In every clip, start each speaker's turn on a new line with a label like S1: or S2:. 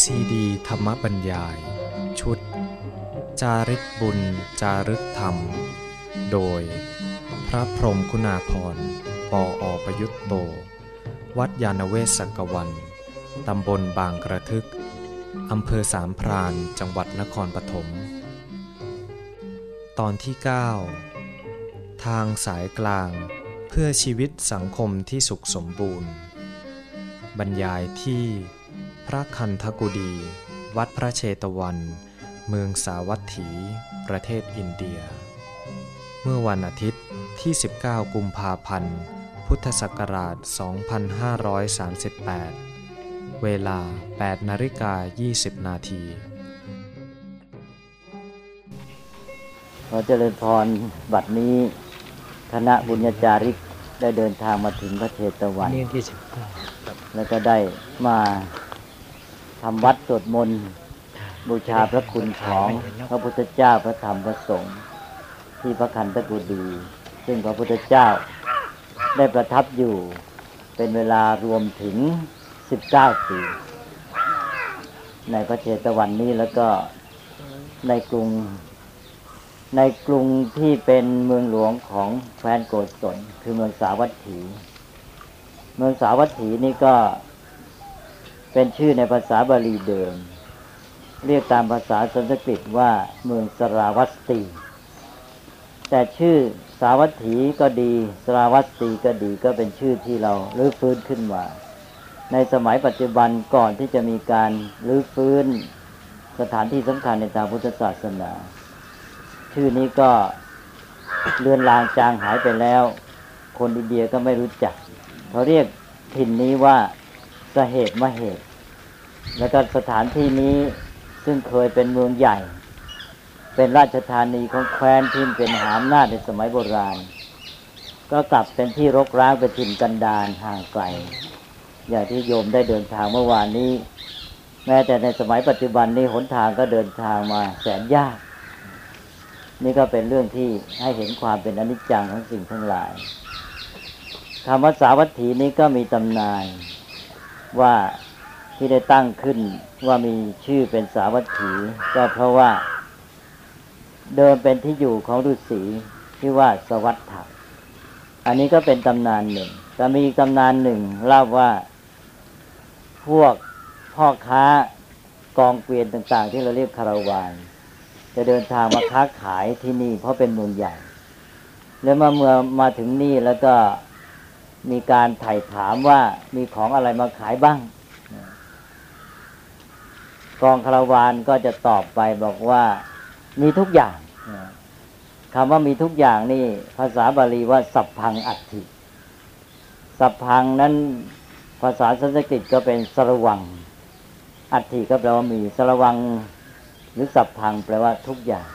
S1: ซีดีธรรมบรรยาย ชุด จาริกบุญ จารึกธรรม โดย พระพรหมคุณาพรปออประยุตโต วัดยาณเวศกวัน ตำบลบางกระทึก อำเภอสามพรานจังหวัดนครปฐม ตอนที่ 9 ทางสายกลางเพื่อชีวิตสังคมที่สุขสมบูรณ์ บรรยายที่ ระคันธกุดี วัดพระเชตวัน เมืองสาวัตถี ประเทศอินเดีย เมื่อวันอาทิตย์ที่ 19 กุมภาพันธ์ พุทธศักราช 2538 เวลา 8นาฬิกา 20 นาที
S2: ขอเจริญพรบัดนี้คณะบุญญาจาริกได้เดินทางมาถึงพระเชตวัน
S3: นี่ที่สิบเก้า
S2: แล้วก็ได้มา ทำวัดสวดมนต์บูชาพระคุณของพระพุทธเจ้าพระธรรมพระสงฆ์ที่พระคันตะกุดี ซึ่งพระพุทธเจ้าได้ประทับอยู่เป็นเวลารวมถึง 19 ปี ในพระเชตวันนี้แล้วก็ในกรุง ในกรุงที่เป็นเมืองหลวงของแคว้นโกศลคือเมืองสาวัตถี เมืองสาวัตถีนี่ก็ เป็นชื่อในภาษาบาลีเดิม เรียกตามภาษาสันสกฤตว่าเมืองสราวัตตี แต่ชื่อสาวัตถีก็ดีสราวัตตีก็ดีก็เป็นชื่อที่เราลื้อฟื้นขึ้นมา ในสมัยปัจจุบันก่อนที่จะมีการลื้อฟื้นสถานที่สำคัญในทางพุทธศาสนา ชื่อนี้ก็เลือนลางจางหายไปแล้ว คนอินเดียก็ไม่รู้จัก เขาเรียกถิ่นนี้ว่า สเหตุมาเหตุ แล้วก็สถานที่นี้ซึ่งเคยเป็นเมืองใหญ่ เป็นราชธานีของแคว้นที่เป็นหาอำนาในสมัยโบราณ ก็กลับเป็นที่รกร้างเป็นถิ่นกันดารห่างไกล อย่างที่โยมได้เดินทางเมื่อวานนี้ แม้แต่ในสมัยปัจจุบันนี้หนทางก็เดินทางมาแสนยาก นี่ก็เป็นเรื่องที่ให้เห็นความเป็นอนิจจังของสิ่งทั้งหลายคำว่าสาวัตถีนี้ก็มีตำนาน ว่าที่ได้ตั้งขึ้นว่ามีชื่อเป็นสาวัตถีก็เพราะว่า เดิมเป็นที่อยู่ของฤาษีที่ว่าสวัสถะอันนี้ก็เป็นตำนานหนึ่งแต่มีตำนานหนึ่งเล่าว่าพวกพ่อค้ากองเกวียนต่าง ๆ ที่เราเรียกคาราวานจะเดินทางมาค้าขายที่นี่เพราะเป็นเมืองใหญ่ แล้วมาเมื่อมาถึงนี่แล้วก็ มีการไถ่ถามว่ามีของอะไรมาขายบ้าง กองคารวานก็จะตอบไปบอกว่ามีทุกอย่างคำว่ามีทุกอย่างนี่ภาษาบาลีว่า สัพพังอัตถิ สัพพังนั้นภาษาสันสกฤตก็เป็นสรวัง อัตถิก็แปลว่ามีสรวัง หรือสัพพังแปลว่าทุกอย่าง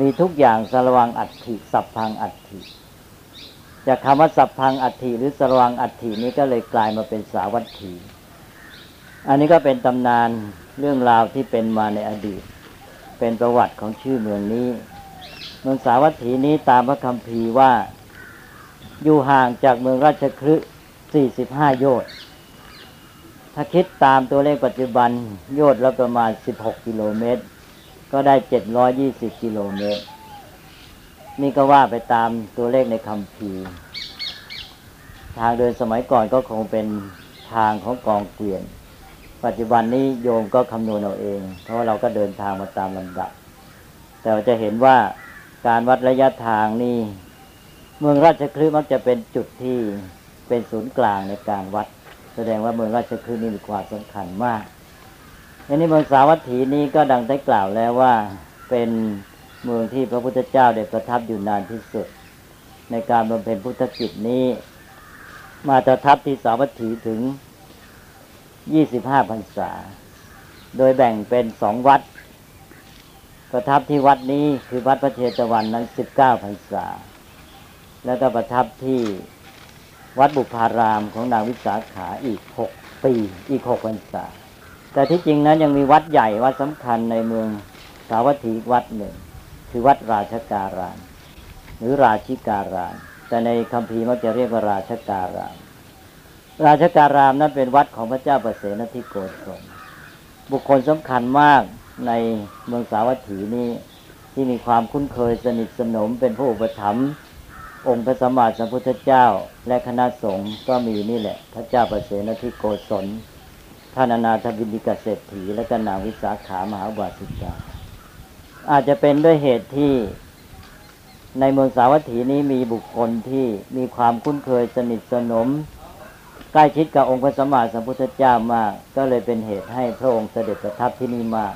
S2: มีทุกอย่างสรวังอัตถิ สัพพังอัตถิ จากคำว่าสัพพังอัตถิหรือสรวังอัตถินี้ก็เลยกลายมาเป็นสาวัตถี อันนี้ก็เป็นตำนานเรื่องราวที่เป็นมาในอดีต เป็นประวัติของชื่อเมืองนี้ เมืองสาวัตถีนี้ตามพระคัมภีร์ว่าอยู่ห่างจากเมืองราชคฤห์45 โยชน์ ถ้าคิดตามตัวเลขปัจจุบัน โยชน์ละประมาณ 16 กิโลเมตร ก็ได้ 720 กิโลเมตร นี่ก็ว่าไปตามตัวเลขในคำพีทางเดินสมัยก่อนก็คงเป็นทางของกองเกวียน ปัจจุบันนี้โยมก็คำนวณเอาเอง เพราะว่าเราก็เดินทางมาตามลำดับ แต่เราจะเห็นว่าการวัดระยะทางนี่เมืองราชคฤห์มักจะเป็นจุดที่เป็นศูนย์กลางในการวัด แสดงว่าเมืองราชคฤห์นี่มีความสำคัญมากในนี้เมืองสาวัตถีนี้ก็ดังได้กล่าวแล้วว่าเป็น เมืองที่พระพุทธเจ้าได้ประทับอยู่นานที่สุด ในการบำเพ็ญพุทธกิจนี้ มาประทับที่สาวัตถีถึง 25พรรษา โดยแบ่งเป็นสองวัด ประทับที่วัดนี้คือวัดพระเชตวันนั้น 19พรรษา แล้วก็ประทับที่วัดบุพารามของนางวิสาขาอีก 6 ปี อีก6พรรษา แต่ที่จริงนั้นยังมีวัดใหญ่วัดสำคัญในเมืองสาวัตถีวัดหนึ่ง คือวัดราชการามหรือราชิการาม แต่ในคำพีมักจะเรียกว่าราชการาม ราชการามนั้นเป็นวัดของพระเจ้าประเสนทิโกศลบุคคลสำคัญมากในเมืองสาวัตถีนี้ที่มีความคุ้นเคยสนิทสนมเป็นผู้อุปถัมภ์องค์พระสัมมาสัมพุทธเจ้า และคณะสงฆ์ก็มีนี่แหละ พระเจ้าประเสนทิโกศลท่านนาถบินิกเศรษฐีและก็นางวิสาขามหาบาสิกา อาจจะเป็นด้วยเหตุที่ในเมืองสาวัตถีนี้มีบุคคลที่มีความคุ้นเคยสนิทสนม ใกล้ชิดกับองค์พระสัมมาสัมพุทธเจ้ามาก ก็เลยเป็นเหตุให้พระองค์เสด็จประทับที่นี่มาก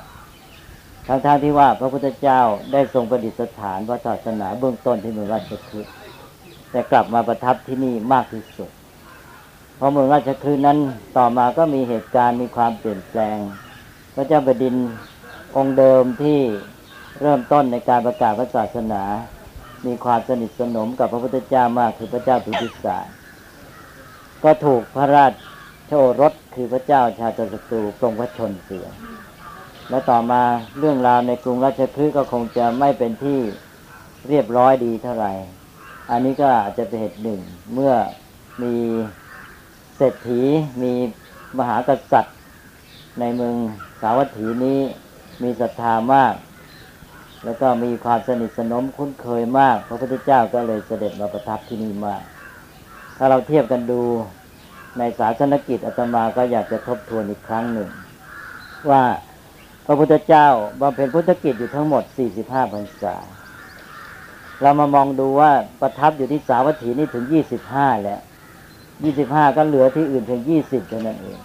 S2: ทั้งๆทที่ว่าพระพุทธเจ้าได้ทรงประดิษฐานพระศาสนาเบื้องต้นที่เมืองราชคฤห์แต่กลับมาประทับที่นี่มากที่สุด เพราะเมืองราชคฤห์นั้นต่อมาก็มีเหตุการณ์มีความเปลี่ยนแปลง พระเจ้าแผ่นดินองค์เดิมที่ เริ่มต้นในการประกาศพระศาสนา มีความสนิทสนมกับพระพุทธเจ้ามากคือพระเจ้าพิพิสารก็ถูกพระราชโชรสคือพระเจ้าชาติศัตรูทรงพระชนเสีย และต่อมาเรื่องราวในกรุงราชคฤห์ก็คงจะไม่เป็นที่เรียบร้อยดีเท่าไหร่ อันนี้ก็อาจจะเป็นเหตุหนึ่ง เมื่อมีเศรษฐีมีมหากษัตริย์ ในเมืองสาวัตถีนี้มีศรัทธามาก แล้วก็มีความสนิทสนมคุ้นเคยมาก พระพุทธเจ้าก็เลยเสด็จมาประทับที่นี่มาก ถ้าเราเทียบกันดูในศาสนกิจอาตมาก็อยากจะทบทวนอีกครั้งหนึ่ง ว่าพระพุทธเจ้าบำเพ็ญพุทธกิจอยู่ทั้งหมด 45พรรษา เรามามองดูว่าประทับอยู่ที่สาวัตถีนี่ถึง 25 แล้ว 25 ก็เหลือที่อื่นเพียง 20เท่านั้นเอง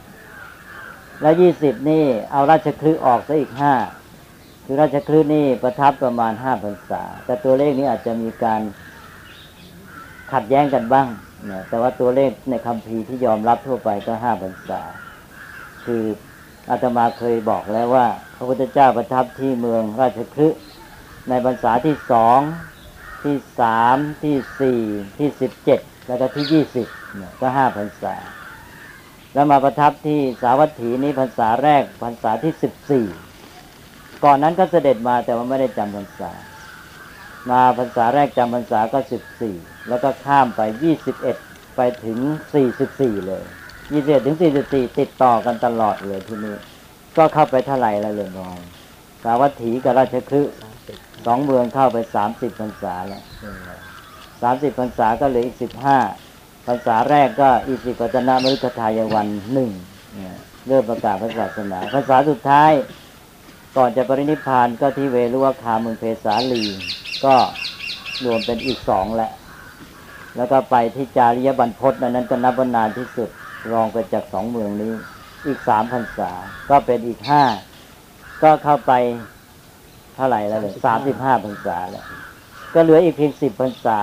S2: แล้ว20 นี่เอาราชคลึออกซะอีก 5 คือราชคลึนี่ประทับประมาณ5พรรษา แต่ตัวเลขนี้อาจจะมีการขัดแย้งกันบ้างนะแต่ว่าตัวเลขในคำพีที่ยอมรับทั่วไปก็5พรรษา คืออาตมาเคยบอกแล้วว่า พระพุทธเจ้าประทับที่เมืองราชคลึในพรรษาที่สองที่สามที่สี่ที่สิบเจ็ดแล้วก็ที่ยี่สิบก็ห้าพรรษา แล้วมาประทับที่สาวัตถีนี้พรรษาแรกพรรษาที่สิบสี่ ก่อนนั้นก็เสด็จมาแต่ว่าไม่ได้จำพรรษา มาพรรษาแรกจำพรรษาก็สิบสี่แล้วก็ข้ามไปยี่สิบเอ็ดไปถึงสี่สิบสี่เลยยี่สิบถึงสี่สิบสี่ติดต่อกันตลอดเลยที่นี้ ก็เข้าไปเท่าไหร่แล้วเลยน้อยสาวัตถีกับราชคฤห์สองเมืองเข้าไปสามสิบพรรษาแล้วสามสิบพรรษาก็เหลืออีกสิบห้าพรรษาแรกก็อิสิปตนามฤคทายวันหนึ่งเริ่มประกาศพระศาสนาพรรษาสุดท้าย ก่อนจะปรินิพานก็ที่เวรุวคาเมืองเพสาลี ก็รวมเป็นอีกสองแหละ แล้วก็ไปที่จาริยบันพศนั้นก็นับว่านานที่สุดรองไปจากสองเมืองนี้ อีกสามพรรษา ก็เป็นอีกห้าก็เข้าไปเท่าไหร่แล้วเลยสามสิบห้าพรรษาแล้วก็เหลืออีกเพียงสิบพรรษา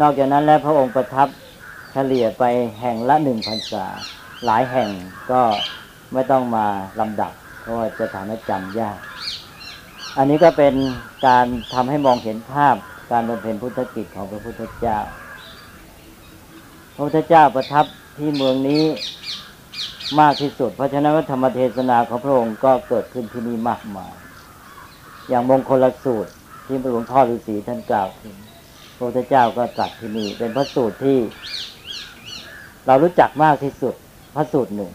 S2: นอกจากนั้นแล้วพระองค์ประทับเฉลี่ยไปแห่งละหนึ่งพรรษา หลายแห่งก็ไม่ต้องมาลำดับ เพราะว่าจะทำให้จำยาก อันนี้ก็เป็นการทำให้มองเห็นภาพการบำเพ็ญพุทธกิจของพระพุทธเจ้า พระพุทธเจ้าประทับที่เมืองนี้มากที่สุด เพราะฉะนั้นธรรมเทศนาของพระองค์ก็เกิดขึ้นที่นี่มากมาย อย่างมงคลสูตรที่พระหลวงพ่อฤาษีท่านกล่าวถึงพระพุทธเจ้าก็ตรัสที่นี่เป็นพระสูตรที่ เรารู้จักมากที่สุดพระสูตรหนึ่ง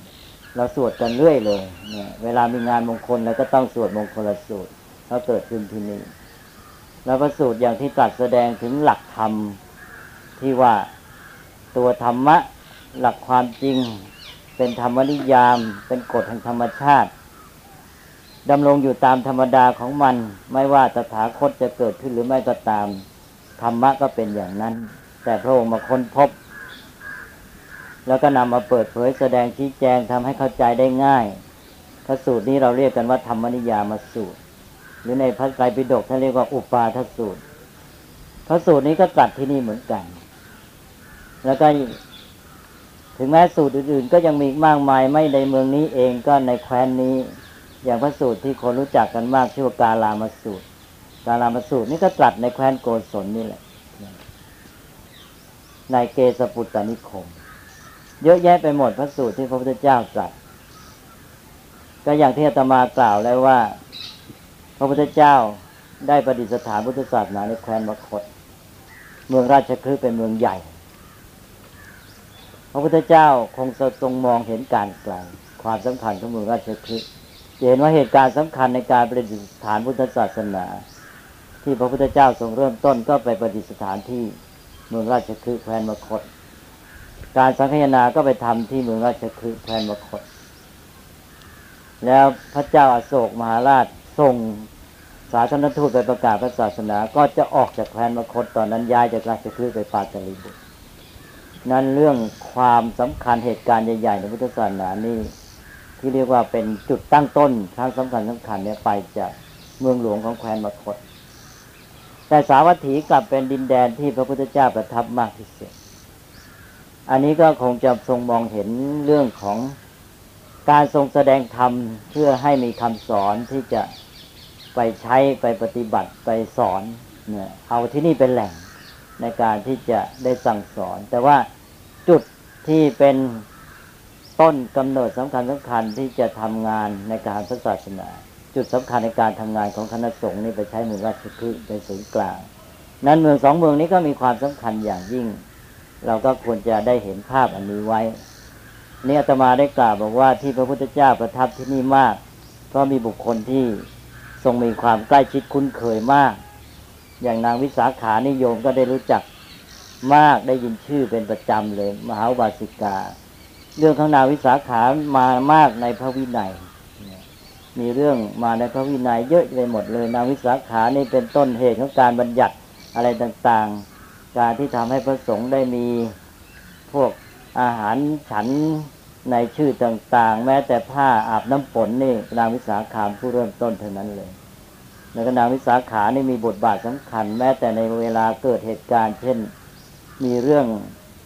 S2: เราสวดกันเรื่อยเลยเนี่ยเวลามีงานมงคลเราก็ต้องสวดมงคลสูตรเขาเกิดขึ้นที่นี่แล้วพระสูตรอย่างที่ตรัสแสดงถึงหลักธรรมที่ว่าตัวธรรมะหลักความจริง เป็นธรรมนิยาม เป็นกฎแห่งธรรมชาติดำรงอยู่ตามธรรมดาของมัน ไม่ว่าตถาคตจะเกิดขึ้นหรือไม่ก็ตาม ธรรมะก็เป็นอย่างนั้น แต่พระองค์มาค้นพบ แล้วก็นำมาเปิดเผยแสดงชี้แจงทำให้เข้าใจได้ง่าย พระสูตรนี้เราเรียกกันว่าธรรมนิยามาสูตร หรือในพระไตรปิฎกท่านเรียกว่าอุปาทสูตร พระสูตรนี้ก็ตรัสที่นี่เหมือนกัน แล้วก็ถึงแม้สูตรอื่นๆ ก็ยังมีมากมายไม่ในเมืองนี้เองก็ในแคว้นนี้ อย่างพระสูตรที่คนรู้จักกันมากชื่อว่ากาลามาสูตร กาลามาสูตรนี่ก็ตรัสในแคว้นโกศลนี่แหละ ในเกสปุตตานิคม เยอะแยะไปหมดพระสูตรที่พระพุทธเจ้าตรัสก็อย่างที่อาตมากล่าวแล้วว่า พระพุทธเจ้าได้ประดิษฐานพุทธศาสนาในแคว้นมคต เมืองราชคฤห์เป็นเมืองใหญ่ พระพุทธเจ้าคงจะทรงมองเห็นการไกลความสำคัญของเมืองราชคฤห์เห็นว่าเหตุการณ์สำคัญในการประดิษฐานพุทธศาสนา ที่พระพุทธเจ้าทรงเริ่มต้นก็ไปประดิษฐานที่เมืองราชคฤห์แคว้นมคต การสังฆนาก็ไปทำที่เมืองราชคฤห์แคว้นมคต แล้วพระเจ้าอาโศกมหาราชส่งสาธารณทูตไปประกาศพระศาสนา ก็จะออกจากแคว้นมคตตอนนั้นย้ายจากราชคฤห์ไปปาตลีบุตรนั้นเรื่องความสำคัญเหตุการณ์ใหญ่ๆในพุทธศาสนานี่ที่เรียกว่าเป็นจุดตั้งต้นครั้งสำคัญสำคัญเนี่ยไปจากเมืองหลวงของแคว้นมคต แต่สาวัตถีกลับเป็นดินแดนที่พระพุทธเจ้าประทับมากที่สุด อันนี้ก็คงจะทรงมองเห็นเรื่องของการทรงแสดงธรรมเพื่อให้มีคำสอนที่จะไปใช้ไปปฏิบัติไปสอนเนี่ยเอาที่นี่เป็นแหล่งในการที่จะได้สั่งสอน แต่ว่าจุดที่เป็นต้นกำเนิดสำคัญสำคัญที่จะทำงานในการพระศาสนา จุดสำคัญในการทำงานของคณะสงฆ์นี่ไปใช้เมืองราชคฤห์เป็นศูนย์กลาง นั้นเมืองสองเมืองนี้ก็มีความสำคัญอย่างยิ่ง เราก็ควรจะได้เห็นภาพอันนี้ไว้ เนี่อาตมาได้กล่าวบอกว่าที่พระพุทธเจ้าประทับที่นี่มาก เพราะมีบุคคลที่ทรงมีความใกล้ชิดคุ้นเคยมาก อย่างนางวิสาขานิยมก็ได้รู้จักมากได้ยินชื่อเป็นประจำเลย มหาบาสิกา เรื่องของนางวิสาขามามากในพระวินัยมีเรื่องมาในพระวินัยเยอะเลยหมดเลยนางวิสาขานี่เป็นต้นเหตุของการบัญญัติอะไรต่างๆ การที่ทำให้พระสงฆ์ได้มีพวกอาหารฉันในชื่อต่างๆ แม้แต่ผ้าอาบน้ำฝนนี่นางวิสาขามผู้เริ่มต้นเท่านั้นเลยในนางวิสาขานี่มีบทบาทสำคัญ แม้แต่ในเวลาเกิดเหตุการณ์ เช่นมีเรื่อง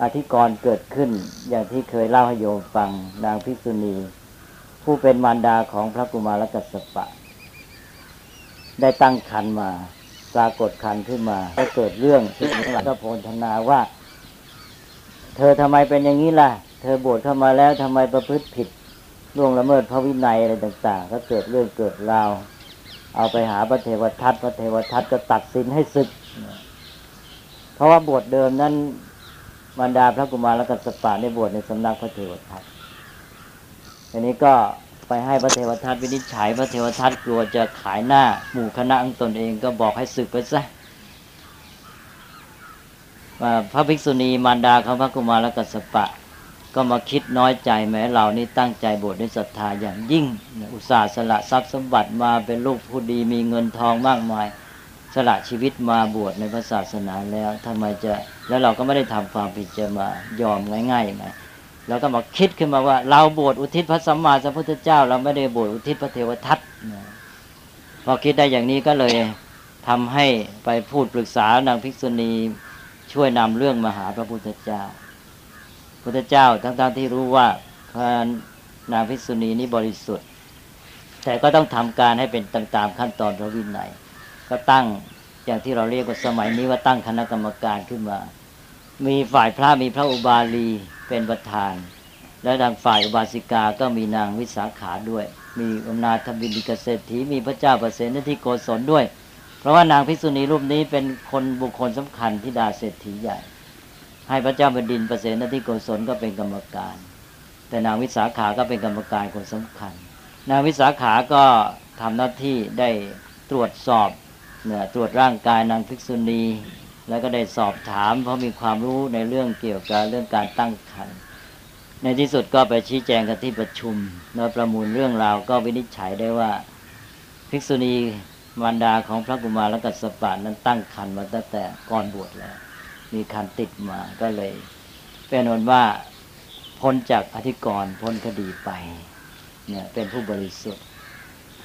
S2: อธิกรณ์เกิดขึ้น อย่างที่เคยเล่าให้โยมฟังนางภิษุณี ผู้เป็นมารดาของพระกุมารกัสปะ ได้ตั้งคันมา ปรากฏคันขึ้นมาก็เกิดเรื่องที่หลังก็โพลธนาว่า เธอทำไมเป็นอย่างนี้ล่ะ เธอบวชเข้ามาแล้วทำไมประพฤติผิดล่วงละเมิดพระวินัยอะไรต่าง ๆ ก็เกิดเรื่องเกิดราว เอาไปหาพระเทวทัตพระเทวทัตก็ตัดสินให้ศึก เพราะว่าบวชเดิมนั้นมารดาพระกุมารและกัสปะได้บวชในสำนักพระเทวทัตอันนี้ก็ ไปให้พระเทวทัตวินิจฉัยพระเทวทัตกลัวจะขายหน้า หมู่คณะของตนเองก็บอกให้ศึกไปซะว่าพระภิกษุณีมารดาของพระกุมารและกัสปะ ก็มาคิดน้อยใจแม้เรานี่ตั้งใจบวชด้วยศรัทธาอย่างยิ่ง อุตส่าห์สละทรัพย์สมบัติมาเป็นลูกผู้ดีมีเงินทองมากมาย สละชีวิตมาบวชในพระศาสนาแล้วทำไมจะแล้วเราก็ไม่ได้ทำความผิดจะมายอมง่ายๆไหม เราก็มาคิดขึ้นมาว่า เราบวชอุทิศพระสัมมาสัมพุทธเจ้า เราไม่ได้บวชอุทิศพระเทวทัตพอคิดได้อย่างนี้ก็เลยทำให้ไปพูดปรึกษานางภิกษุณีช่วยนำเรื่องมาหาพระพุทธเจ้า พุทธเจ้าทั้งๆทที่รู้ว่าพระนางภิกษุณีนี้บริสุทธิ์ แต่ก็ต้องทำการให้เป็นตามขั้นตอนพระวินัยก็ตั้งอย่างที่เราเรียกว่าสมัยนี้ว่าตั้งคณะกรรมการขึ้นมา มีฝ่ายพระมีพระอุบาลี เป็นประธาน และทางฝ่ายอุบาสิกาก็มีนางวิสาขาด้วย มีอำนาจธบินิกเศรษฐีมีพระเจ้าประเสนที่โกศลด้วย เพราะว่านางภิกษุณีรูปนี้เป็นคนบุคคลสำคัญที่ดาเศรษฐีใหญ่ ให้พระเจ้าแผ่นดินประเสนที่โกศลก็เป็นกรรมการ แต่นางวิสาขาก็เป็นกรรมการคนสำคัญ นางวิสาขาก็ทำหน้าที่ได้ตรวจสอบเนี่ยตรวจร่างกายนางภิกษุณี แล้วก็ได้สอบถาม เพราะมีความรู้ในเรื่องเกี่ยวกับเรื่องการตั้งครรภ์ในที่สุดก็ไปชี้แจงกันที่ประชุมโดยประมูลเรื่องราวก็วินิจฉัยได้ว่า ภิกษุณีมารดาของพระกุมารและกัสปะนั้นตั้งครรภ์มาตั้งแต่ก่อนบวชแล้ว มีคันติดมาก็เลยเป็นนนว่าพ้นจากอธิกรณ์พ้นคดีไปเนี่ยเป็นผู้บริสุทธิ์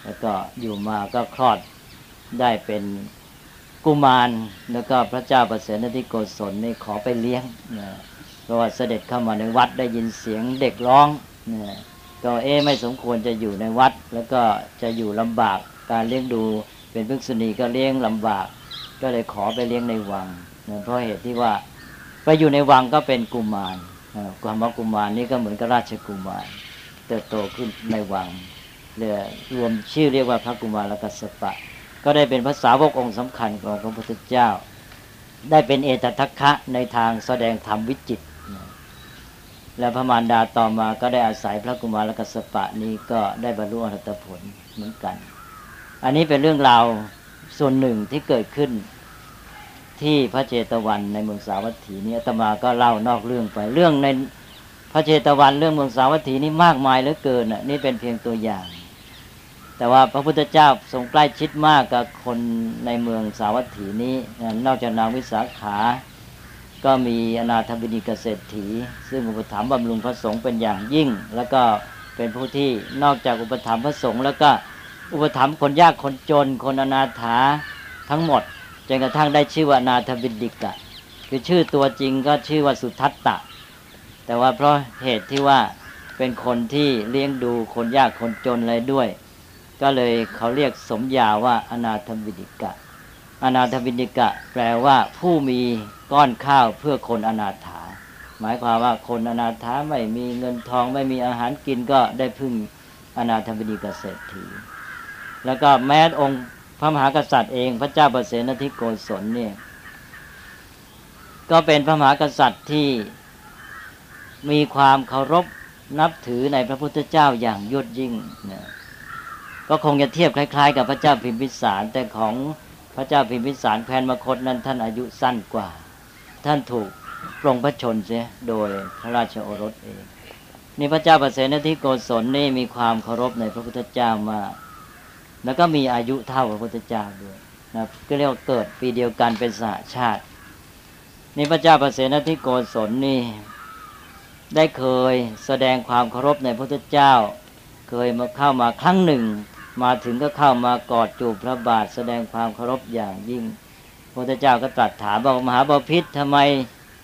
S2: แล้วก็อยู่มาก็คลอดได้เป็น กุมารแล้วก็พระเจ้าประเสริฐที่โกศลนี่ขอไปเลี้ยงนี่ยเพราะว่าเสด็จเข้ามาในวัดได้ยินเสียงเด็กร้องเนี่ยก็เอ๊ไม่สมควรจะอยู่ในวัด แล้วก็จะอยู่ลำบากการเลี้ยงดูเป็นภิกษุณีก็เลี้ยงลำบาก ก็เลยขอไปเลี้ยงในวังเพราะเหตุที่ว่าไปอยู่ในวังก็เป็นกุมารความว่ากุมารนี่ก็เหมือนกับราชกุมารเติบโตขึ้นในวังเรียรวมชื่อเรียกว่าพระกุมารกัสปะ ก็ได้เป็นภาษาวกองค์สำคัญของพระพุทธเจ้า ได้เป็นเอตทัคคะในทางแสดงธรรมวิจิต และพระมารดาต่อมาก็ได้อาศัยพระกุมารกัสปะนี้ก็ได้บรรลุอรหัตผลเหมือนกัน อันนี้เป็นเรื่องราวส่วนหนึ่งที่เกิดขึ้นที่พระเจตวันในเมืองสาวัตถีนี้อาตมาก็เล่านอกเรื่องไปเรื่องในพระเจตวันเรื่องเมืองสาวัตถีนี้มากมายเหลือเกินอะนี่เป็นเพียงตัวอย่าง แต่ว่าพระพุทธเจ้าทรงใกล้ชิดมากกับคนในเมืองสาวัตถีนี้นอกจากนางวิสาขา ก็มีอนาถบิณีเกษตรถี ซึ่งอุปถัมภ์บำรุงพระสงฆ์เป็นอย่างยิ่ง แล้วก็เป็นผู้ที่นอกจากอุปถัมภ์พระสงฆ์แล้วก็อุปถัมภ์คนยากคนจน คนอนาถาทั้งหมดจนกระทั่งได้ชื่อว่านาถบิดิกะคือชื่อตัวจริงก็ชื่อว่าสุทัตตะ แต่ว่าเพราะเหตุที่ว่าเป็นคนที่เลี้ยงดูคนยากคนจนอะไรด้วย ก็เลยเขาเรียกสมญาว่าอนาถบิดิกะ อนาถบิดิกะ แปลว่าผู้มีก้อนข้าวเพื่อคนอนาถา หมายความว่าคนอนาถาไม่มีเงินทองไม่มีอาหารกินก็ได้พึ่งอนาถบิดิกะเศรษฐี แล้วก็แม้องค์พระมหากษัตริย์เองพระเจ้าประเสนทิโกศลเนี่ยก็เป็นพระมหากษัตริย์ที่มีความเคารพนับถือในพระพุทธเจ้าอย่างยดยิ่งนะ ก็คงจะเทียบคล้าย ๆ กับพระเจ้าพิมพิสาร แต่ของพระเจ้าพิมพิสารแพนมคตนั้นท่านอายุสั้นกว่า ท่านถูกปรงพระชนเสียโดยพระราชโอรสเองนี่พระเจ้าประเสนทิโกศลนี่มีความเคารพในพระพุทธเจ้ามากแล้วก็มีอายุเท่าพระพุทธเจ้าด้วยนะก็เรียกว่าเกิดปีเดียวกันเป็นสหชาตินี่พระเจ้าประเสนทิโกศลนี่ได้เคยแสดงความเคารพในพระพุทธเจ้า เคยมาเข้ามาครั้งหนึ่ง มาถึงก็เข้ามากอดจูบพระบาทแสดงความเคารพอย่างยิ่งพระเจ้าก็ตรัสถามบอกมหาบพิษทำไม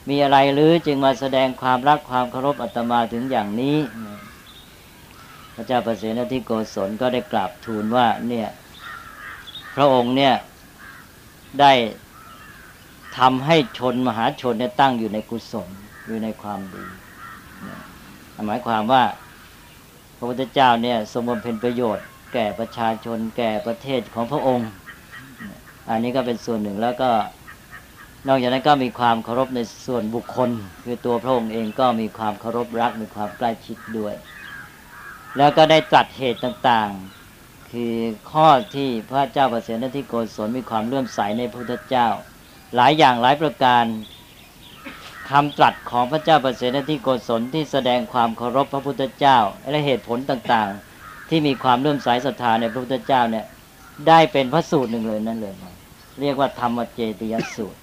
S2: มีอะไรหรือจึงมาแสดงความรักความเคารพอาตมาถึงอย่างนี้ พระเจ้าประเสนที่โกศลก็ได้กราบทูลว่าเนี่ยพระองค์เนี่ยได้ทำให้ชนมหาชนเนี่ยตั้งอยู่ในกุศลอยู่ในความดีหมายความว่าพระพุทธเจ้าเนี่ยทรงบำเพ็ญประโยชน์ แก่ประชาชนแก่ประเทศของพระองค์ อันนี้ก็เป็นส่วนหนึ่งแล้วก็นอกจากนั้นก็มีความเคารพในส่วนบุคคล คือตัวพระองค์เองก็มีความเคารพรักมีความใกล้ชิดด้วย แล้วก็ได้จัดเหตุต่างๆ คือข้อที่พระเจ้าประเสนที่โกศลมีความเลื่อมใสในพระพุทธเจ้า หลายอย่างหลายประการคำตรัสของพระเจ้าประเสนที่โกศลที่แสดงความเคารพพระพุทธเจ้า และเหตุผลต่างๆ ที่มีความเลื่อมใสศรัทธาในพระพุทธเจ้าเนี่ย ได้เป็นพระสูตรหนึ่งเลยนั่นเลย เรียกว่าธรรมเจติยสูตร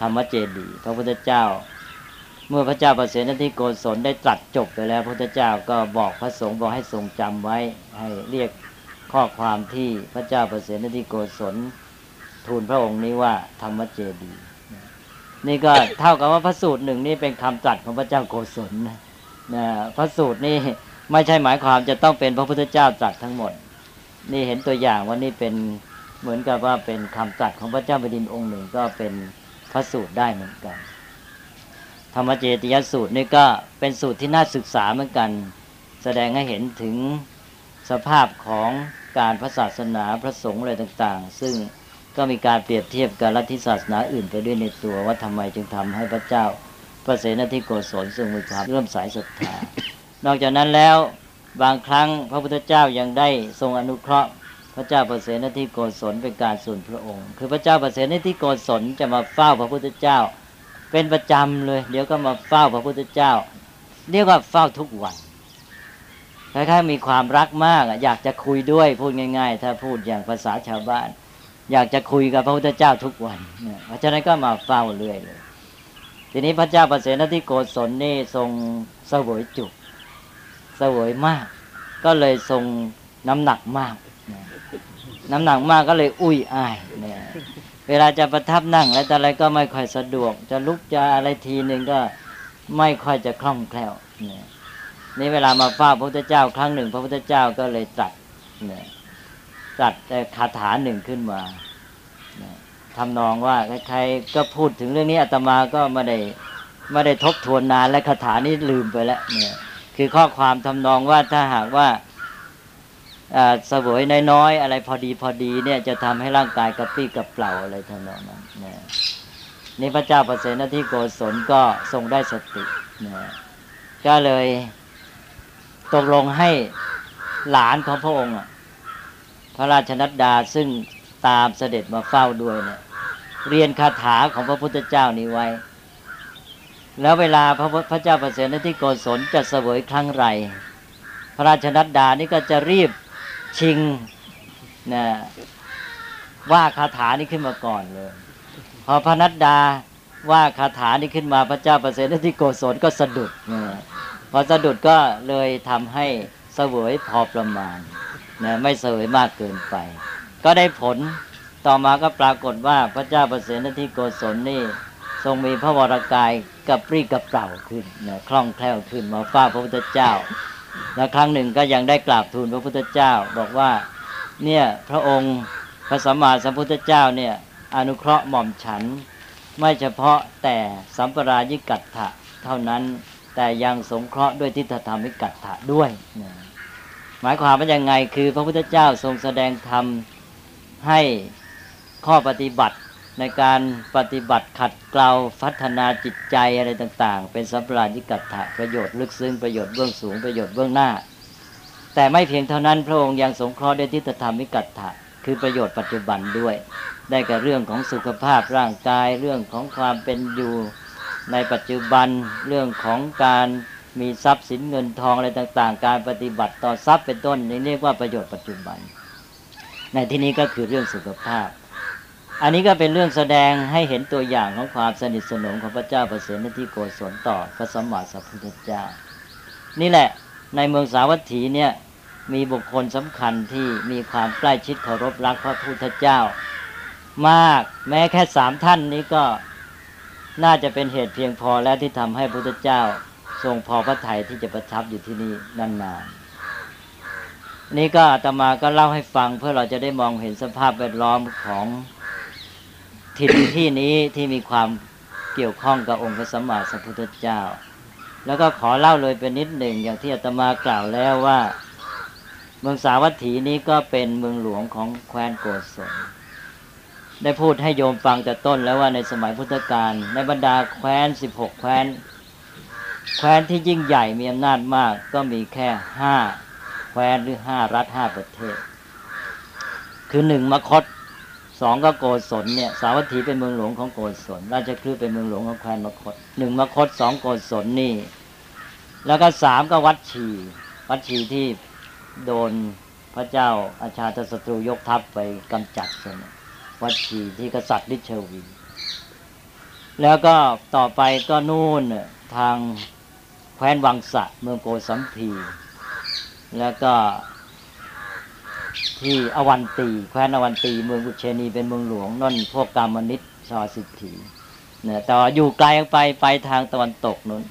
S2: ธรรมเจดีพระพุทธเจ้า เมื่อพระเจ้าประเสนที่โกศลได้ตรัสจบไปแล้วพระพุทธเจ้าก็บอกพระสงฆ์บอกให้ทรงจำไว้ ให้เรียกข้อความที่พระเจ้าประเสนที่โกศลทูลพระองค์นี้ว่าธรรมเจดีนี่ก็เท่ากับว่าพระสูตรหนึ่งนี่เป็นคำตรัสของพระเจ้าโกศลนะพระสูตรนี่ ไม่ใช่หมายความจะต้องเป็นพระพุทธเจ้าตรัสทั้งหมด นี่เห็นตัวอย่างว่านี่เป็นเหมือนกับว่าเป็นคำตรัสของพระเจ้าแผ่นดินองค์หนึ่งก็เป็นพระสูตรได้เหมือนกัน ธรรมเจติยสูตรนี่ก็เป็นสูตรที่น่าศึกษาเหมือนกัน แสดงให้เห็นถึงสภาพของการพระศาสนาพระสงฆ์อะไรต่างๆ ซึ่งก็มีการเปรียบเทียบกับลัทธิศาสนาอื่นไปด้วยในตัวว่าทำไมจึงทำให้พระเจ้า พระเสนทิโกศลทรงมีความเริ่มสายศรัทธา นอกจากนั้นแล้วบางครั้งพระพุทธเจ้ายังได้ทรงอนุเคราะห์ พระเจ้าประเสนทิโกศลเป็นการส่วนพระองค์ คือพระเจ้าประเสนทิโกศลจะมาเฝ้าพระพุทธเจ้า เป็นประจำเลย เดี๋ยวก็มาเฝ้าพระพุทธเจ้า เรียกว่าเฝ้าทุกวันคล้ายๆมีความรักมากอยากจะคุยด้วยพูดง่าย ๆ ถ้าพูดอย่างภาษาชาวบ้าน อยากจะคุยกับพระพุทธเจ้าทุกวันเพราะฉะนั้นก็มาเฝ้าเรื่อยเลย ทีนี้พระเจ้าประเสนที่โกศลนี่ทรงเสวยจุก เสวยมาก ก็เลยทรงน้ำหนักมาก น้ำหนักมากก็เลยอุ้ยอายเนี่ยเวลาจะประทับนั่งแล้วอะไรก็ไม่ค่อยสะดวก จะลุกจะอะไรทีหนึ่งก็ไม่ค่อยจะคล่องแคล่วเนี่ยนี่เวลามาเฝ้าพระพุทธเจ้าครั้งหนึ่ง พระพุทธเจ้าก็เลยตรัสเนี่ยจัดคาถาหนึ่งขึ้นมาทำนองว่าใครๆก็พูดถึงเรื่องนี้อาตมาก็ไม่ได้ไม่ได้ทบทวนนานและคาถานี้ลืมไปแล้วเนี่ย คือข้อความทำนองว่าถ้าหากว่าสวยน้อยๆอะไรพอดีพอดีเนี่ยจะทำให้ร่างกายกระปี้กระเปล่าอะไรทำนองนั้นนี่ยนี่พระเจ้าประเสนที่โกศลก็ทรงได้สตินี่ยก็เลยตกลงให้หลานของพระองค์พระราชนัดดาซึ่งตามเสด็จมาเฝ้าด้วยเนี่ยเรียนคาถาของพระพุทธเจ้านี้ไว้ แล้วเวลาพระพระเจ้าประเสริฐที่โกศลจะเสวยครั้งไร พระราชนัดดานี่ก็จะรีบชิงนะว่าคาถานี้ขึ้นมาก่อนเลย พอพระนัดดาว่าคาถานี้ขึ้นมาพระเจ้าประเสริฐที่โกศลก็สะดุดพอสะดุดก็เลยทำให้เสวยพอประมาณนะไม่เสวยมากเกินไป ก็ได้ผลต่อมาก็ปรากฏว่าพระเจ้าประเสริฐที่โกศลนี่ ทรงมีพระวรากายกับปรีกับเปล่าขึ้นนะคล่องแคล่วขึ้นมาฟ้าพระพุทธเจ้า และครั้งหนึ่งก็ยังได้กราบทูลพระพุทธเจ้า บอกว่าเนี่ยพระองค์พระสัมมาสัมพุทธเจ้าเนี่ยอนุเคราะห์หม่อมฉัน ไม่เฉพาะแต่สัมปรายิกัตถะเท่านั้นแต่ยังสงเคราะห์ด้วยทิฏฐธรรมิกัตถะด้วยนะหมายความว่ายังไงคือพระพุทธเจ้าทรงแสดงธรรมให้ข้อปฏิบัติ ในการปฏิบัติขัดเกลาพัฒนาจิตใจอะไรต่าง ๆ เป็นสัมปรายิกัตถะประโยชน์ลึกซึ้งประโยชน์เบื้องสูงประโยชน์เบื้องหน้า แต่ไม่เพียงเท่านั้นพระองค์ยังสงเคราะห์ด้วยทิฏฐธรรมิกัตถะคือประโยชน์ปัจจุบันด้วย ได้กับเรื่องของสุขภาพร่างกายเรื่องของความเป็นอยู่ในปัจจุบันเรื่องของการมีทรัพย์สินเงินทองอะไรต่าง ๆ การปฏิบัติต่อทรัพย์เป็นต้นนี่เรียกว่าประโยชน์ปัจจุบัน ในที่นี้ก็คือเรื่องสุขภาพ อันนี้ก็เป็นเรื่องแสดงให้เห็นตัวอย่างของความสนิทสนมของพระเจ้าประเสริฐที่โกศลต่อพระสัมมาสัมพุทธเจ้า นี่แหละในเมืองสาวัตถีเนี่ยมีบุคคลสำคัญที่มีความใกล้ชิดเคารพรักพระพุทธเจ้า มากแม้แค่สามท่านนี้ก็น่าจะเป็นเหตุเพียงพอแล้วที่ทำให้พระพุทธเจ้า ทรงพอพระทัยที่จะประทับอยู่ที่นี่นานๆนี่ก็อาตมาก็เล่าให้ฟังเพื่อเราจะได้มองเห็นสภาพแวดล้อมของ ถิ่นที่นี้ที่มีความเกี่ยวข้องกับองค์พระสัมมาสัมพุทธเจ้า แล้วก็ขอเล่าเลยเป็นนิดหนึ่งอย่างที่อาตมากล่าวแล้วว่า เมืองสาวัตถีนี้ก็เป็นเมืองหลวงของแคว้นโกศลได้พูดให้โยมฟังแต่ต้นแล้วว่าในสมัยพุทธกาลในบรรดาแคว้นสิบหกแคว้น แคว้นที่ยิ่งใหญ่มีอำนาจมากก็มีแค่ห้าแคว้นหรือห้ารัฐห้าประเทศ คือหนึ่งมคต สองก็โกศลเนี่ยสาวัตถีเป็นเมืองหลวงของโกศลราชคลือเป็นเมืองหลวงของแคว้นมคตหนึ่งมคตสองโกศลนี่ แล้วก็สามก็วัดชี วัดชีที่โดนพระเจ้าอาชาตศัตรูยกทัพไปกำจัดใช่ไหมวัดชีที่กษัตริย์ลิเชวีแล้วก็ต่อไปก็นู่นทางแคว้นวังสะเมืองโกสัมพีแล้วก็ ที่อวันตีแคว้นอวันตีเมืองอุเชนีเป็นเมืองหลวงนั่นพวกกามนิตชาสิทธิเนี่ยแต่อยู่ไกลไปไปทางตะวันตกนู้น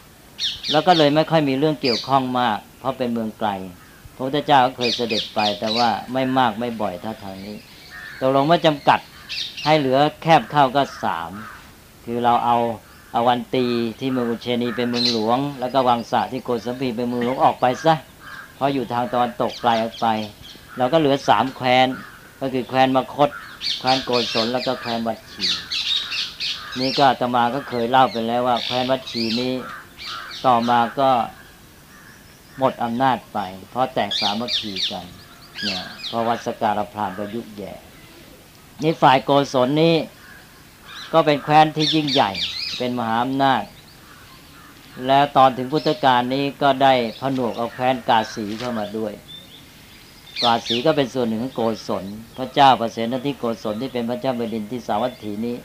S2: แล้วก็เลยไม่ค่อยมีเรื่องเกี่ยวข้องมาก เพราะเป็นเมืองไกลพระพุทธเจ้าก็เคยเสด็จไป แต่ว่าไม่มากไม่บ่อยเท่าทางนี้ตกลงว่าจำกัดให้เหลือแคบเข้าก็สามคือเราเอาอาวันตีที่เมืองอุเชนีเป็นเมืองหลวง แล้วก็วังสะที่โกสัมพีเป็นเมืองหลวงออกไปซะเพราะอยู่ทางตอนตกไกลออกไป เราก็เหลือสามแคว้น ก็คือแคว้นมคต แคว้นโกศลแล้วก็แคว้นวัดชี นี่ก็ตมาก็เคยเล่าไปแล้วว่า แคว้นวัดชีนี้ต่อมาก็หมดอำนาจไป เพราะแตกสามัคคีกันเนี่ยเพราะวัดสการพรามก็ยุบแย่นี่ฝ่ายโกศลนี้ก็เป็นแคว้นที่ยิ่งใหญ่ เป็นมหาอำนาจ แล้วตอนถึงพุทธกาลนี้ก็ได้ผนวกเอาแคว้นกาสีเข้ามาด้วย กาสีก็เป็นส่วนหนึ่งของโกศล พระเจ้าประเสนที่โกศลที่เป็นพระเจ้าแผ่นดินที่สาวัตถีนี้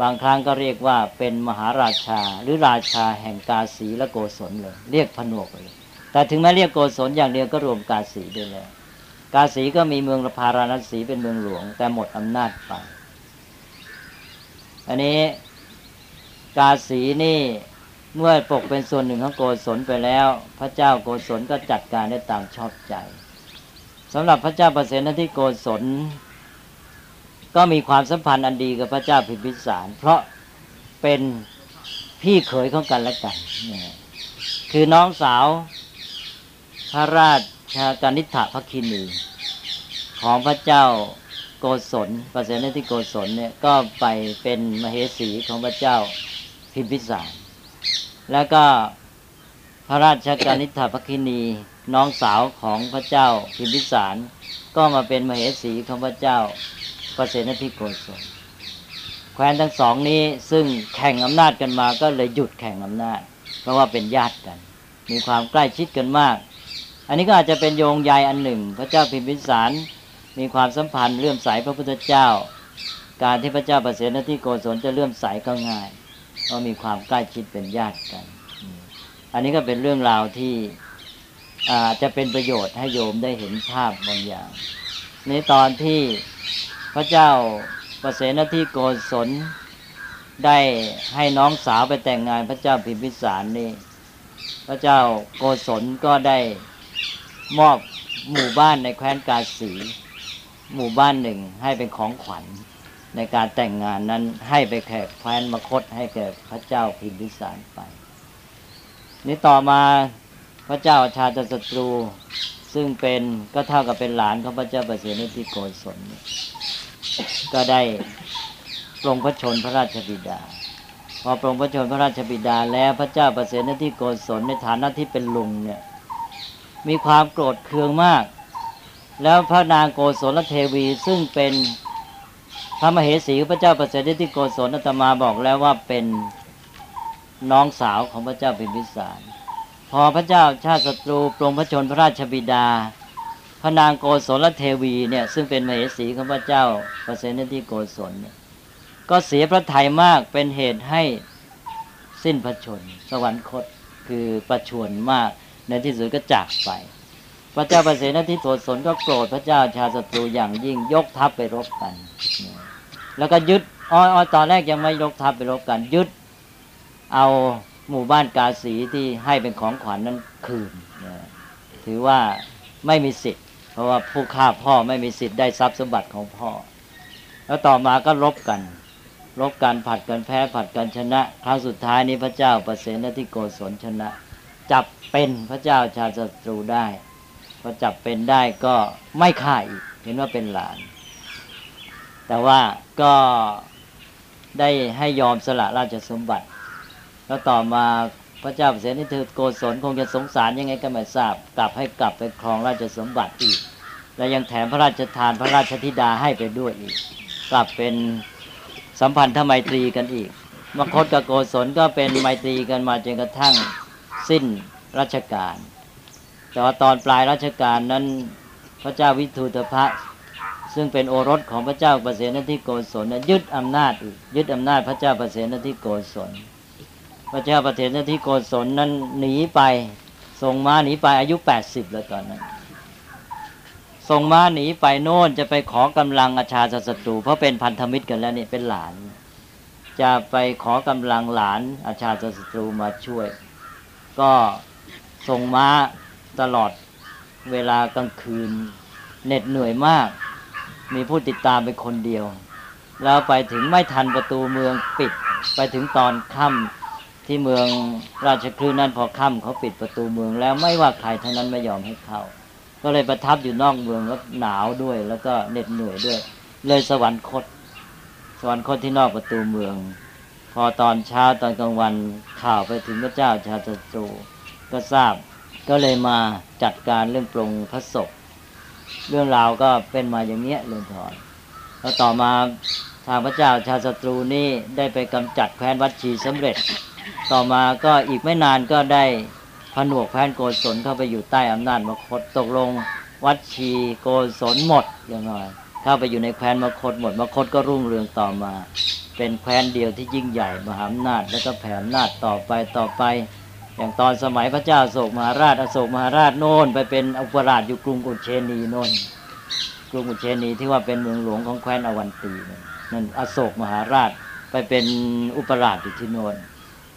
S2: บางครั้งก็เรียกว่าเป็นมหาราชา หรือราชาแห่งกาสีและโกศลเลย เรียกผนวกเลย แต่ถึงแม้เรียกโกศลอย่างเดียวก็รวมกาสีด้วยแล้ว กาสีก็มีเมืองพาราณสีเป็นเมืองหลวง แต่หมดอำนาจไป อันนี้กาสีนี่เมื่อปกเป็นส่วนหนึ่งของโกศลไปแล้ว พระเจ้าโกศลก็จัดการได้ตามชอบใจ สำหรับพระเจ้าประเสนที่โกศล ก็มีความสัมพันธ์อันดีกับพระเจ้าพิมพิสาร เพราะเป็นพี่เขยของกันและกัน คือน้องสาวพระราชากานิฐะพระคินีของพระเจ้าโกศลประเสนที่โกศลเนี่ยก็ไปเป็นมเหสีของพระเจ้าพิมพิสาร แล้วก็พระราชกานิษฐาภคินี น้องสาวของพระเจ้าพิมพิสารก็มาเป็นมเหสีของพระเจ้าประเสนทิโกศลแคว้นทั้งสองนี้ซึ่งแข่งอำนาจกันมาก็เลยหยุดแข่งอำนาจ เพราะว่าเป็นญาติกัน มีความใกล้ชิดกันมาก อันนี้ก็อาจจะเป็นโยงใยอันหนึ่ง พระเจ้าพิมพิสารมีความสัมพันธ์เลื่อมใสพระพุทธเจ้า การที่พระเจ้าประเสนทิโกศลจะเลื่อมใสก็ง่าย เพราะมีความใกล้ชิดเป็นญาติกัน อันนี้ก็เป็นเรื่องราวที่ จจะเป็นประโยชน์ให้โยมได้เห็นภาพบางอย่าง ในตอนที่พระเจ้าประเสนทิโกศลได้ให้น้องสาวไปแต่งงานพระเจ้าพิมพิสารนี่พระเจ้าโกศลก็ได้มอบหมู่บ้านในแคว้นกาสี หมู่บ้านหนึ่งให้เป็นของขวัญในการแต่งงานนั้นให้ไปแขกแคว้นมคตให้แก่พระเจ้าพิมพิสารไปนี้ต่อมา พระเจ้าชาติศัตรู ซึ่งเป็นก็เท่ากับเป็นหลานของพระเจ้าประเสริฐที่โกศลก็ได้ปรงพระชนพระราชบิดา พอปรงพระชนพระราชบิดา แล้วพระเจ้าประเสริฐที่โกศลในฐานะที่เป็นลุงเนี่ยมีความโกรธเคืองมาก แล้วพระนางโกศลเทวีซึ่งเป็นพระมเหสีพระเจ้าประเสริฐที่โกศลอาตมาบอกแล้วว่าเป็นน้องสาวของพระเจ้าพิมพิสาร พอพระเจ้าชาติศัตรูปรงพระชนพระราชบิดา พระนางโกศลเทวีเนี่ยซึ่งเป็นมเหสีของพระเจ้าประเสนที่โกศลเนี่ยก็เสียพระทัยมากเป็นเหตุให้สิ้นพระชน สวรรคตคือประชวนมากในที่สุดก็จากไป พระเจ้าประเสนที่โกศลก็โกรธพระเจ้าชาติศัตรูอย่างยิ่งยกทัพไปรบกัน แล้วก็ยึดอ๋อยตอนแรกยังไม่ยกทัพไปรบกันยึดเอา หมู่บ้านกาสีที่ให้เป็นของขวัญนนั้นคืนถือว่าไม่มีสิทธิ์ เพราะว่าผู้ฆ่าพ่อไม่มีสิทธิ์ได้ทรัพย์สมบัติของพ่อ แล้วต่อมาก็รบกันรบกันผัดกันแพ้ผัดกันชนะครั้งสุดท้ายนี้พระเจ้าประเสนที่โกศลชนะ จับเป็นพระเจ้าชาติศัตรูได้พอจับเป็นได้ก็ไม่ฆ่าอีกเห็นว่าเป็นหลาน แต่ว่าก็ได้ให้ยอมสละราชสมบัติ แล้วต่อมาพระเจ้าเสนิเธอโกศลคงจะสงสารยังไงก็ไม่ทราบ กลับให้กลับไปครองราชสมบัติอีก และยังแถมพระราชทานพระราชธิดาให้ไปด้วยอีก กลับเป็นสัมพันธไมตรีกันอีกมคตกับโกศลก็เป็นไมตรีกันมาจนกระทั่งสิ้นรัชกาลแต่ว่าตอนปลายรัชกาลนั้นพระเจ้าวิทูตพระซึ่งเป็นโอรสของพระเจ้าประเสนที่โกศลยึดอำนาจยึดอำนาจพระเจ้าประเสนที่โกศล พระเจ้าประเทศที่โกศลนั้นหนีไปส่งม้าหนีไปอายุแปดสิบแล้วตอนนั้นส่งม้าหนีไปโน่นจะไปขอกำลังอาชาศัตรูเพราะเป็นพันธมิตรกันแล้วนี่เป็นหลาน จะไปขอกำลังหลานอาชาศัตรูมาช่วย ก็ส่งม้าตลอดเวลากลางคืนเหน็ดเหนื่อยมาก มีผู้ติดตามเป็นคนเดียว แล้วไปถึงไม่ทันประตูเมืองปิด ไปถึงตอนค่ำ ที่เมืองราชคลื่นั้นพอค่ำเขาปิดประตูเมืองแล้วไม่ว่าใครทั้งนั้นไม่ยอมให้เข้า ก็เลยประทับอยู่นอกเมืองแล้วหนาวด้วย แล้วก็เหน็ดเหนื่อยด้วย เลยสวรรคต สวรรคตที่นอกประตูเมือง พอตอนเช้าตอนกลางวันข่าวไปถึงพระเจ้าชาตรูก็ทราบ ก็เลยมาจัดการเรื่องปรงพระศพเรื่องราวก็เป็นมาอย่างเนี้ยเรื่องถอนแล้วต่อมาทางพระเจ้าชาตรูนี่ได้ไปกำจัดแคว้นวัดชีสำเร็จ ต่อมาก็อีกไม่นานก็ได้ผนวกแพนโกศลเข้าไปอยู่ใต้อำนาจมคตตกลงวัดชีโกศลหมดอย่างไรเข้าไปอยู่ในแคว้นมคตหมดมคตก็รุ่งเรืองต่อมา เป็นแคว้นเดียวที่ยิ่งใหญ่มหาอำนาจแล้วก็แผ่อำนาจต่อไปต่อไป อย่างตอนสมัยพระเจ้าโศกมหาราชอโศกมหาราชโน่นไปเป็นอุปราชอยู่กรุงอุเชนีโน่นกรุงอุเชนีที่ว่าเป็นเมืองหลวงของแคว้นอวันตีนั่นอโศกมหาราชไปเป็นอุปราชอยู่ที่โน่น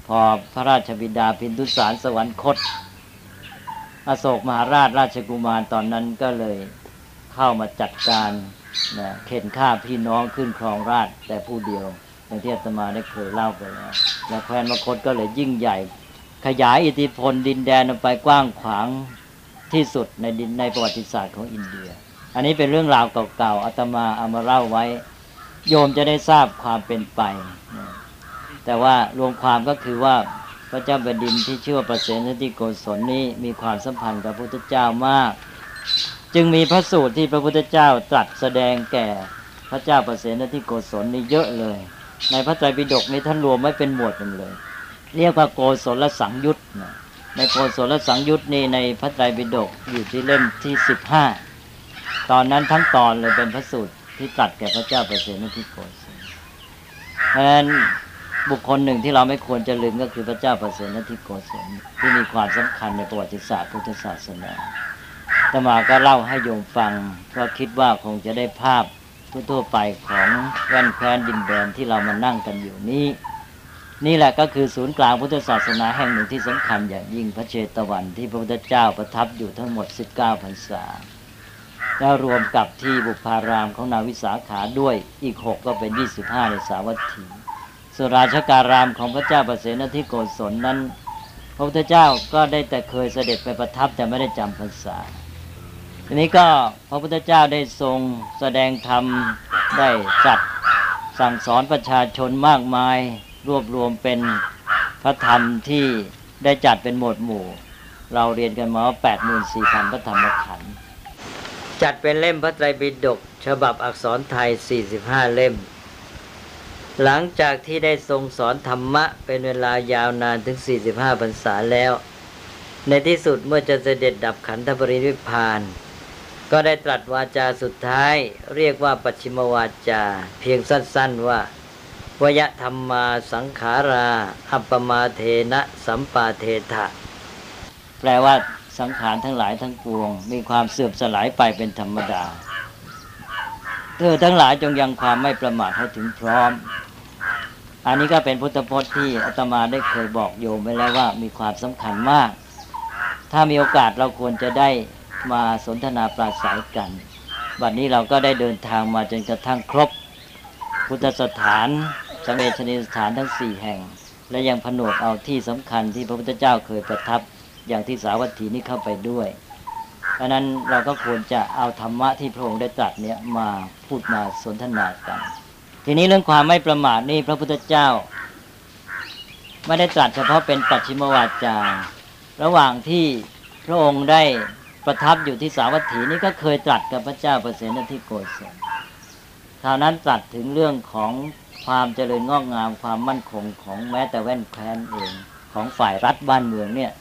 S2: พอพระราชบิดาพินทุสารสวรรคต อโศกมหาราชราชกุมารตอนนั้นก็เลยเข้ามาจัดการนะเข็นฆ่าพี่น้องขึ้นครองราชแต่ผู้เดียวอย่างที่อาตมาได้เคยเล่าไปแล้วและแคว้นมคตก็เลยยิ่งใหญ่ ขยายอิทธิพลดินแดนออกไปกว้างขวางที่สุดในดินในประวัติศาสตร์ของอินเดีย อันนี้เป็นเรื่องราวเก่าๆอาตมาเอามาเล่าไว้ โยมจะได้ทราบความเป็นไปนะ แต่ว่ารวมความก็คือว่าพระเจ้าแผ่นดินที่ชื่อว่าประเสนทิโกศลนี้มีความสัมพันธ์กับพระพุทธเจ้ามาก จึงมีพระสูตรที่พระพุทธเจ้าตรัสแสดงแก่พระเจ้าประเสนทิโกศลนี่เยอะเลย ในพระไตรปิฎกนี้ท่านรวมไว้เป็นหมวดกันเลย เรียกว่าโกศลสังยุตนะในโกศลสังยุตนี่ในพระไตรปิฎกอยู่ที่เล่มที่สิบห้าตอนนั้นทั้งตอนเลยเป็นพระสูตรที่ตรัสแก่พระเจ้าประเสนทิโกศลเพราะฉะนั้น บุคคลหนึ่งที่เราไม่ควรจะลืมก็คือพระเจ้าประเสนทิโกศลที่มีความสำคัญในประวัติศาสตร์พุทธศาสนาตมาก็เล่าให้โยมฟัง เพราะคิดว่าคงจะได้ภาพทั่วๆไปของแว่นแคว้นดินแดนที่เรามานั่งกันอยู่นี้ นี่แหละก็คือศูนย์กลางพุทธศาสนาแห่งหนึ่งที่สำคัญอย่างยิ่งพระเชตวันที่พระพุทธเจ้าประทับอยู่ทั้งหมด 19พรรษาแล้วรวมกับที่บุพารามของนาวิสาขาด้วยอีก 6 ก็เป็น 25 ในสาวัตถี สุราชการามของพระเจ้าประเสนทิโกศลนั้น พระพุทธเจ้าก็ได้แต่เคยเสด็จไปประทับแต่ไม่ได้จำพรรษาทีนี้ก็พระพุทธเจ้าได้ทรงแสดงธรรมได้จัดสั่งสอนประชาชนมากมาย รวบรวมเป็นพระธรรมที่ได้จัดเป็นหมวดหมู่ เราเรียนกันมาว่า84,000พระธรรมขันธ์จัดเป็นเล่มพระไตรปิฎกฉบับอักษรไทย 45 เล่ม หลังจากที่ได้ทรงสอนธรรมะเป็นเวลายาวนานถึง 45พรรษาแล้ว ในที่สุดเมื่อจะเสด็จดับขันธปรินิพพาน ก็ได้ตรัสวาจาสุดท้าย เรียกว่าปัจฉิมวาจา เพียงสั้นๆว่าวยธรรมาสังขารา อัปปมาเทนะสัมปาเทถะ แปลว่าสังขารทั้งหลายทั้งปวง มีความเสื่อมสลายไปเป็นธรรมดาเธอทั้งหลายจงยังความไม่ประมาทให้ถึงพร้อม อันนี้ก็เป็นพุทธพจน์ที่อาตมาได้เคยบอกโยมไว้แล้วว่ามีความสำคัญมาก ถ้ามีโอกาสเราควรจะได้มาสนทนาปราศัยกันวันนี้เราก็ได้เดินทางมาจนกระทั่งครบ พุทธสถานสังเวชนีสถานทั้งสี่แห่ง และยังผนวกเอาที่สำคัญที่พระพุทธเจ้าเคยประทับอย่างที่สาวัตถีนี้เข้าไปด้วยเพราะนั้นเราก็ควรจะเอาธรรมะที่พระองค์ได้ตรัสเนี่ยมาพูดมาสนทนากัน ทีนี้เรื่องความไม่ประมาทนี่พระพุทธเจ้า ไม่ได้ตรัสเฉพาะเป็นปัจฉิมวาจา ระหว่างที่พระองค์ได้ประทับอยู่ที่สาวัตถีนี่ก็เคยตรัสกับพระเจ้าเประเสนทิโกศลคราวนั้นตรัสถึงเรื่องของความเจริญงอกงามความมั่นคงของแม้แต่แว่นแคว้นเองของฝ่ายรัฐบ้านเมืองเนี่ย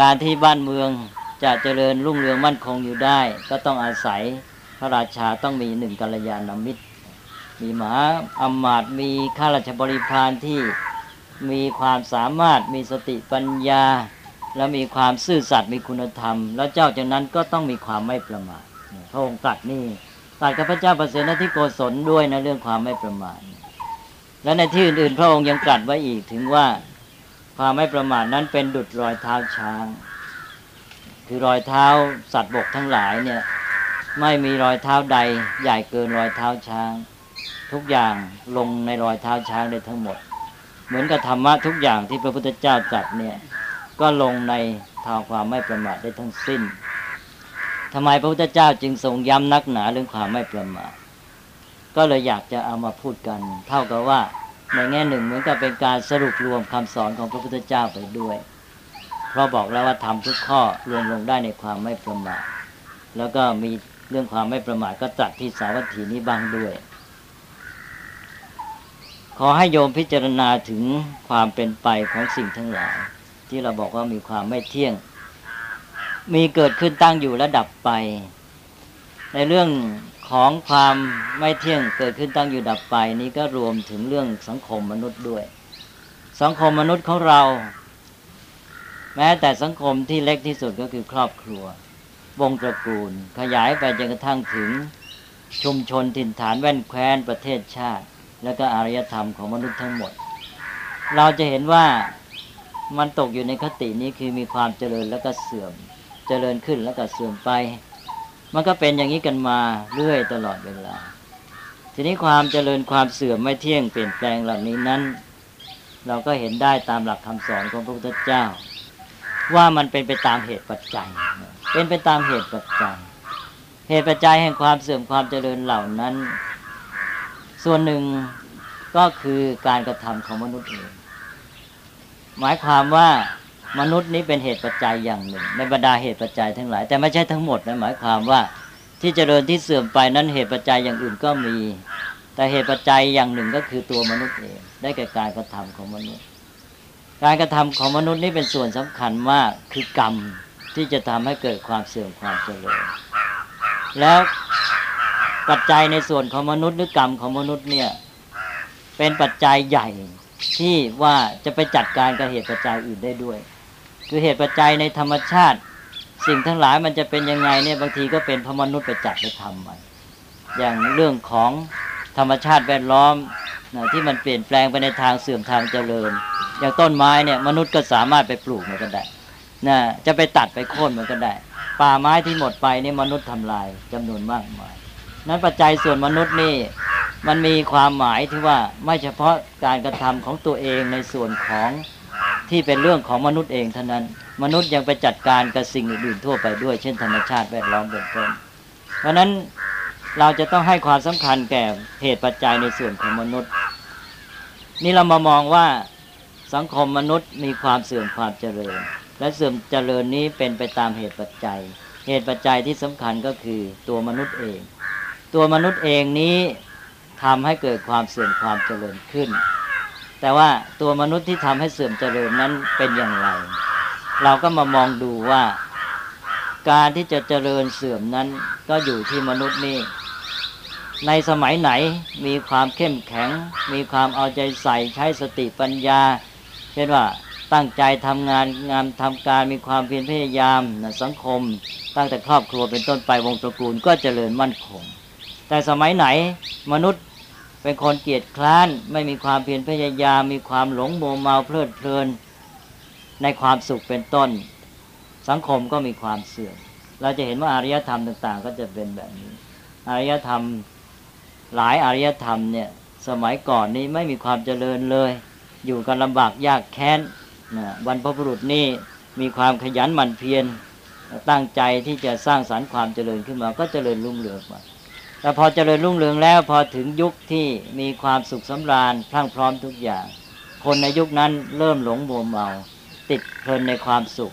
S2: การที่บ้านเมืองจะเจริญรุ่งเรืองมั่นคงอยู่ได้ ก็ต้องอาศัยพระราชาต้องมีหนึ่งกัลยาณมิตร มีมหาอำมาตย์มีข้าราชบริพารที่มีความสามารถมีสติปัญญา และมีความซื่อสัตย์มีคุณธรรม แล้วเจ้าจากนั้นก็ต้องมีความไม่ประมาทพระองค์ตรัสนี่ตรัสกับพระเจ้าประเสนที่โกศลด้วยนะเรื่องความไม่ประมาทและในที่อื่นๆ พระองค์ยังตรัสไว้อีกถึงว่าความไม่ประมาทนั้นเป็นดุดรอยเท้าช้าง คือรอยเท้าสัตว์บกทั้งหลายเนี่ยไม่มีรอยเท้าใดใหญ่เกินรอยเท้าช้าง ทุกอย่างลงในรอยเท้าช้างได้ทั้งหมด เหมือนกับธรรมะทุกอย่างที่พระพุทธเจ้าตรัสเนี่ยก็ลงในทางความไม่ประมาทได้ทั้งสิ้นทำไมพระพุทธเจ้าจึงทรงย้ำนักหนาเรื่องความไม่ประมาทก็เลยอยากจะเอามาพูดกัน เท่ากับว่าในแง่หนึ่งเหมือนกับเป็นการสรุปรวมคำสอนของพระพุทธเจ้าไปด้วย เพราะบอกแล้วว่าทำทุกข้อรวมลงได้ในความไม่ประมาทแล้วก็มีเรื่องความไม่ประมาทก็จัดที่สาวัตถีนี้บ้างด้วย ขอให้โยมพิจารณาถึงความเป็นไปของสิ่งทั้งหลาย ที่เราบอกว่ามีความไม่เที่ยง มีเกิดขึ้นตั้งอยู่และดับไป ในเรื่องของความไม่เที่ยงเกิดขึ้นตั้งอยู่ดับไป นี้ก็รวมถึงเรื่องสังคมมนุษย์ด้วย สังคมมนุษย์ของเรา แม้แต่สังคมที่เล็กที่สุดก็คือครอบครัว วงตระกูล ขยายไปจนกระทั่งถึงชุมชนถิ่นฐานแว่นแคว้นประเทศชาติ และก็อารยธรรมของมนุษย์ทั้งหมด เราจะเห็นว่ามันตกอยู่ในคตินี้คือมีความเจริญแล้วก็เสื่อม เจริญขึ้นแล้วก็เสื่อมไป มันก็เป็นอย่างนี้กันมาเรื่อยตลอดเวลา ทีนี้ความเจริญความเสื่อมไม่เที่ยงเปลี่ยนแปลงเหล่านี้นั้น เราก็เห็นได้ตามหลักคำสอนของพระพุทธเจ้า ว่ามันเป็นไปตามเหตุปัจจัย เป็นไปตามเหตุปัจจัย เหตุปัจจัยแห่งความเสื่อมความเจริญเหล่านั้น ส่วนหนึ่งก็คือการกระทำของมนุษย์เองหมายความว่ามนุษย์นี้เป็นเหตุปัจจัยอย่างหนึ่ง ในบรรดาเหตุปัจจัยทั้งหลาย แต่ไม่ใช่ทั้งหมดนะหมายความว่าที่เจริญที่เสื่อมไปนั้นเหตุปัจจัยอย่างอื่นก็มี แต่เหตุปัจจัยอย่างหนึ่งก็คือตัวมนุษย์เอง ได้แก่การกระทำของมนุษย์ การกระทำของมนุษย์นี่เป็นส่วนสำคัญมากคือกรรมที่จะทำให้เกิดความเสื่อมความเจริญ แล้ว ปัจจัยในส่วนของมนุษย์หรือกรรมของมนุษย์เนี่ย เป็นปัจจัยใหญ่ที่ว่าจะไปจัดการกับเหตุปัจจัยอื่นได้ด้วย คือเหตุปัจจัยในธรรมชาติ สิ่งทั้งหลายมันจะเป็นยังไงเนี่ยบางทีก็เป็นพมนุษย์ไปจัดไปทำมัน อย่างเรื่องของธรรมชาติแวดล้อมนะที่มันเปลี่ยนแปลงไปในทางเสื่อมทางเจริญ อย่างต้นไม้เนี่ยมนุษย์ก็สามารถไปปลูกมันก็ได้นะจะไปตัดไปโค่นมันก็ได้ ป่าไม้ที่หมดไปนี่มนุษย์ทำลายจำนวนมากมาย นั้นปัจจัยส่วนมนุษย์นี่มันมีความหมายที่ว่าไม่เฉพาะการกระทำของตัวเองในส่วนของที่เป็นเรื่องของมนุษย์เองเท่านั้น มนุษย์ยังไปจัดการกับสิ่งอื่นๆทั่วไปด้วย เช่นธรรมชาติแวดล้อมเป็นต้นเพราะนั้นเราจะต้องให้ความสำคัญแก่เหตุปัจจัยในส่วนของมนุษย์ นี่เรามามองว่าสังคมมนุษย์มีความเสื่อมความเจริญ และเสื่อมเจริญนี้เป็นไปตามเหตุปัจจัย เหตุปัจจัยที่สำคัญก็คือตัวมนุษย์เอง ตัวมนุษย์เองนี้ทำให้เกิดความเสื่อมความเจริญขึ้น แต่ว่าตัวมนุษย์ที่ทำให้เสื่อมเจริญนั้นเป็นอย่างไร เราก็มามองดูว่า การที่จะเจริญเสื่อมนั้นก็อยู่ที่มนุษย์นี่ในสมัยไหนมีความเข้มแข็ง มีความเอาใจใส่ใช้สติปัญญา เช่นว่าตั้งใจทำงานงานทำการมีความเพียรพยายามนะสังคม ตั้งแต่ครอบครัวเป็นต้นไปวงตระกูลก็เจริญมั่นคง แต่สมัยไหนมนุษย์เป็นคนเกียจคร้าน ไม่มีความเพียรพยายามมีความหลงโมเมาเพลิดเพลิน ในความสุขเป็นต้น สังคมก็มีความเสื่อมเราจะเห็นว่าอารยธรรมต่าง ๆ ก็จะเป็นแบบนี้ อารยธรรมหลายอารยธรรมเนี่ยสมัยก่อนนี้ไม่มีความเจริญเลย อยู่กันลำบากยากแค้นนะบรรพบุรุษนี่มีความขยันหมั่นเพียรตั้งใจที่จะสร้างสารรค์ความเจริญขึ้นมาก็เจริญรุ่งเรืองมา แต่พอเจริญรุ่งเรืองแล้วพอถึงยุคที่มีความสุขสำราญพรั่งพร้อมทุกอย่าง คนในยุคนั้นเริ่มหลงมัวเมาติดเพลินในความสุข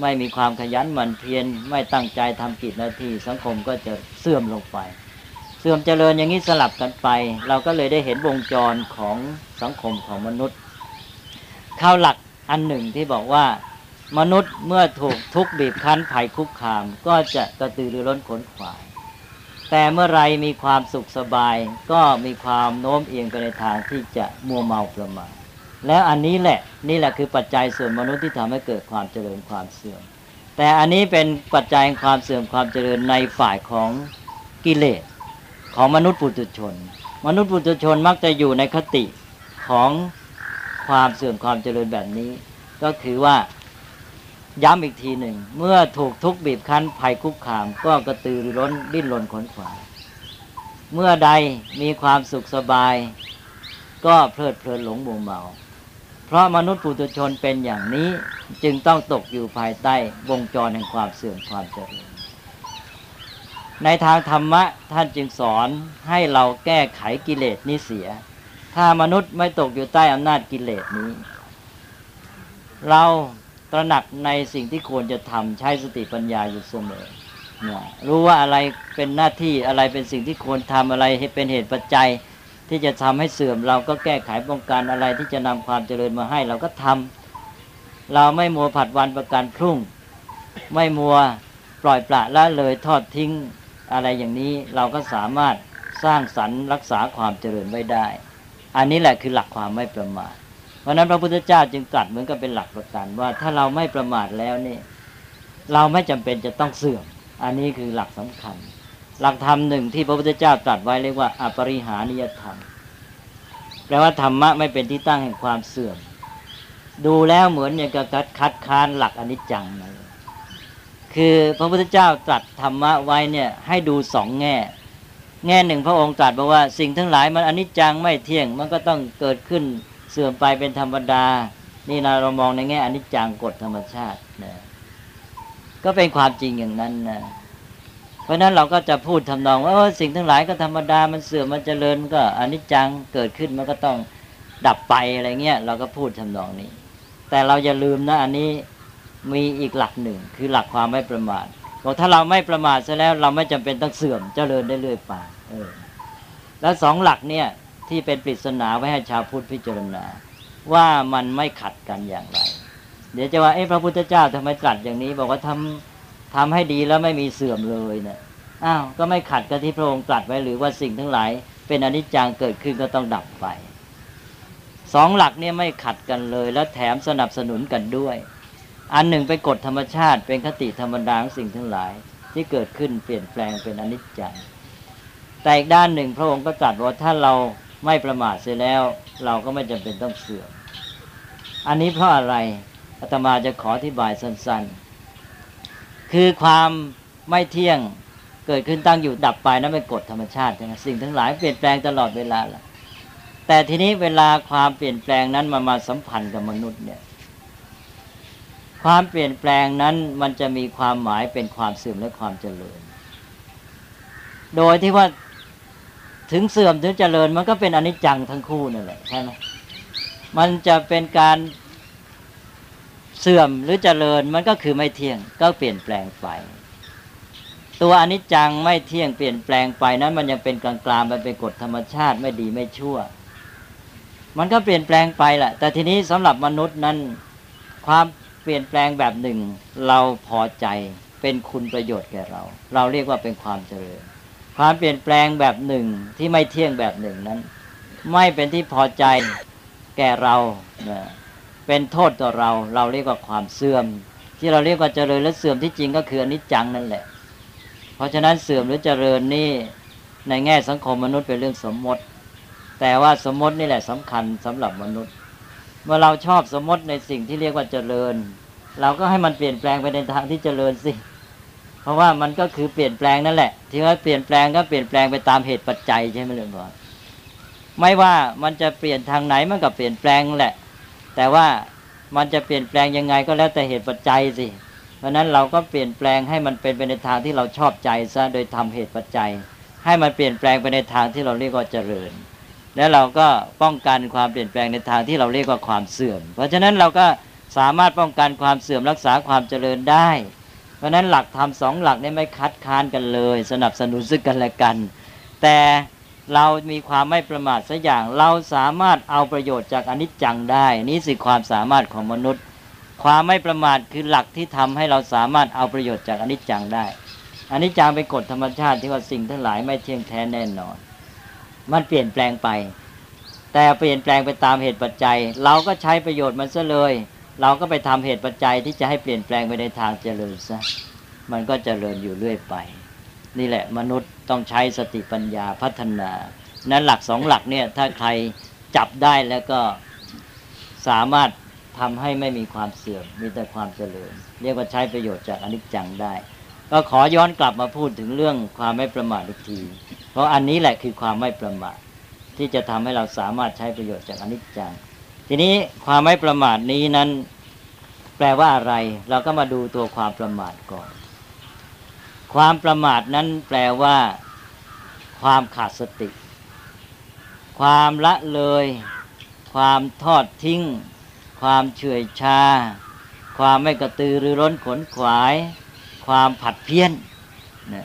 S2: ไม่มีความขยันหมั่นเพียรไม่ตั้งใจทำกิจหน้าที่สังคมก็จะเสื่อมลงไป เสื่อมเจริญอย่างนี้สลับกันไป เราก็เลยได้เห็นวงจรของสังคมของมนุษย์ข้าวหลักอันหนึ่งที่บอกว่ามนุษย์เมื่อถูกทุกข์บีบคั้นภัยคุกคาม ก็จะกระตือรือร้นขนขวาย แต่เมื่อไรมีความสุขสบาย ก็มีความโน้มเอียงไปในทางที่จะมัวเมาประมาทแล้วอันนี้แหละนี่แหละคือปัจจัยส่วนมนุษย์ที่ทำให้เกิดความเจริญความเสื่อม แต่อันนี้เป็นปัจจัยความเสื่อมความเจริญในฝ่ายของกิเลสของมนุษย์ปุถุชน มนุษย์ปุถุชนมักจะอยู่ในคติของความเสื่อมความเจริญแบบนี้ ก็คือว่า ย้ำอีกทีหนึ่ง เมื่อถูกทุกข์บีบคั้นภัยคุกคาม ก็กระตือรือร้นดิ้นรนขนขวายเมื่อใดมีความสุขสบาย ก็เพลิดเพลินหลงมัวเมา เพราะมนุษย์ปุถุชนเป็นอย่างนี้จึงต้องตกอยู่ภายใต้วงจรแห่งความเสื่อมความเจริญในทางธรรมะท่านจึงสอนให้เราแก้ไขกิเลสนี้เสีย ถ้ามนุษย์ไม่ตกอยู่ใต้อำนาจกิเลสนี้ เรา ตระหนักในสิ่งที่ควรจะทำใช้สติปัญญาอยู่เสมอเลยรู้ว่าอะไรเป็นหน้าที่อะไรเป็นสิ่งที่ควรทำอะไรให้เป็นเหตุปัจจัย ที่จะทำให้เสื่อมเราก็แก้ไขป้องกันอะไรที่จะนำความเจริญมาให้เราก็ทำเราไม่มัวผัดวันประกันพรุ่ง ไม่มัวปล่อยปละละเลยทอดทิ้งอะไรอย่างนี้เราก็สามารถสร้างสรรค์รักษาความเจริญไว้ได้ อันนี้แหละคือหลักความไม่ประมาท เพราะนั้นพระพุทธเจ้าจึงตรัสเหมือนกับเป็นหลักประกันว่าถ้าเราไม่ประมาทแล้วนี่เราไม่จำเป็นจะต้องเสื่อม อันนี้คือหลักสำคัญ หลักธรรมหนึ่งที่พระพุทธเจ้าตรัสไว้เรียกว่าอปริหานิยธรรม แปลว่าธรรมะไม่เป็นที่ตั้งแห่งความเสื่อม ดูแล้วเหมือนอย่างกับคัดค้านหลักอนิจจังนะคือพระพุทธเจ้าตรัสธรรมะไว้เนี่ยให้ดูสองแง่ แง่หนึ่งพระองค์ตรัสบอกว่า สิ่งทั้งหลายมันอนิจจังไม่เที่ยง มันก็ต้องเกิดขึ้น เสื่อมไปเป็นธรรมดา นี่นะเรามองในแง่อนิจจังกฎธรรมชาตินะก็เป็นความจริงอย่างนั้นนะเพราะนั้นเราก็จะพูดทำนองว่าสิ่งทั้งหลายก็ธรรมดา มันเสื่อมมันเจริญ ก็อนิจจังเกิดขึ้นมันก็ต้องดับไปอะไรเงี้ยเราก็พูดทำนองนี้ แต่เราอย่าลืมนะอันนี้มีอีกหลักหนึ่ง คือหลักความไม่ประมาทบอกถ้าเราไม่ประมาทซะแล้วเราไม่จำเป็นต้องเสื่อมเจริญได้เรื่อยไปออแล้วสองหลักเนี่ย ที่เป็นปริศนาไว้ให้ชาวพุทธพิจารณา ว่ามันไม่ขัดกันอย่างไร เดี๋ยวจะว่าเอ๊ะพระพุทธเจ้าทำไมตรัสอย่างนี้ บอกว่าทำทำให้ดีแล้วไม่มีเสื่อมเลยเนะี่ยอ้าวก็ไม่ขัดกับที่พระองค์ตรัสไว้หรือว่าสิ่งทั้งหลาย เป็นอนิจจังเกิดขึ้นก็ต้องดับไปสองหลักเนี่ยไม่ขัดกันเลย แล้วแถมสนับสนุนกันด้วย อันหนึ่งเป็นกฎธรรมชาติ เป็นคติธรรมดาของสิ่งทั้งหลาย ที่เกิดขึ้นเปลี่ยนแปลงเป็นอนิจจังแต่อีกด้านหนึ่งพระองค์ก็ตรัสว่าถ้าเรา ไม่ประมาทเสียแล้ว เราก็ไม่จำเป็นต้องเสื่อมอันนี้เพราะอะไรอาตมาจะขออธิบายสั้นๆ คือความไม่เที่ยงเกิดขึ้นตั้งอยู่ดับไปนั้นเป็นกฎธรรมชาติใช่ไหมสิ่งทั้งหลายเปลี่ยนแปลงตลอดเวลาแหละแต่ทีนี้เวลาความเปลี่ยนแปลงนั้นมามาสัมพันธ์กับมนุษย์เนี่ย ความเปลี่ยนแปลงนั้นมันจะมีความหมายเป็นความเสื่อมและความเจริญ โดยที่ว่า ถึงเสื่อมถึงเจริญมันก็เป็นอนิจจังทั้งคู่นั่นแหละใช่ไหมมันจะเป็นการเสื่อมหรือเจริญมันก็คือไม่เที่ยงก็เปลี่ยนแปลงไป ตัวอนิจจังไม่เที่ยงเปลี่ยนแปลงไปนั้น มันยังเป็นกลางๆมันเป็นกฎธรรมชาติไม่ดีไม่ชั่ว มันก็เปลี่ยนแปลงไปแหละแต่ทีนี้สำหรับมนุษย์นั้น ความเปลี่ยนแปลงแบบหนึ่ง เราพอใจเป็นคุณประโยชน์แก่เรา เราเรียกว่าเป็นความเจริญ ความเปลี่ยนแปลงแบบหนึ่งที่ไม่เที่ยงแบบหนึ่งนั้น ไม่เป็นที่พอใจแก่เราเป็นโทษต่อเรา เราเรียกว่าความเสื่อม ที่เราเรียกว่าเจริญและเสื่อมที่จริงก็คืออนิจจังนั่นแหละ เพราะฉะนั้นเสื่อมหรือเจริญนี่ในแง่สังคมมนุษย์เป็นเรื่องสมมติ แต่ว่าสมมตินี่แหละสำคัญสำหรับมนุษย์ เมื่อเราชอบสมมติในสิ่งที่เรียกว่าเจริญ เราก็ให้มันเปลี่ยนแปลงไปในทางที่เจริญสิเพราะว่ามันก็คือเปลี่ยนแปลงนั่นแหละ ที่ว่าเปลี่ยนแปลงก็เปลี่ยนแปลงไปตามเหตุปัจจัยใช่ไหมเลยบอไม่ว่ามันจะเปลี่ยนทางไหนมันก็เปลี่ยนแปลงแหละ แต่ว่ามันจะเปลี่ยนแปลงยังไงก็แล้วแต่เหตุปัจจัยสิ เพราะนั้นเราก็เปลี่ยนแปลงให้มันเป็นไปในทางที่เราชอบใจซะโดยทำเหตุปัจจัย ให้มันเปลี่ยนแปลงไปในทางที่เราเรียกว่าเจริญ แล้วเราก็ป้องกันความเปลี่ยนแปลงในทางที่เราเรียกว่าความเสื่อม เพราะฉะนั้นเราก็สามารถป้องกันความเสื่อมรักษาความเจริญได้ ราะนั้นหลักธรรมสองหลักนี้ไม่คัดค้านกันเลย สนับสนุนซึ่งกันและกัน แต่เรามีความไม่ประมาทสักอย่าง เราสามารถเอาประโยชน์จากอนิจจังได้ นี่สิความสามารถของมนุษย์ ความไม่ประมาทคือหลักที่ทำให้เราสามารถเอาประโยชน์จากอนิจจังได้อนิจจังเป็นกฎธรรมชาติที่ว่าสิ่งทั้งหลายไม่เที่ยงแท้แน่นอน มันเปลี่ยนแปลงไป แต่เปลี่ยนแปลงไปตามเหตุปัจจัย เราก็ใช้ประโยชน์มันซะเลย เราก็ไปทำเหตุปัจจัยที่จะให้เปลี่ยนแปลงไปในทางเจริญซะมันก็เจริญอยู่เรื่อยไป นี่แหละมนุษย์ต้องใช้สติปัญญาพัฒนา นั้นหลักสองหลักเนี่ยถ้าใครจับได้แล้วก็สามารถทำให้ไม่มีความเสื่อมมีแต่ความเจริญ เรียกว่าใช้ประโยชน์จากอนิจจังได้ ก็ขอย้อนกลับมาพูดถึงเรื่องความไม่ประมาทอีกที เพราะอันนี้แหละคือความไม่ประมาทที่จะทำให้เราสามารถใช้ประโยชน์จากอนิจจัง ทีนี้ความไม่ประมาทนี้นั้น แปลว่าอะไร เราก็มาดูตัวความประมาทก่อน ความประมาทนั้นแปลว่า ความขาดสติ ความละเลย ความทอดทิ้ง ความเฉื่อยชา ความไม่กระตือรือร้นขนขวาย ความผัดเพี้ยนนะ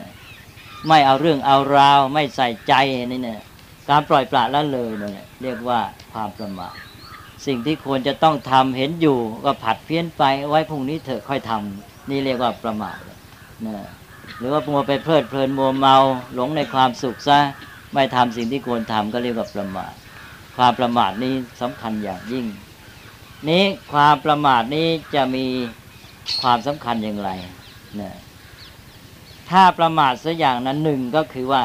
S2: ไม่เอาเรื่องเอาราว ไม่ใส่ใจนี่เนี่ยการปล่อยปละละเลยเนี่ยเรียกว่าความประมาท สิ่งที่ควรจะต้องทำเห็นอยู่ก็ผัดเพี้ยนไปไว้พรุ่งนี้เถอะค่อยทำนี่เรียกว่าประมาทนะหรือว่ามัวไปเพลิดเพลินมัวเมาหลงในความสุขซะไม่ทำสิ่งที่ควรทำก็เรียกว่าประมาท ความประมาทนี้สำคัญอย่างยิ่ง นี้ความประมาทนี้จะมีความสำคัญอย่างไรนะถ้าประมาทสักอย่างนั้นหนึ่งก็คือว่า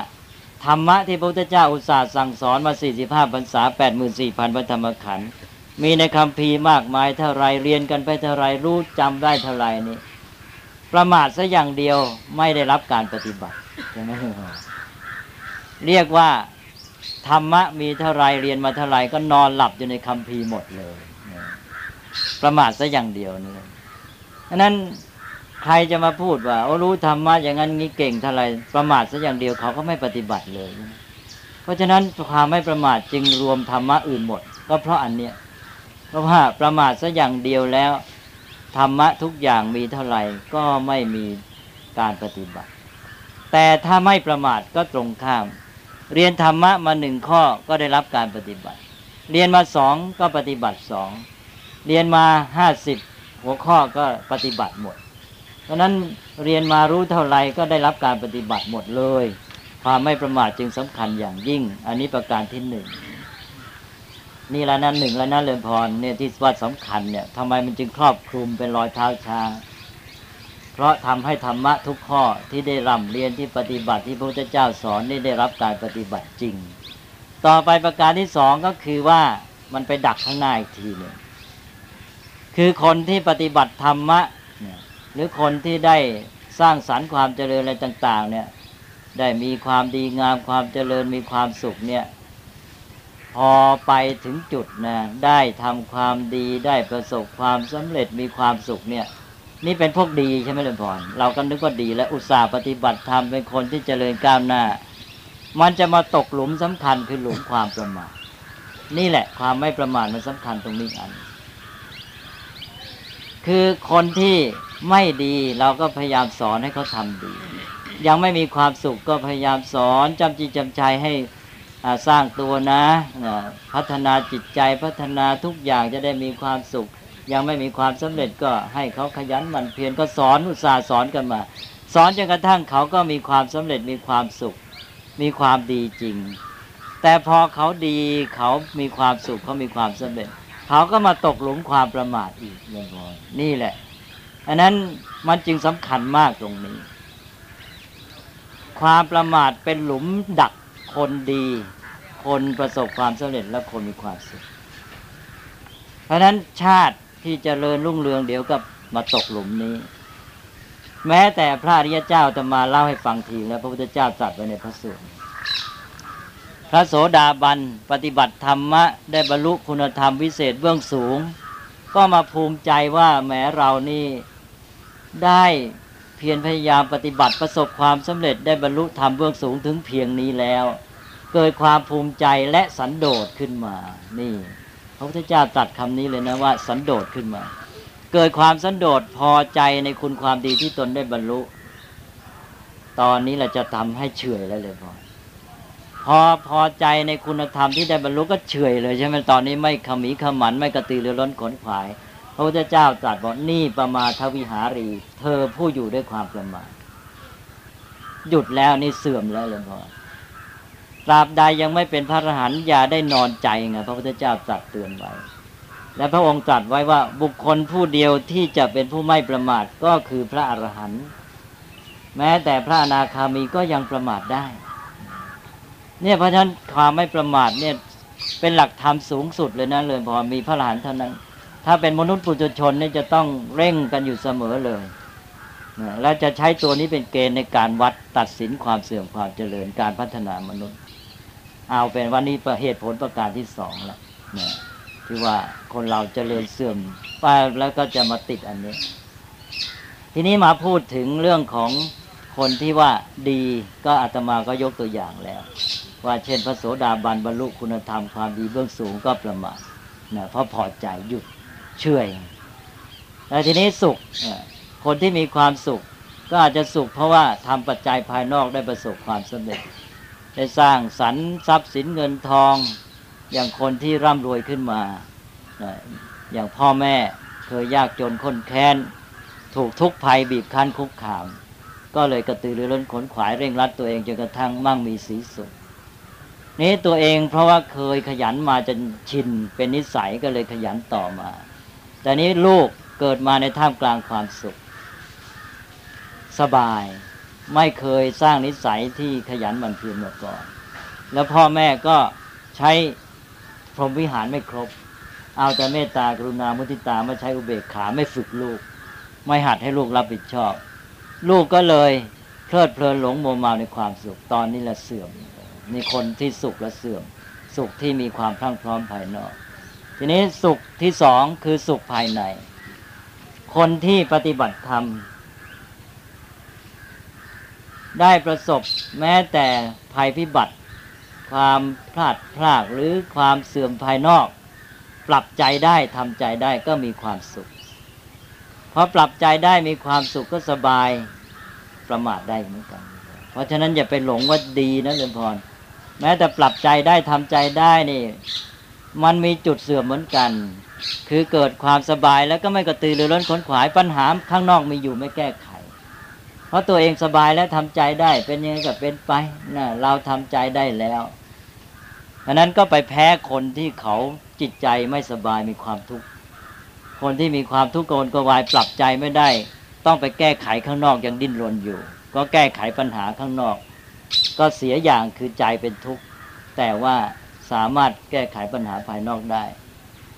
S2: ธรรมะที่พระพุทธเจ้าอุตส่าห์สั่งสอนมา 45พรรษา 84,000พระธรรมขันธ์ มีในคำพีมากมายเท่าไรเรียนกันไปเท่าไรรู้จำได้เท่าไรนี่ประมาทสักอย่างเดียวไม่ได้รับการปฏิบัติใช่ไหมเรียกว่าธรรมะมีเท่าไรเรียนมาเท่าไรก็นอนหลับอยู่ในคำพีหมดเลย ประมาทซะอย่างเดียวนี่ดังนั้นใครจะมาพูดว่าโอ้รู้ธรรมะอย่างนั้นงี้เก่งเท่าไรประมาทซะอย่างเดียวเขาก็ไม่ปฏิบัติเลย เพราะฉะนั้นความไม่ประมาทจึงรวมธรรมะอื่นหมด ก็เพราะอันเนี้ย เพราะว่าประมาทซะอย่างเดียวแล้ว ธรรมะทุกอย่างมีเท่าไหร่ก็ไม่มีการปฏิบัติ แต่ถ้าไม่ประมาทก็ตรงข้าม เรียนธรรมะมาหนึ่งข้อก็ได้รับการปฏิบัติ เรียนมาสองก็ปฏิบัติสองเรียนมาห้าสิบหัวข้อก็ปฏิบัติหมด เพราะนั้นเรียนมารู้เท่าไรก็ได้รับการปฏิบัติหมดเลย ความไม่ประมาทจึงสำคัญอย่างยิ่ง อันนี้ประการที่หนึ่ง นี่แล้วนั้นหนึ่งแล้วนั้นเรือนพรเนี่ยที่ว่าสำคัญเนี่ยทำไมมันจึงครอบคลุมเป็นรอยเท้าช้างเพราะทำให้ธรรมะทุกข้อที่ได้ร่ำเรียนที่ปฏิบัติที่พระพุทธเจ้าสอนนี่ได้รับการปฏิบัติจริง ต่อไปประการที่สองก็คือว่ามันไปดักข้างหน้าอีกทีหนึ่งคือคนที่ปฏิบัติธรรมะหรือคนที่ได้สร้างสรรค์ความเจริญอะไรต่าง ๆ เนี่ยได้มีความดีงามความเจริญมีความสุขเนี่ย พอไปถึงจุดนะได้ทำความดีได้ประสบความสำเร็จมีความสุขเนี่ยนี่เป็นพวกดีใช่ไหมเลยพรเราก็นึกว่าดีและอุตส่าห์ปฏิบัติธรรมเป็นคนที่เจริญก้าวหน้า มันจะมาตกหลุมสำคัญคือหลุมความประมาทนี่แหละความไม่ประมาทมันสำคัญตรงนี้อัน คือคนที่ไม่ดีเราก็พยายามสอนให้เขาทำดี ยังไม่มีความสุขก็พยายามสอนจำจีจำใจให้ สร้างตัวนะพัฒนาจิตใจพัฒนาทุกอย่างจะได้มีความสุข ยังไม่มีความสำเร็จก็ให้เขาขยันหมั่นเพียรก็สอนอุตสาห์สอนกันมา สอนจนกระทั่งเขาก็มีความสำเร็จมีความสุข มีความดีจริง แต่พอเขาดีเขามีความสุขเขามีความสำเร็จ เขาก็มาตกหลุมความประมาทอีกอย่างน้อยนี่แหละอันนั้นมันจึงสำคัญมากตรงนี้ ความประมาทเป็นหลุมดัก คนดี คนประสบความสำเร็จและคนมีความสุข เพราะนั้นชาติที่จเจริญรุ่งเรืองเดี๋ยวก็มาตกหลุมนี้ แม้แต่พระริยเจ้าจะมาเล่าให้ฟังทีแล้วพระพุทธเจ้าตรัสไว้ในพระสูตรพระโสดาบันปฏิบัติธรรมะ ได้บรรลุคุณธรรมวิเศษเบื้องสูง ก็มาภูมิใจว่าแม้เรานี่ได้ พียรพยายามปฏิบัติประสบความสำเร็จได้บรรลุธรรมเบื้องสูงถึงเพียงนี้แล้ว เกิดความภูมิใจและสันโดษขึ้นมา นี่พระพุทธเจ้าตรัสคำนี้เลยนะว่า สันโดษขึ้นมา เกิดความสันโดษพอใจในคุณความดีที่ตนได้บรรลุ ตอนนี้เราจะทำให้เฉยแล้วเลยพอพอพอใจในคุณธรรมที่ได้บรรลุก็เฉยเลยใช่ไหมตอนนี้ไม่ขมีขมันไม่กระตือรือร้นขนขวาย พระพุทธเจ้าตรัสบอกนี่ประมาทวิหารี เธอผู้อยู่ด้วยความประมาทหยุดแล้วนี่เสื่อมแล้วเลยพอตราบใดยังไม่เป็นพระอรหันต์อย่าได้นอนใจไงพระพุทธเจ้าตรัสเตือนไว้ และพระองค์ตรัสไว้ว่าบุคคลผู้เดียวที่จะเป็นผู้ไม่ประมาทก็คือพระอรหันต์แม้แต่พระอนาคามีก็ยังประมาทได้ เนี่ยเพราะฉะนั้นความไม่ประมาทเนี่ยเป็นหลักธรรมสูงสุดเลยนะเลยพอมีพระอรหันต์เท่านั้น ถ้าเป็นมนุษย์ปุถุชนนี่จะต้องเร่งกันอยู่เสมอเลยแล้วจะใช้ตัวนี้เป็นเกณฑ์ในการวัดตัดสินความเสื่อมความเจริญการพัฒนามนุษย์ เอาเป็นวันนี้ประเหตุผลประการที่สองแล้วนะที่ว่าคนเราเจริญเสื่อมไปแล้วก็จะมาติดอันนี้ ทีนี้มาพูดถึงเรื่องของคนที่ว่าดีก็อาตมาก็ยกตัวอย่างแล้ว ว่าเช่นพระโสดาบันบรรลุคุณธรรมความดีเบื้องสูงก็ประมาทนะเพราะพอใจหยุด เชื่อยแต่ทีนี้สุขคนที่มีความสุข ก็อาจจะสุขเพราะว่าทำปัจจัยภายนอกได้ประสบความสำเร็จ ได้สร้างสรรทรัพย์สินเงินทองอย่างคนที่ร่ำรวยขึ้นมา อย่างพ่อแม่เคยยากจนคนแค้น ถูกทุกภัยบีบคั้นคุกขาม ก็เลยกระตือรือร้นขนขวายเร่งรัดตัวเองจนกระทั่งมั่งมีสีสุขนี้ตัวเองเพราะว่าเคยขยันมาจนชินเป็นนิสัยก็เลยขยันต่อมา แต่นี้ลูกเกิดมาในท่ามกลางความสุข สบายไม่เคยสร้างนิสัยที่ขยันมันเพียรมาก่อน แล้วพ่อแม่ก็ใช้พรหมวิหารไม่ครบ เอาแต่เมตตากรุณามุทิตามาใช้อุเบกขาไม่ฝึกลูก ไม่หัดให้ลูกรับผิดชอบ ลูกก็เลยเพลิดเพลินหลงโมเมาในความสุขตอนนี้ละเสื่อม มีคนที่สุขและเสื่อม สุขที่มีความพรั่งพร้อมภายนอก ทีนี้สุขที่สองคือสุขภายใน คนที่ปฏิบัติธรรม ได้ประสบแม้แต่ภัยพิบัติ ความพลาดพลาดหรือความเสื่อมภายนอก ปรับใจได้ทำใจได้ก็มีความสุขพอปรับใจได้มีความสุขก็สบายประมาทได้เหมือนกัน เพราะฉะนั้นอย่าไปหลงว่าดีนะเรือนพร แม้แต่ปรับใจได้ทำใจได้นี่ มันมีจุดเสื่อมเหมือนกัน คือเกิดความสบายแล้วก็ไม่กระตือรือร้นขนขวายปัญหาข้างนอกมีอยู่ไม่แก้ไข เพราะตัวเองสบายแล้วทำใจได้เป็นยังไงก็เป็นไปนะเราทำใจได้แล้วดังนั้นก็ไปแพ้คนที่เขาจิตใจไม่สบายมีความทุกข์คนที่มีความทุกข์โกนกวายปรับใจไม่ได้ ต้องไปแก้ไขข้างนอกยังดิ้นรนอยู่ ก็แก้ไขปัญหาข้างนอก ก็เสียอย่างคือใจเป็นทุกข์แต่ว่า สามารถแก้ไขปัญหาภายนอกได้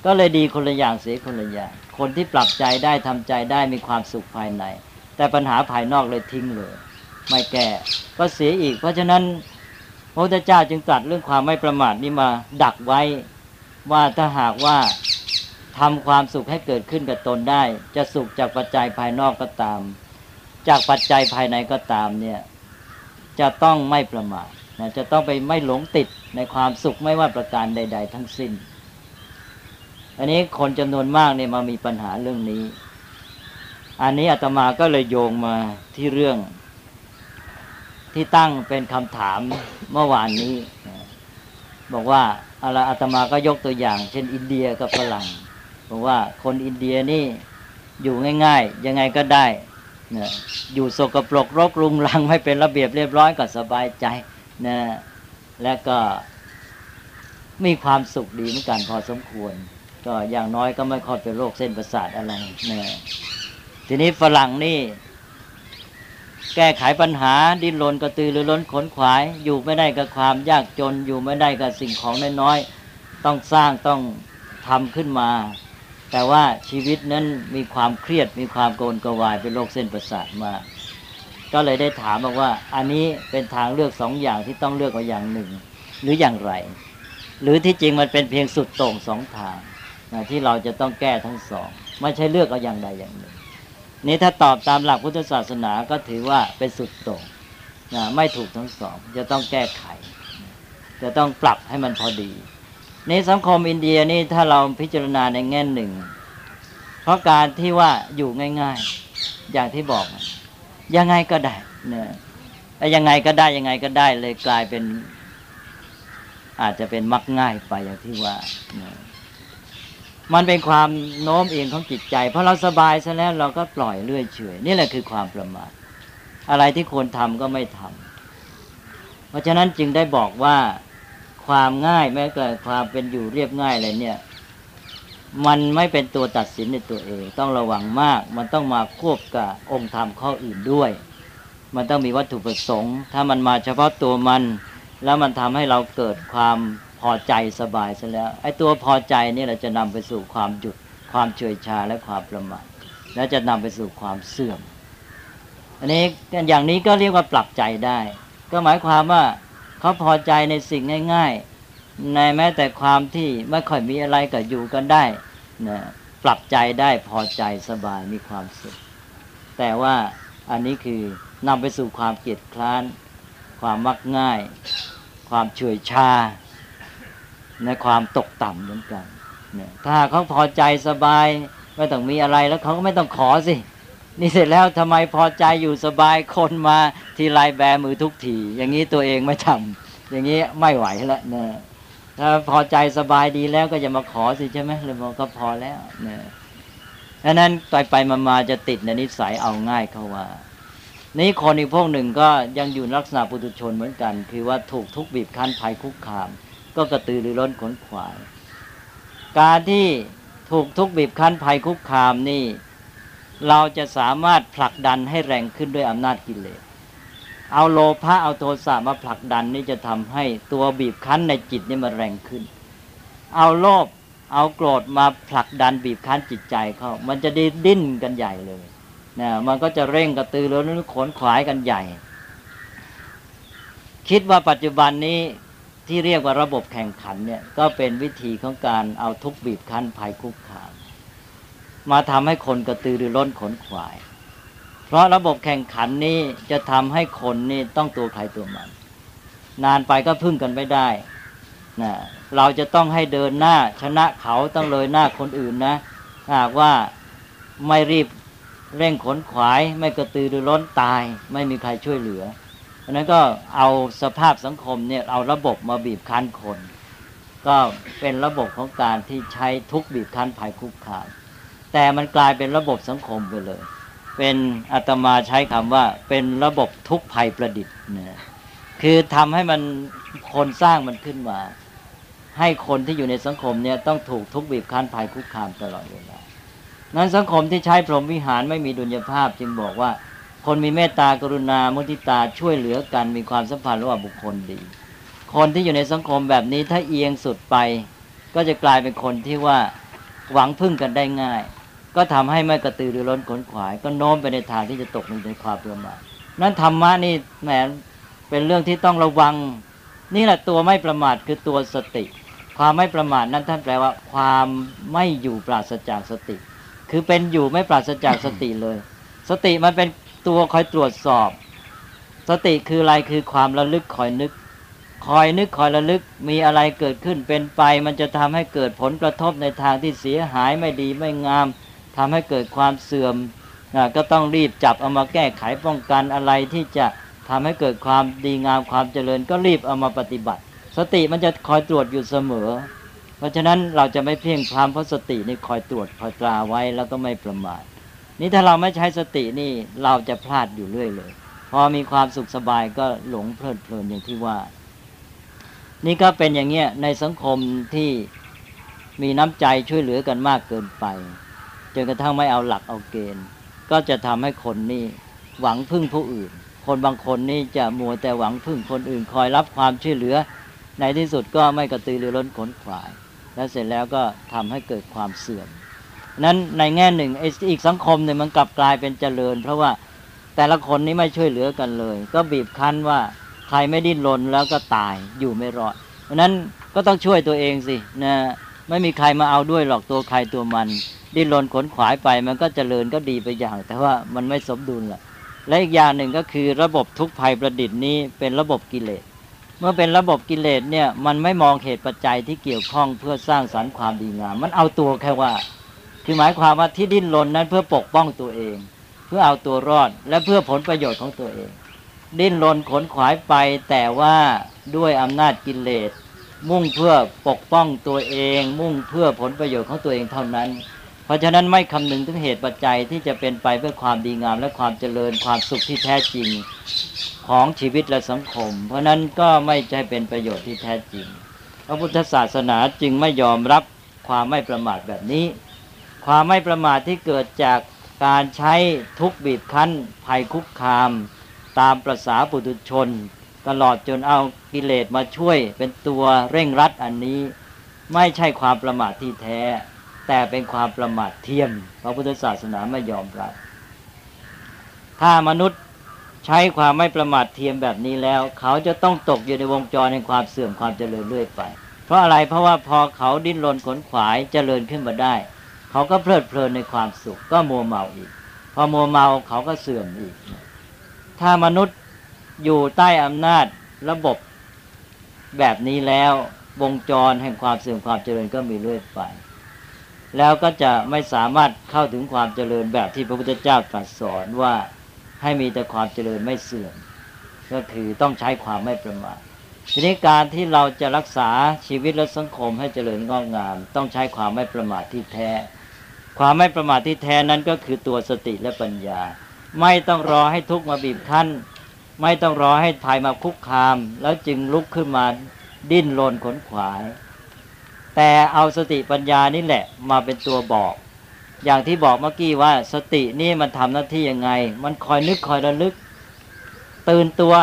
S2: ก็เลยดีคนละอย่างเสียคนละอย่างคนที่ปรับใจได้ทำใจได้มีความสุขภายใน แต่ปัญหาภายนอกเลยทิ้งเลย ไม่แก้ก็เสียอีก เพราะฉะนั้นพระพุทธเจ้าจึงตรัสเรื่องความไม่ประมาทนี้มาดักไว้ว่าถ้าหากว่าทำความสุขให้เกิดขึ้นกับตนได้ จะสุขจากปัจจัยภายนอกก็ตาม จากปัจจัยภายในก็ตามเนี่ยจะต้องไม่ประมาท นะจะต้องไปไม่หลงติดในความสุขไม่ว่าประการใด ๆ ทั้งสิ้น อันนี้คนจำนวนมากเนี่ยมามีปัญหาเรื่องนี้ อันนี้อาตมาก็เลยโยงมาที่เรื่องที่ตั้งเป็นคำถามเมื่อวานนี้ บอกว่าอะไรอาตมาก็ยกตัวอย่าง เช่น อินเดียกับฝรั่งบอกว่าคนอินเดียนี่อยู่ง่าย ๆ ยังไงก็ได้นะอยู่สกปรกรกรุงรังไม่เป็นระเบียบเรียบร้อยก็สบายใจ นะและก็มีความสุขดีเหมือนกันพอสมควร ก็อย่างน้อยก็ไม่ค่อยเป็นโรคเส้นประสาทอะไรนะทีนี้ฝรั่งนี่ แก้ไขปัญหาดิ้นรนกระตือรือร้นขนขวาย อยู่ไม่ได้กับความยากจน อยู่ไม่ได้กับสิ่งของน้อยๆต้องสร้างต้องทำขึ้นมา แต่ว่าชีวิตนั้นมีความเครียดมีความโกลกวายเป็นโรคเส้นประสาทมาก ก็เลยได้ถามบอกว่า อันนี้เป็นทางเลือกสองอย่างที่ต้องเลือกเอาอย่างหนึ่ง หรืออย่างไร หรือที่จริงมันเป็นเพียงสุดโต่งสองทางนะที่เราจะต้องแก้ทั้งสองไม่ใช่เลือกเอาอย่างใดอย่างหนึ่ง นี้ถ้าตอบตามหลักพุทธศาสนาก็ถือว่าเป็นสุดโต่งนะไม่ถูกทั้งสอง จะต้องแก้ไข จะต้องปรับให้มันพอดี ในสังคมอินเดียนี่ถ้าเราพิจารณาในแง่หนึ่ง เพราะการที่ว่าอยู่ง่าย ๆ อย่างที่บอก ยังไงก็ได้เนี่ยยังไงก็ได้ยังไงก็ได้เลยกลายเป็น อาจจะเป็นมักง่ายไปอย่างที่ว่ามันเป็นความโน้มเอียงของจิตใจเพราะเราสบายซะแล้วเราก็ปล่อยเลื่อยเฉยนี่แหละคือความประมาทอะไรที่ควรทำก็ไม่ทำเพราะฉะนั้นจึงได้บอกว่าความง่ายแม้แต่ความเป็นอยู่เรียบง่ายอะไรเนี่ย มันไม่เป็นตัวตัดสินในตัวเอง ต้องระวังมาก มันต้องมาควบกับองค์ธรรมข้ออื่นด้วย มันต้องมีวัตถุประสงค์ ถ้ามันมาเฉพาะตัวมัน แล้วมันทำให้เราเกิดความพอใจสบายซะแล้วไอ้ตัวพอใจนี่เราจะนำไปสู่ความหยุดความเฉยชาและความประมาทแล้วจะนำไปสู่ความเสื่อม อันนี้อย่างนี้ก็เรียกว่าปรับใจได้ ก็หมายความว่าเขาพอใจในสิ่งง่าย ๆ ในแม้แต่ความที่ไม่ค่อยมีอะไรก็อยู่กันได้นะปรับใจได้พอใจสบายมีความสุข แต่ว่าอันนี้คือนำไปสู่ความเกียดคร้าน ความมักง่าย ความเฉยชาในความตกต่ำเหมือนกันนะถ้าเขาพอใจสบายไม่ต้องมีอะไรแล้วเขาก็ไม่ต้องขอสินี่เสร็จแล้วทำไมพอใจอยู่สบายคนมาทีไรแบมือทุกที อย่างนี้ตัวเองไม่ทำอย่างนี้ไม่ไหวแล้วเนะ ถ้าพอใจสบายดีแล้วก็จะมาขอสิใช่ไหมเลยบอกก็พอแล้วเนะดังนั้นไปไปมามาจะติดในนิสัยเอาง่ายเขาว่า นี้คนอีกพวกหนึ่งก็ยังอยู่ลักษณะปุถุชนเหมือนกัน คือว่าถูกทุกบีบคั้นภัยคุกคาม ก็กระตือรือร้นขนขวาย การที่ถูกทุกบีบคั้นภัยคุกคามนี่ เราจะสามารถผลักดันให้แรงขึ้นด้วยอำนาจกิเลส เอาโลภะเอาโทสะมาผลักดันนี่จะทำให้ตัวบีบคั้นในจิตนี่มันแรงขึ้น เอาโลภเอาโกรธมาผลักดันบีบคั้นจิตใจเขามันจะดิ้นดิ้นกันใหญ่เลยนะมันก็จะเร่งกระตือรือร้นขนขวายกันใหญ่ คิดว่าปัจจุบันนี้ที่เรียกว่าระบบแข่งขันเนี่ยก็เป็นวิธีของการเอาทุกบีบคั้นภัยคุกคาม มาทำให้คนกระตือรือร้นขนขวาย ราะระบบแข่งขันนี้จะทำให้คนนี่ต้องตัวใครตัวมัน นานไปก็พึ่งกันไม่ได้นะเราจะต้องให้เดินหน้าชนะเขาต้องเลยหน้าคนอื่นนะหากว่าไม่รีบเร่งขนขวาย ไม่กระตือรือร้นตาย ไม่มีใครช่วยเหลือเพราะนั้นก็เอาสภาพสังคมเนี่ยเอาระบบมาบีบคั้นคน ก็เป็นระบบของการที่ใช้ทุกบีบคั้นภัยคุกคามแต่มันกลายเป็นระบบสังคมไปเลย เป็นอาตมาใช้คำว่าเป็นระบบทุกภัยประดิษฐ์นะคือทำให้มันคนสร้างมันขึ้นมา ให้คนที่อยู่ในสังคมเนี่ยต้องถูกทุกบีบคั้นภัยคุกคามตลอดเวลานั้นสังคมที่ใช้พรหมวิหารไม่มีดุลยภาพ จึงบอกว่า คนมีเมตตากรุณามุทิตาช่วยเหลือกันมีความสัมพันธ์ระหว่างบุคคลดี คนที่อยู่ในสังคมแบบนี้ถ้าเอียงสุดไป ก็จะกลายเป็นคนที่ว่าหวังพึ่งกันได้ง่าย ก็ทำให้ไม่กระตือรือร้นขนขวาย ก็โน้มไปในทางที่จะตกในความประมาทนั้นธรรมะนี่แหมเป็นเรื่องที่ต้องระวัง นี่แหละตัวไม่ประมาทคือตัวสติ ความไม่ประมาทนั้นท่านแปลว่า ความไม่อยู่ปราศจากสติ คือเป็นอยู่ไม่ปราศจากสติเลย สติมันเป็นตัวคอยตรวจสอบ สติคืออะไรคือความระลึกคอยนึก คอยนึกคอยระลึกมีอะไรเกิดขึ้นเป็นไป มันจะทำให้เกิดผลกระทบในทางที่เสียหายไม่ดีไม่งาม ทำให้เกิดความเสื่อมก็ต้องรีบจับเอามาแก้ไขป้องกันอะไรที่จะทำให้เกิดความดีงามความเจริญ ก็รีบเอามาปฏิบัติ สติมันจะคอยตรวจอยู่เสมอ เพราะฉะนั้นเราจะไม่เพียงพรามเพราะสตินี่คอยตรวจคอยตราไว้แล้วก็ไม่ประมาทนี่ถ้าเราไม่ใช้สตินี่เราจะพลาดอยู่เรื่อยเลย พอมีความสุขสบายก็หลงเพลิดเพลินอย่างที่ว่า นี่ก็เป็นอย่างเงี้ยในสังคมที่มีน้ำใจช่วยเหลือกันมากเกินไป จนกระทั่งไม่เอาหลักเอาเกณฑ์ ก็จะทำให้คนนี่หวังพึ่งผู้อื่น คนบางคนนี่จะมัวแต่หวังพึ่งคนอื่น คอยรับความช่วยเหลือ ในที่สุดก็ไม่กระตือรือร้นขนขวาย แล้วเสร็จแล้วก็ทำให้เกิดความเสื่อมนั้นในแง่หนึ่งอีกสังคมเนี่ยมันกลับกลายเป็นเจริญ เพราะว่าแต่ละคนนี้ไม่ช่วยเหลือกันเลย ก็บีบคั้นว่าใครไม่ดิ้นรนแล้วก็ตายอยู่ไม่รอดเพราะนั้นก็ต้องช่วยตัวเองสินะ ไม่มีใครมาเอาด้วยหรอกตัวใครตัวมัน ดิ้นรนขนขวายไปมันก็เจริญก็ดีไปอย่าง แต่ว่ามันไม่สมดุลแหละและอีกอย่างหนึ่งก็คือระบบทุกภัยประดิษฐ์นี้เป็นระบบกิเลส เมื่อเป็นระบบกิเลสเนี่ยมันไม่มองเหตุปัจจัยที่เกี่ยวข้องเพื่อสร้างสรรค์ความดีงาม มันเอาตัวแค่ว่า คือหมายความว่าที่ดิ้นรนนั้นเพื่อปกป้องตัวเอง เพื่อเอาตัวรอดและเพื่อผลประโยชน์ของตัวเอง ดิ้นรนขนขวายไปแต่ว่าด้วยอำนาจกิเลส มุ่งเพื่อปกป้องตัวเอง มุ่งเพื่อผลประโยชน์ของตัวเองเท่านั้น เพราะฉะนั้นไม่คำนึงถึงเหตุปัจจัยที่จะเป็นไปเพื่อความดีงามและความเจริญความสุขที่แท้จริงของชีวิตและสังคม เพราะนั้นก็ไม่ใช่เป็นประโยชน์ที่แท้จริง พระพุทธศาสนาจึงไม่ยอมรับความไม่ประมาทแบบนี้ ความไม่ประมาทที่เกิดจากการใช้ทุกบีบคั้น ภัยคุกคาม ตามประษาปุถุชน ตลอดจนเอากิเลสมาช่วยเป็นตัวเร่งรัดอันนี้ ไม่ใช่ความประมาทที่แท้ แต่เป็นความประมาทเทียมพระพุทธศาสนาไม่ยอมรับ ถ้ามนุษย์ใช้ความไม่ประมาทเทียมแบบนี้แล้ว เขาจะต้องตกอยู่ในวงจรในความเสื่อมความเจริญเรื่อยไป เพราะอะไรเพราะว่าพอเขาดิ้นรนขนขวายเจริญขึ้นมาได้ เขาก็เพลิดเพลินในความสุขก็มัวเมาอีก พอมัวเมาเขาก็เสื่อมอีก ถ้ามนุษย์ อยู่ใต้อำนาจระบบแบบนี้แล้ววงจรแห่งความเสื่อมความเจริญก็มีเรื่อยไป แล้วก็จะไม่สามารถเข้าถึงความเจริญแบบที่พระพุทธเจ้าตรัสสอนว่าให้มีแต่ความเจริญไม่เสื่อม ก็คือต้องใช้ความไม่ประมาททีนี้การที่เราจะรักษาชีวิตและสังคมให้เจริญงอกงาม ต้องใช้ความไม่ประมาทที่แท้ ความไม่ประมาทที่แท้นั้นก็คือตัวสติและปัญญา ไม่ต้องรอให้ทุกข์มาบีบคั้น ไม่ต้องรอให้ภัยมาคุกคาม แล้วจึงลุกขึ้นมาดิ้นรนขนขวาย แต่เอาสติปัญญานี่แหละมาเป็นตัวบอก อย่างที่บอกเมื่อกี้ว่าสตินี่มันทำหน้าที่ยังไง มันคอยนึกคอยระลึก ตื่นตัว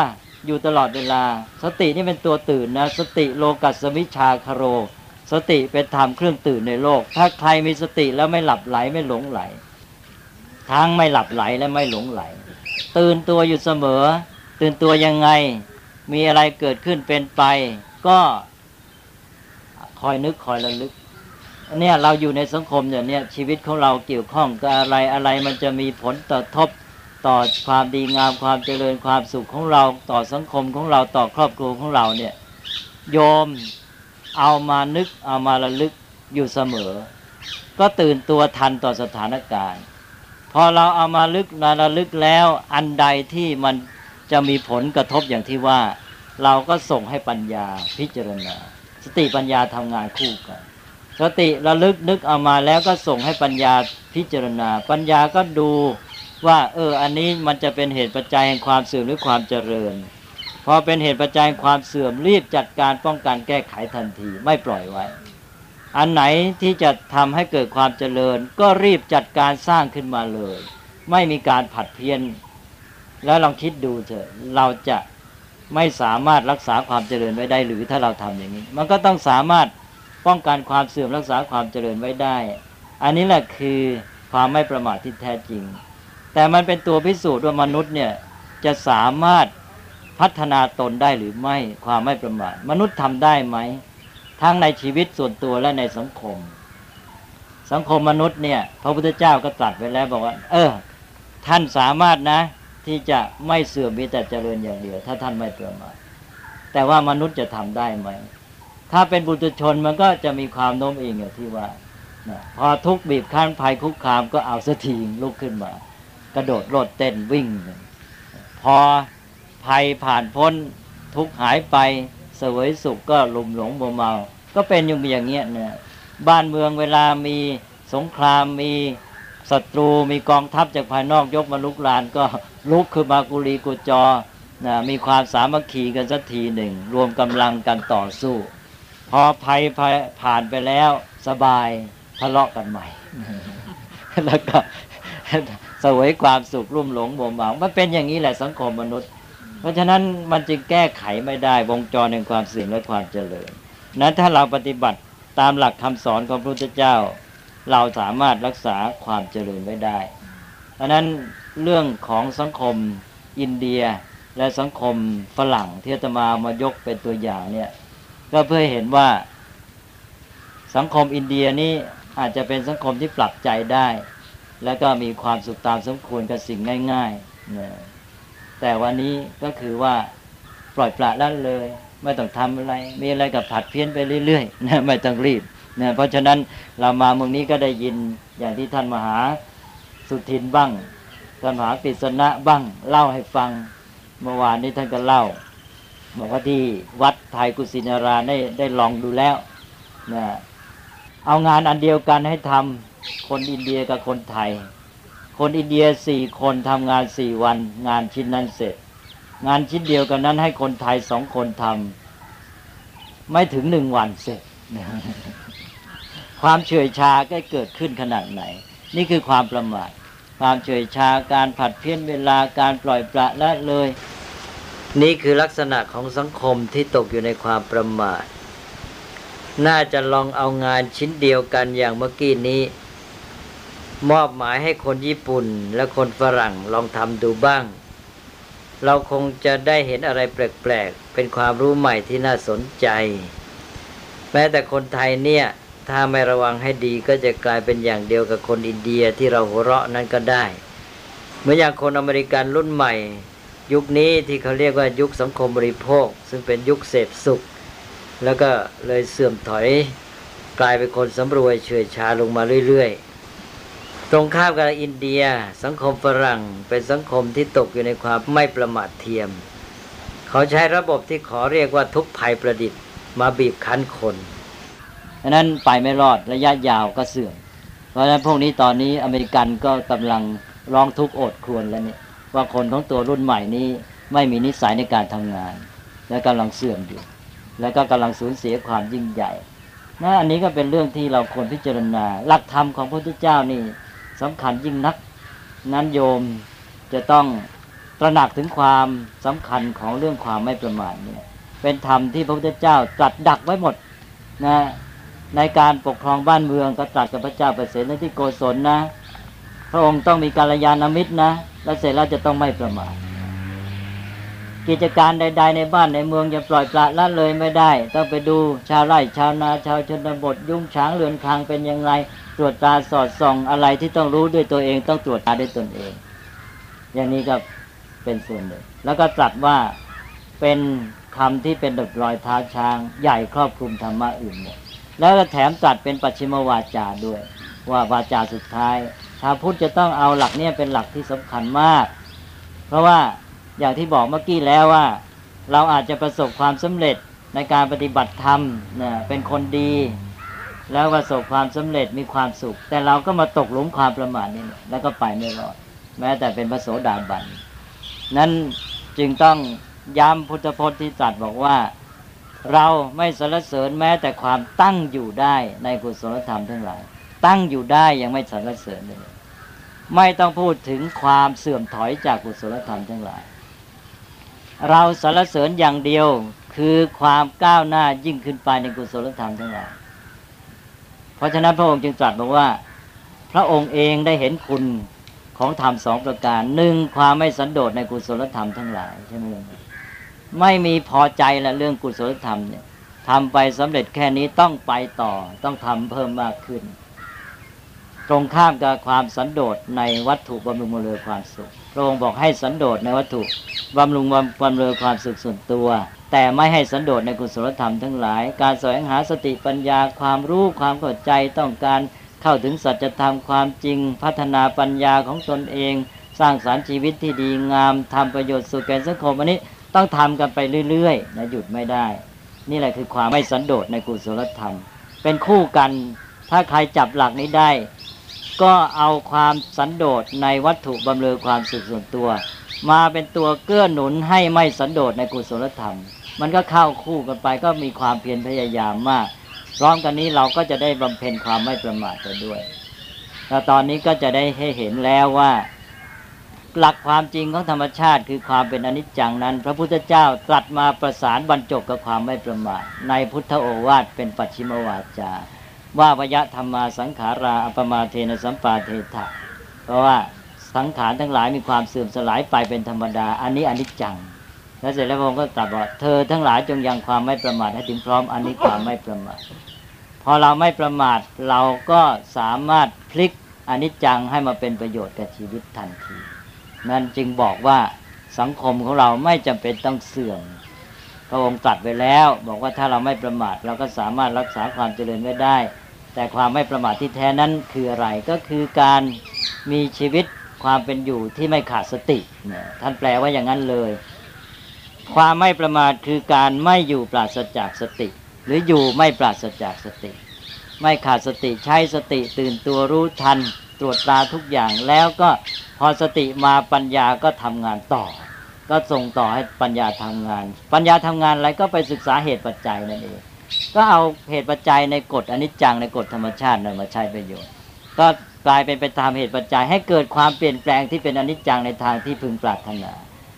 S2: อยู่ตลอดเวลา สตินี่เป็นตัวตื่นนะ สติโลกัสมิชาคโร สติเป็นธรรมเครื่องตื่นในโลก ถ้าใครมีสติแล้วไม่หลับไหลไม่หลงไหล ทั้งไม่หลับไหลและไม่หลงไหล ตื่นตัวอยู่เสมอ ตื่นตัวยังไง มีอะไรเกิดขึ้นเป็นไป ก็คอยนึกคอยระลึกเนี่ยเราอยู่ในสังคมเนี่ยเนี่ยชีวิตของเราเกี่ยวข้องกับอะไรอะไรมันจะมีผลต่อทบต่อความดีงามความเจริญความสุขของเราต่อสังคมของเราต่อครอบครัวของเราเนี่ยโยมเอามานึกเอามาระลึกอยู่เสมอ ก็ตื่นตัวทันต่อสถานการณ์ พอเราเอามาลึกระลึกแล้วอันใดที่มัน จะมีผลกระทบอย่างที่ว่า เราก็ส่งให้ปัญญาพิจารณา สติปัญญาทำงานคู่กัน สติระลึกนึกเอามาแล้วก็ส่งให้ปัญญาพิจารณา ปัญญาก็ดูว่า เออ อันนี้มันจะเป็นเหตุปัจจัยแห่งความเสื่อมหรือความเจริญพอเป็นเหตุปัจจัยความเสื่อมรีบจัดการป้องกันแก้ไขทันทีไม่ปล่อยไว้ อันไหนที่จะทำให้เกิดความเจริญ ก็รีบจัดการสร้างขึ้นมาเลย ไม่มีการผัดเพี้ยน แล้วลองคิดดูเถอะเราจะไม่สามารถรักษาความเจริญไว้ได้หรือถ้าเราทำอย่างนี้ มันก็ต้องสามารถป้องกันความเสื่อมรักษาความเจริญไว้ได้ อันนี้แหละคือความไม่ประมาทที่แท้จริง แต่มันเป็นตัวพิสูจน์ว่ามนุษย์เนี่ยจะสามารถพัฒนาตนได้หรือไม่ความไม่ประมาทมนุษย์ทำได้ไหมทั้งในชีวิตส่วนตัวและในสังคม สังคมมนุษย์เนี่ยพระพุทธเจ้าก็ตรัสไว้แล้วบอกว่า เออ ท่านสามารถนะ ที่จะไม่เสื่อมมีแต่เจริญอย่างเดียว ถ้าท่านไม่ประมาทแต่ว่ามนุษย์จะทำได้ไหม ถ้าเป็นบุตรชนมันก็จะมีความโน้มเองอย่างที่ว่าพอทุกบีบคั้นภัยคุกคามก็เอาสถีงลุกขึ้นมา กระโดดโลดเต้นวิ่ง พอภัยผ่านพ้นทุกหายไปเสวยสุขก็ลุมหลงมัวเมา ก็เป็นอยู่อย่างเงี้ยเนี่ยบ้านเมืองเวลามีสงครามมี ศัตรูมีกองทัพจากภายนอกยกมาลุกลานก็ลุกคือมากุลีกุจอนะมีความสามัคคีกันสักทีหนึ่ง รวมกำลังกันต่อสู้ พอภัยผ่านไปแล้วสบายทะเลาะกันใหม่ แล้วก็สวยความสุขรุ่มหลงบ่มเมามันเป็นอย่างนี้แหละสังคมมนุษย์ เพราะฉะนั้นมันจึงแก้ไขไม่ได้วงจรแห่งความเสื่อมและความเจริญ นั้นถ้าเราปฏิบัติตามหลักคำสอนของพระพุทธเจ้า เราสามารถรักษาความเจริญไว้ได้เพราะนั้นเรื่องของสังคมอินเดียและสังคมฝรั่งที่จะมามายกเป็นตัวอย่างเนี่ยก็เพื่อเห็นว่า สังคมอินเดียนี้อาจจะเป็นสังคมที่ปรับใจได้ แล้วก็มีความสุขตามสมควรกับสิ่งง่ายๆนะแต่วันนี้ก็คือว่าปล่อยปละละเลย ไม่ต้องทำอะไร มีอะไรกับผัดเพี้ยนไปเรื่อยๆนะไม่ต้องรีบ เนะเพราะฉะนั้นเรามาเมืองนี้ก็ได้ยินอย่างที่ท่านมหาสุทินบ้างท่านมหากฤษณะบ้างเล่าให้ฟังเมื่อวานนี้ท่านก็เล่าบอกว่าที่วัดไทยกุสินาราได้ได้ลองดูแล้วนะเอางานอันเดียวกันให้ทำคนอินเดียกับคนไทย คนอินเดียสี่คนทำงานสี่วัน งานชิ้นนั้นเสร็จ งานชิ้นเดียวกันนั้นให้คนไทยสองคนทำไม่ถึงหนึ่งวันเสร็จ ความเฉยชาก็เกิดขึ้นขนาดไหน นี่คือความประมาทความเฉยชาการผัดเพี้ยนเวลาการปล่อยปละละเลย นี่คือลักษณะของสังคมที่ตกอยู่ในความประมาท น่าจะลองเอางานชิ้นเดียวกันอย่างเมื่อกี้นี้ มอบหมายให้คนญี่ปุ่นและคนฝรั่งลองทำดูบ้าง เราคงจะได้เห็นอะไรแปลกๆ เป็นความรู้ใหม่ที่น่าสนใจ แม้แต่คนไทยเนี่ย ถ้าไม่ระวังให้ดีก็จะกลายเป็นอย่างเดียวกับคนอินเดียที่เราหัวเราะนั้นก็ได้เหมือนอย่างคนอเมริกันรุ่นใหม่ ยุคนี้ที่เขาเรียกว่ายุคสังคมบริโภค ซึ่งเป็นยุคเสพสุข แล้วก็เลยเสื่อมถอยกลายเป็นคนสำรวยเฉยชาลงมาเรื่อยๆ ตรงข้ามกับอินเดีย สังคมฝรั่งเป็นสังคมที่ตกอยู่ในความไม่ประมาทเทียม เขาใช้ระบบที่ขอเรียกว่าทุกภัยประดิษฐ์ มาบีบคั้นคน ดังนั้นไปไม่รอดระยะยาวก็เสื่อม เพราะฉะนั้นพวกนี้ตอนนี้อเมริกันก็กำลังร้องทุกข์โอดครวญแล้วเนี่ยว่าคนของตัวรุ่นใหม่นี้ไม่มีนิสัยในการทำงาน และกำลังเสื่อมอยู่ แล้วก็กำลังสูญเสียความยิ่งใหญ่นะอันนี้ก็เป็นเรื่องที่เราควรพิจารณา หลักธรรมของพระพุทธเจ้านี่สำคัญยิ่งนัก นั้นโยมจะต้องตระหนักถึงความสำคัญของเรื่องความไม่ประมาทเนี่ยเป็นธรรมที่พระพุทธเจ้าตรัสดักไว้หมดนะ ในการปกครองบ้านเมืองก็ตรัสกับพระเจ้าเปรตในที่โกศลนะ พระองค์ต้องมีกาลยานามิตรนะ และเสร็จแล้วจะต้องไม่ประมาทกิจการใด ๆ ในบ้านในเมืองจะปล่อยปละละเลยไม่ได้ ต้องไปดูชาวไร่ชาวนาชาวชนบท ยุ่งช้างเรือนคางเป็นอยังไงตรวจตาสอดส่องอะไรที่ต้องรู้ด้วยตัวเองต้องตรวจตาด้วยตนเอง อย่างนี้ก็เป็นส่วนหนึ่งแล้วก็ตรัสว่าเป็นคำที่เป็นดดรอยเท้าช้าง ใหญ่ครอบคลุมธรรมะอื่นหมด แล้วก็แถมตัดเป็นปัจฉิมวาจาด้วย ว่าวาจาสุดท้ายชาวพุทธจะต้องเอาหลักเนี้เป็นหลักที่สำคัญมาก เพราะว่าอย่างที่บอกเมื่อกี้แล้วว่า เราอาจจะประสบความสำเร็จในการปฏิบัติธรรมนะเป็นคนดี แล้วประสบความสำเร็จมีความสุข แต่เราก็มาตกหลุมความประมาทนี่แล้วก็ไปไม่รอดแม้แต่เป็นพระโสดาบันนั้นจึงต้องย้ำพุทธพจน์ที่ตรัสบอกว่า เราไม่สรรเสริญแม้แต่ความตั้งอยู่ได้ในกุศลธรรมทั้งหลาย ตั้งอยู่ได้ยังไม่สรรเสริญเลย ไม่ต้องพูดถึงความเสื่อมถอยจากกุศลธรรมทั้งหลาย เราสรรเสริญอย่างเดียวคือความก้าวหน้ายิ่งขึ้นไปในกุศลธรรมทั้งหลาย เพราะฉะนั้นพระองค์จึงตรัสบอกว่า พระองค์เองได้เห็นคุณของธรรมสองประการหนึ่งความไม่สันโดษในกุศลธรรมทั้งหลายใช่ไหม ไม่มีพอใจละเรื่องกุศลธรรมเนี่ยทำไปสำเร็จแค่นี้ต้องไปต่อต้องทำเพิ่มมากขึ้น ตรงข้ามกับความสันโดษในวัตถุบำรุงบำเรอความสุขพระองค์บอกให้สันโดษในวัตถุบำรุงบำเรอความสุขส่วนตัว แต่ไม่ให้สันโดษในกุศลธรรมทั้งหลาย การแสวงหาสติปัญญาความรู้ความเข้าใจต้องการเข้าถึงสัจธรรมความจริง พัฒนาปัญญาของตนเอง สร้างสารรค์ชีวิตที่ดีงามทำประโยชน์สุขแก่สังคมอันนี้ ต้องทำกันไปเรื่อยๆนะหยุดไม่ได้ นี่แหละคือความไม่สันโดษในกุศลธรรม เป็นคู่กัน ถ้าใครจับหลักนี้ได้ ก็เอาความสันโดษในวัตถุบำเรอความสุขส่วนตัว มาเป็นตัวเกื้อหนุนให้ไม่สันโดษในกุศลธรรม มันก็เข้าคู่กันไปก็มีความเพียรพยายามมากพร้อมกันนี้เราก็จะได้บำเพ็ญความไม่ประมาทไปด้วยแล้วตอนนี้ก็จะได้ให้เห็นแล้วว่า หลักความจริงของธรรมชาติ คือความเป็นอนิจจังนั้น พระพุทธเจ้าตรัสมาประสานบรรจบกับความไม่ประมาทในพุทธโอวาทเป็นปัจฉิมวาจา ว่าวยะธรรมาสังขาราอัปมาเทนสัมปาเทถะเพราะว่าสังขารทั้งหลายมีความเสื่อมสลายไปเป็นธรรมดา อันนี้อนิจจัง แล้วเสร็จแล้วพระองค์ก็ตรัสว่าเธอทั้งหลายจงยังความไม่ประมาทให้ถึงพร้อมอันนี้ความไม่ประมาทพอเราไม่ประมาทเราก็สามารถพลิกอนิจจังให้มาเป็นประโยชน์กับชีวิตทันที นั่นจึงบอกว่าสังคมของเราไม่จำเป็นต้องเสื่อมพระองค์ตรัสไว้แล้ว บอกว่าถ้าเราไม่ประมาทเราก็สามารถรักษาความเจริญไว้ได้ แต่ความไม่ประมาทที่แท้นั้นคืออะไรก็คือการมีชีวิตความเป็นอยู่ที่ไม่ขาดสติเนี่ยท่านแปลว่าอย่างนั้นเลย ความไม่ประมาทคือการไม่อยู่ปราศจากสติ หรืออยู่ไม่ปราศจากสติ ไม่ขาดสติใช้สติตื่นตัวรู้ทัน ตรวจตาทุกอย่างแล้วก็พอสติมาปัญญาก็ทำงานต่อ ก็ส่งต่อให้ปัญญาทำงาน ปัญญาทำงานอะไรก็ไปศึกษาเหตุปัจจัยนั่นเองก็เอาเหตุปัจจัยในกฎอนิจจังในกฎธรรมชาตินมาใช้ประโยชน์ ก็กลายเป็นไปตามเหตุปัจจัย ให้เกิดความเปลี่ยนแปลงที่เป็นอนิจจังในทางที่พึงปรารถนา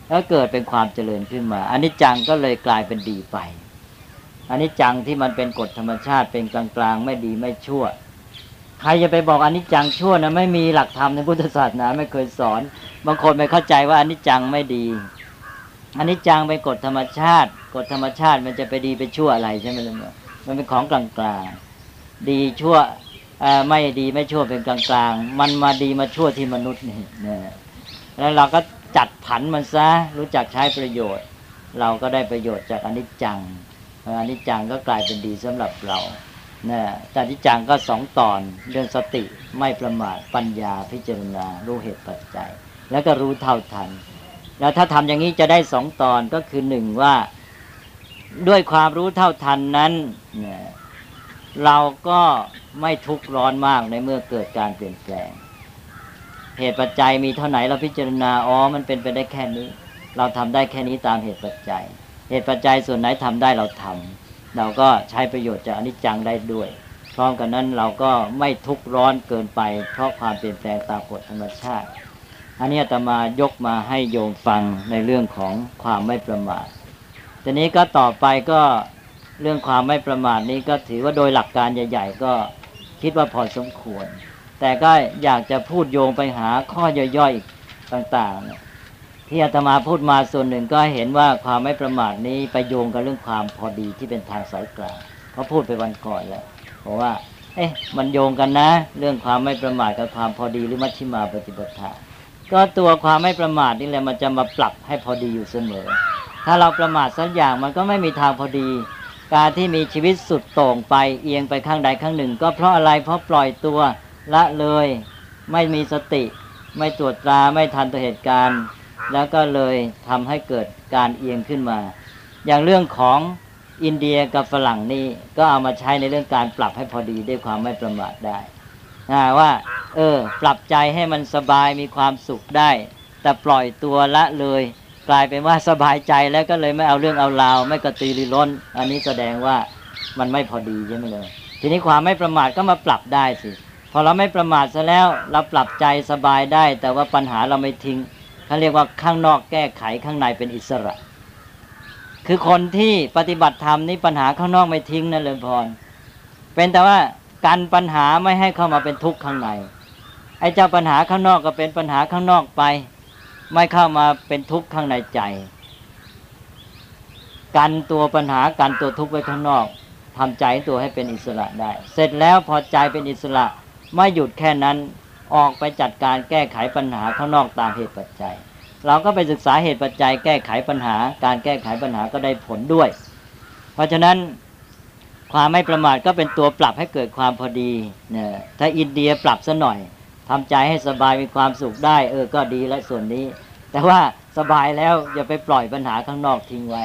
S2: แล้วเกิดเป็นความเจริญขึ้นมาอนิจจังก็เลยกลายเป็นดีไปอนิจจังที่มันเป็นกฎธรรมชาติเป็นกลางๆไม่ดีไม่ชั่ว ครจะไปบอกอนิจจังชั่วนะไม่มีหลักธรรมในพุทธศาสนาไม่เคยสอน บางคนไม่เข้าใจว่าอนิจจังไม่ดีอนิจจังเป็นกฎธรรมชาติ กฎธรรมชาติมันจะไปดีไปชั่วอะไรใช่ไหมล่ะมันเป็นของกลางๆดีชั่วไม่ดีไม่ชั่วเป็นกลางๆ มันมาดีมาชั่วที่มนุษย์นี่นะแล้วเราก็จัดผันมันซะรู้จักใช้ประโยชน์ เราก็ได้ประโยชน์จากอนิจจังอนิจจังก็กลายเป็นดีสำหรับเรา นะแต่อนิจังก็สองตอนเรื่องสติไม่ประมาทปัญญาพิจารณารู้เหตุปัจจัย แล้วก็รู้เท่าทัน แล้วถ้าทำอย่างนี้จะได้สองตอนก็คือหนึ่งว่าด้วยความรู้เท่าทันนั้นเราก็ไม่ทุกข์ร้อนมากในเมื่อเกิดการเปลี่ยนแปลง เหตุปัจจัยมีเท่าไหนเราพิจารณาอ๋อมันเป็นไปได้แค่นี้ เราทำได้แค่นี้ตามเหตุปัจจัย เหตุปัจจัยส่วนไหนทำได้เราทำ เราก็ใช้ประโยชน์จากอนิจจังได้ด้วย พร้อมกันนั้นเราก็ไม่ทุกข์ร้อนเกินไป เพราะความเปลี่ยนแปลงตามกฎธรรมชาติ อันนี้จะมายกมาให้โยมฟังในเรื่องของความไม่ประมาททีนี้ก็ต่อไปก็เรื่องความไม่ประมาทนี้ก็ถือว่าโดยหลักการใหญ่ ๆ ก็คิดว่าพอสมควร แต่ก็อยากจะพูดโยงไปหาข้อย่อยๆต่างๆ ที่อาตมาพูดมาส่วนหนึ่งก็เห็นว่าความไม่ประมาทนี้ไปโยงกับเรื่องความพอดีที่เป็นทางสายกลางเขาพูดไปวันก่อนแล้วเพราะว่า เอ๊ะมันโยงกันนะ เรื่องความไม่ประมาทกับความพอดีหรือมัชฌิมาปฏิปทาก็ตัวความไม่ประมาทนี่แหละมันจะมาปรับให้พอดีอยู่เสมอ ถ้าเราประมาทสักอย่างมันก็ไม่มีทางพอดี การที่มีชีวิตสุดโต่งไปเอียงไปข้างใดข้างหนึ่ง ก็เพราะอะไรเพราะปล่อยตัวละเลย ไม่มีสติ ไม่ตรวจตราไม่ทันต่อเหตุการณ์ แล้วก็เลยทำให้เกิดการเอียงขึ้นมา อย่างเรื่องของอินเดียกับฝรั่งนี่ก็เอามาใช้ในเรื่องการปรับให้พอดีด้วยความไม่ประมาทได้นะว่า เออ ปรับใจให้มันสบายมีความสุขได้ แต่ปล่อยตัวละเลย กลายเป็นว่าสบายใจแล้วก็เลยไม่เอาเรื่องเอาราว ไม่กระตือรือร้น อันนี้แสดงว่ามันไม่พอดีใช่ไหมเลย ทีนี้ความไม่ประมาทก็มาปรับได้สิพอเราไม่ประมาทซะแล้ว เราปรับใจสบายได้ แต่ว่าปัญหาเราไม่ทิ้ง เขาเรียกว่าข้างนอกแก้ไขข้างในเป็นอิสระ คือคนที่ปฏิบัติธรรมนี่ปัญหาข้างนอกไม่ทิ้งนั่นเลยพร เป็นแต่ว่ากันปัญหาไม่ให้เข้ามาเป็นทุกข์ข้างใน ไอ้เจ้าปัญหาข้างนอกก็เป็นปัญหาข้างนอกไป ไม่เข้ามาเป็นทุกข์ข้างในใจ กันตัวปัญหากันตัวทุกข์ไว้ข้างนอกทำใจตัวให้เป็นอิสระได้ เสร็จแล้วพอใจเป็นอิสระไม่หยุดแค่นั้น ออกไปจัดการแก้ไขปัญหาข้างนอกตามเหตุปัจจัย เราก็ไปศึกษาเหตุปัจจัย แก้ไขปัญหา การแก้ไขปัญหาก็ได้ผลด้วย เพราะฉะนั้นความไม่ประมาทก็เป็นตัวปรับให้เกิดความพอดีเนี่ยถ้าอินเดียปรับซะหน่อยทำใจให้สบายมีความสุขได้ เออก็ดีและส่วนนี้ แต่ว่าสบายแล้วอย่าไปปล่อยปัญหาข้างนอกทิ้งไว้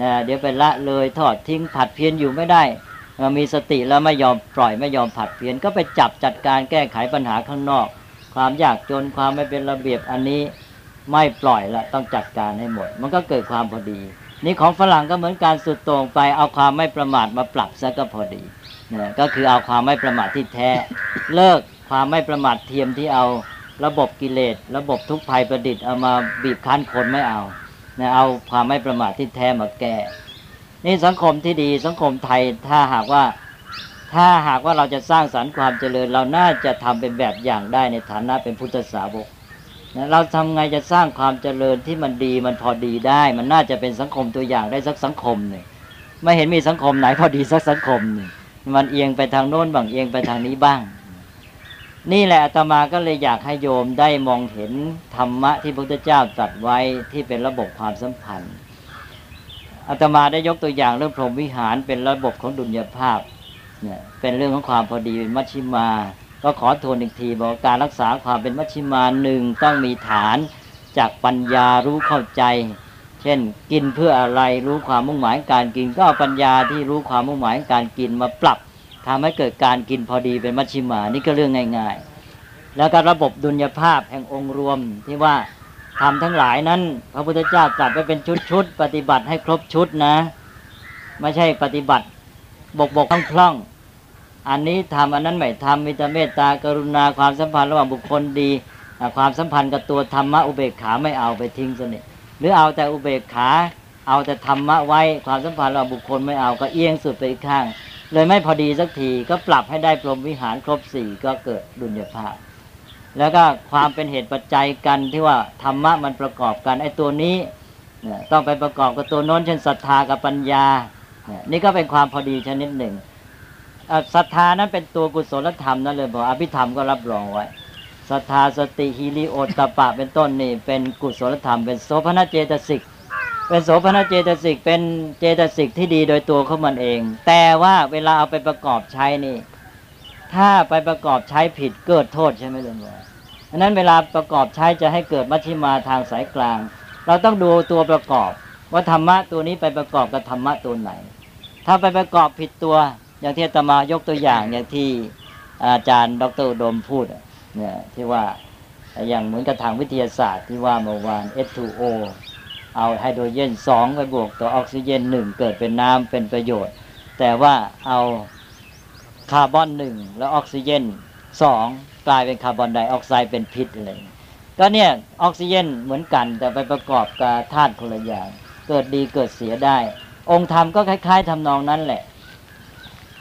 S2: นะเดี๋ยวไปละเลยทอดทิ้งผัดเพี้ยนอยู่ไม่ได้ มีสติแล้วไม่ยอมปล่อยไม่ยอมผัดเพี้ยนก็ไปจับจัดการแก้ไขปัญหาข้างนอก ความยากจนความไม่เป็นระเบียบอันนี้ไม่ปล่อยละต้องจัดการให้หมด มันก็เกิดความพอดี นี่ของฝรั่งก็เหมือนการสุดโต่งไปเอาความไม่ประมาทมาปรับซะก็พอดีนะก็คือเอาความไม่ประมาทที่แท้ เลิกความไม่ประมาทเทียมที่เอาระบบกิเลส ระบบทุกภัยประดิษฐ์เอามาบีบคั้นคนไม่เอานะเอาความไม่ประมาทที่แท้มาแก้ นี่สังคมที่ดีสังคมไทยถ้าหากว่าถ้าหากว่าเราจะสร้างสรรค์ความเจริญ เราน่าจะทำเป็นแบบอย่างได้ในฐานะเป็นพุทธสาวกนะเราทำไงจะสร้างความเจริญที่มันดีมันพอดีได้ มันน่าจะเป็นสังคมตัวอย่างได้สักสังคมหนึ่งไม่เห็นมีสังคมไหนพอดีสักสังคมหนึ่งมันเอียงไปทางโน้นบ้างเอียงไปทางนี้บ้าง นี่แหละอาตมาก็เลยอยากให้โยมได้มองเห็นธรรมะที่พระพุทธเจ้าตรัสไว้ที่เป็นระบบความสัมพันธ์ อาตมาได้ยกตัวอย่างเรื่องพรหมวิหารเป็นระบบของดุลยภาพเนี่ยเป็นเรื่องของความพอดีเป็นมัชชิมา ก็ขอทวนอีกทีบอกการรักษาความเป็นมัชชิมาหนึ่งต้องมีฐานจากปัญญารู้เข้าใจ เช่นกินเพื่ออะไรรู้ความมุ่งหมายการกิน ก็เอาปัญญาที่รู้ความมุ่งหมายการกินมาปรับทำให้เกิดการกินพอดีเป็นมัชชิมานี่ก็เรื่องง่าย ๆ แล้วก็ระบบดุลยภาพแห่งองค์รวมที่ว่า ทำทั้งหลายนั้น พระพุทธเจ้าตรัสไปเป็นชุดๆปฏิบัติให้ครบชุดนะ ไม่ใช่ปฏิบัติ บกบกคล่องๆอันนี้ทำอันนั้นไม่ทำมีแต่เมตตากรุณาความสัมพันธ์ระหว่างบุคคลดี ความสัมพันธ์กับตัวธรรมะอุเบกขาไม่เอาไปทิ้งสนิทหรือเอาแต่อุเบกขา เอาแต่ธรรมะไว้ความสัมพันธ์ระหว่างบุคคลไม่เอาก็เอียงสุดไปอีกข้าง เลยไม่พอดีสักทีก็ปรับให้ได้พรหมวิหารครบสี่ก็เกิดดุลยภาพ แล้วก็ความเป็นเหตุปัจจัยกันที่ว่าธรรมะมันประกอบกันไอ้ตัวนี้ต้องไปประกอบกับตัวโน้นเช่นศรัทธากับปัญญา นี่ก็เป็นความพอดีชนิดหนึ่งศรัทธานั้นเป็นตัวกุศลธรรมนั่นเลยบอกอภิธรรมก็รับรองไว้ศรัทธาสติฮิริโอตตปะเป็นต้นนี่เป็นกุศลธรรม เป็นโสภณเจตสิกเป็นโสภณเจตสิกเป็นเจตสิกที่ดีโดยตัวเขามันเอง แต่ว่าเวลาเอาไปประกอบใช้นี่ ถ้าไปประกอบใช้ผิดเกิดโทษใช่ไหมเลยว่าอันนั้นเวลาประกอบใช้จะให้เกิดมัชฌิมาทางสายกลาง เราต้องดูตัวประกอบ ว่าธรรมะตัวนี้ไปประกอบกับธรรมะตัวไหน ถ้าไปประกอบผิดตัวอย่างที่อาตมายกตัวอย่างอย่างที่อาจารย์ดรโดมพูดเนี่ยที่ว่าอย่างเหมือนกับทางวิทยาศาสตร์ที่ว่าเมื่อวาน H2O เอาไฮโดรเจนสองไปบวกต่อออกซิเจนหนึ่งเกิดเป็นน้ำเป็นประโยชน์ แต่ว่าเอา คาร์บอนหนึ่งแล้วออกซิเจนสองกลายเป็นคาร์บอนไดออกไซด์เป็นพิษอะไรก็เนี่ยออกซิเจนเหมือนกัน แต่ไปประกอบกับธาตุคนละอย่าง เกิดดีเกิดเสียได้ องค์ธรรมก็คล้าย ๆทำนองนั้นแหละ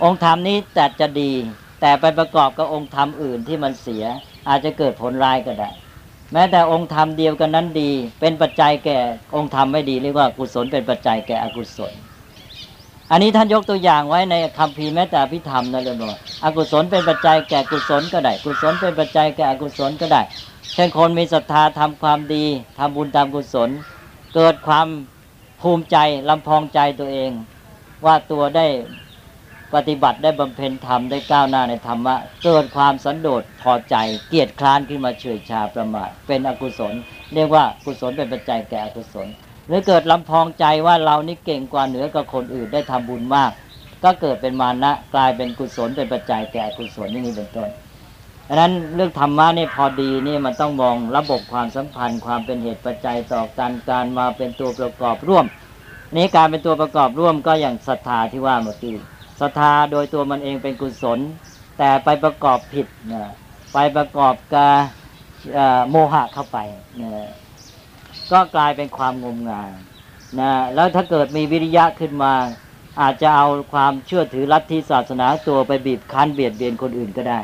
S2: องค์ธรรมนี้แต่จะดี แต่ไปประกอบกับองค์ธรรมอื่นที่มันเสีย อาจจะเกิดผลร้ายก็ได้ แม้แต่องค์ธรรมเดียวกันนั้นดี เป็นปัจจัยแก่องค์ธรรมไม่ดีเรียกว่ากุศลเป็นปัจจัยแก่อกุศล อันนี้ท่านยกตัวอย่างไว้ในคำพีแม้แต่พิธรรมนั่นเลยบอกอกุศลเป็นปัจจัยแก่กุศลก็ได้ กุศลเป็นปัจจัยแก่อกุศลก็ได้ เช่นคนมีศรัทธาทำความดีทำบุญตามกุศล เกิดความภูมิใจลำพองใจตัวเอง ว่าตัวได้ปฏิบัติได้บำเพ็ญธรรมได้ก้าวหน้าในธรรมะเกิดความสันโดษพอใจ เกียรติคร้านขึ้นมาเฉยชาประมาทเป็นอกุศล เรียกว่ากุศลเป็นปัจจัยแก่อกุศล หรือเกิดลำพองใจว่าเรานี่เก่งกว่าเหนือกับคนอื่นได้ทำบุญมาก ก็เกิดเป็นมานะกลายเป็นกุศลเป็นปัจจัยแก่อกุศลอย่างนี้เป็นต้นดังนั้นเรื่องธรรมะนี่พอดีนี่มันต้องมองระบบความสัมพันธ์ ความเป็นเหตุปัจจัยต่อการการมาเป็นตัวประกอบร่วมนี้การเป็นตัวประกอบร่วมก็อย่างศรัทธาที่ว่าเมื่อกี้ศรัทธาโดยตัวมันเองเป็นกุศล แต่ไปประกอบผิดนะไปประกอบกาโมหะเข้าไปนะ ก็กลายเป็นความงมงายนะแล้วถ้าเกิดมีวิริยะขึ้นมา อาจจะเอาความเชื่อถือลัทธิศาสนาตัวไปบีบคั้นเบียดเบียนคนอื่นก็ได้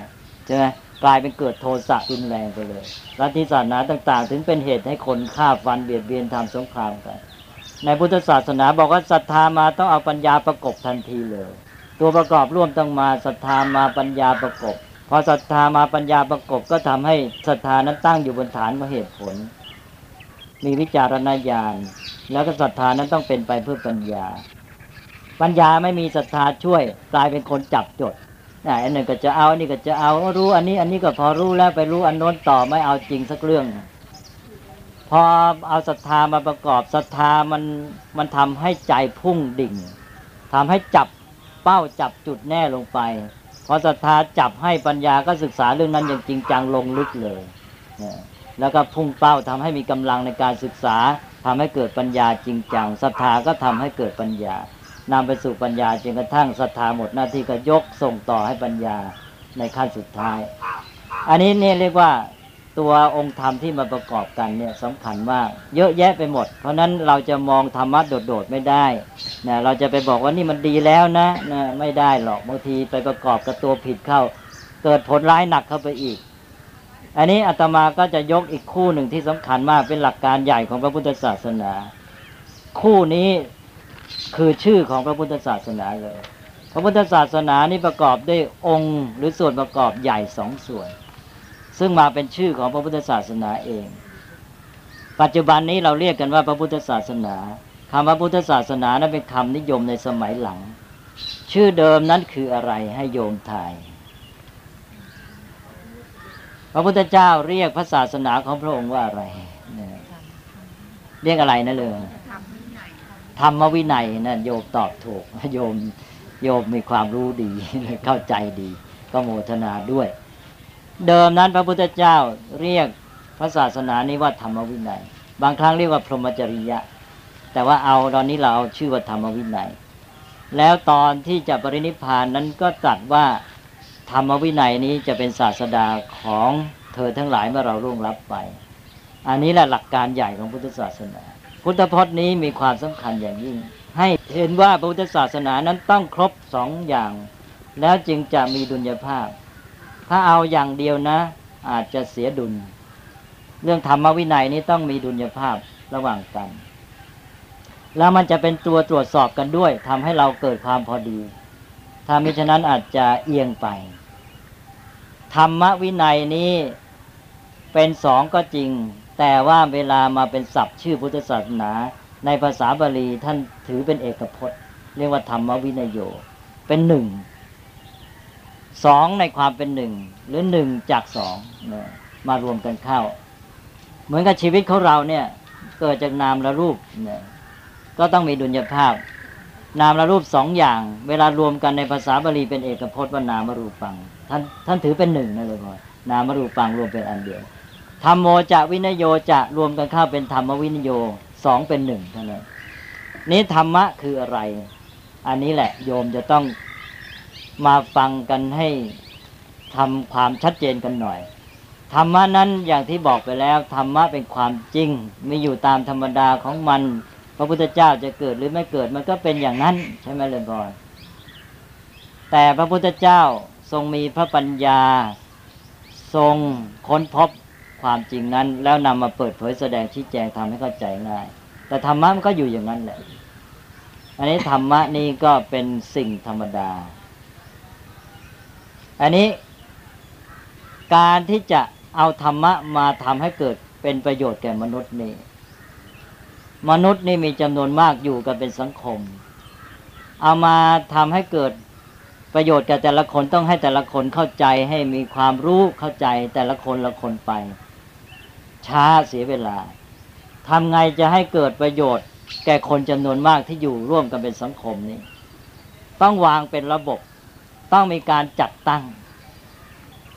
S2: ใช่ไหมกลายเป็นเกิดโทสะรุนแรงไปเลยลัทธิศาสนาต่าง ๆ ถึงเป็นเหตุให้คนฆ่าฟันเบียดเบียนทำสงครามกัน ในพุทธศาสนาบอกว่าศรัทธามาต้องเอาปัญญาประกบทันทีเลย ตัวประกอบร่วมต้องมาศรัทธามาปัญญาประกบ พอศรัทธามาปัญญาประกบก็ทำให้ศรัทธานั้นตั้งอยู่บนฐานของเหตุผล มีวิจารณญาณแล้วก็ศรัทธานั้นต้องเป็นไปเพื่อปัญญา ปัญญาไม่มีศรัทธาช่วยกลายเป็นคนจับจดอันหนึ่งก็จะเอาอันนี้ก็จะเอารู้อันนี้อันนี้ก็พอรู้แล้วไปรู้อันโน้นต่อไม่เอาจริงสักเรื่อง พอเอาศรัทธามาประกอบศรัทธามันมันทำให้ใจพุ่งดิ่งทำให้จับเป้าจับจุดแน่ลงไปพอศรัทธาจับให้ปัญญาก็ศึกษาเรื่องนั้นอย่างจริงจังลงลึกเลย แล้วก็พุ่งเป้าทำให้มีกำลังในการศึกษาทำให้เกิดปัญญาจริงจังศรัทธาก็ทำให้เกิดปัญญานำไปสู่ปัญญาจนกระทั่งศรัทธาหมดหน้าที่ก็ยกส่งต่อให้ปัญญาในขั้นสุดท้าย อันนี้เนี่ยเรียกว่าตัวองค์ธรรมที่มาประกอบกันเนี่ยสำคัญมากเยอะแยะไปหมด เพราะนั้นเราจะมองธรรมะโดดๆไม่ได้นะเราจะไปบอกว่านี่มันดีแล้วนะนะไม่ได้หรอกบางทีไปประกอบกับตัวผิดเข้า เกิดผลร้ายหนักเข้าไปอีก อันนี้อาตมาก็จะยกอีกคู่หนึ่งที่สำคัญมากเป็นหลักการใหญ่ของพระพุทธศาสนา คู่นี้คือชื่อของพระพุทธศาสนาเลย พระพุทธศาสนานี้ประกอบด้วยองค์ หรือส่วนประกอบใหญ่สองส่วน ซึ่งมาเป็นชื่อของพระพุทธศาสนาเอง ปัจจุบันนี้เราเรียกกันว่าพระพุทธศาสนาคำว่าพุทธศาสนานั้นเป็นคำนิยมในสมัยหลัง ชื่อเดิมนั้นคืออะไรให้โยมทาย ระพุทธเจ้าเรียกพระศาสนาของพระองค์ว่าอะไรเรียกอะไรนะเลยธรรมวินัยนะโยมตอบถูกโยมโยมมีความรู้ดีเข้าใจดี ก็โมทนาด้วย เดิมนั้นพระพุทธเจ้าเรียกพระศาสนานี้ว่าธรรมวินัย บางครั้งเรียกว่าพรหมจริยะ แต่ว่าเอาตอนนี้เราเอาชื่อว่าธรรมวินัย แล้วตอนที่จะปรินิพานนั้นก็ตรัสว่า ธรรมวินัยนี้จะเป็นศาสดาของเธอทั้งหลายเมื่อเราร่วงรับไป อันนี้แหละหลักการใหญ่ของพุทธศาสนา พุทธพจน์นี้มีความสำคัญอย่างยิ่ง ให้เห็นว่าพุทธศาสนานั้นต้องครบสองอย่าง แล้วจึงจะมีดุลยภาพ ถ้าเอาอย่างเดียวนะ อาจจะเสียดุล เรื่องธรรมวินัยนี้ต้องมีดุลยภาพระหว่างกัน แล้วมันจะเป็นตัวตรวจสอบกันด้วยทำให้เราเกิดความพอดีถ้ามิฉะนั้นอาจจะเอียงไป ธรรมวินัยนี้เป็นสองก็จริง แต่ว่าเวลามาเป็นศัพท์ชื่อพุทธศาสนา ในภาษาบาลีท่านถือเป็นเอกพจน์ เรียกว่าธรรมวินโย เป็นหนึ่งสองในความเป็นหนึ่งหรือหนึ่งจากสองเนี่ยมารวมกันเข้า เหมือนกับชีวิตของเราเนี่ยเกิดจากนามและรูปเนี่ยก็ต้องมีดุลยภาพ นามและรูปสองอย่าง เวลารวมกันในภาษาบาลีเป็นเอกพจน์ว่านามรูปัง ท่านท่านถือเป็นหนึ่งนั่นเลยพอนามรูปังรวมเป็นอันเดียวธรรมโมจะวินโยจะรวมกันเข้าเป็นธรรมวินโยสองเป็นหนึ่งเท่านั้นนี้ธรรมะคืออะไร อันนี้แหละโยมจะต้องมาฟังกันให้ทำความชัดเจนกันหน่อยธรรมะนั้นอย่างที่บอกไปแล้วธรรมะเป็นความจริงมีอยู่ตามธรรมดาของมัน พระพุทธเจ้าจะเกิดหรือไม่เกิดมันก็เป็นอย่างนั้นใช่ไหมเลยบอนแต่พระพุทธเจ้า ทรงมีพระปัญญา ทรงค้นพบความจริงนั้น แล้วนำมาเปิดเผยแสดงชี้แจงทำให้เข้าใจง่าย แต่ธรรมะมันก็อยู่อย่างนั้นแหละ อันนี้ธรรมะนี่ก็เป็นสิ่งธรรมดา อันนี้การที่จะเอาธรรมะมาทำให้เกิดเป็นประโยชน์แก่มนุษย์นี่ มนุษย์นี่มีจำนวนมากอยู่กันเป็นสังคม เอามาทำให้เกิด ประโยชน์กับแต่ละคนต้องให้แต่ละคนเข้าใจให้มีความรู้เข้าใจแต่ละคนละคนไป ช้าเสียเวลาทำไงจะให้เกิดประโยชน์ แก่คนจำนวนมากที่อยู่ร่วมกันเป็นสังคมนี้ ต้องวางเป็นระบบ ต้องมีการจัดตั้ง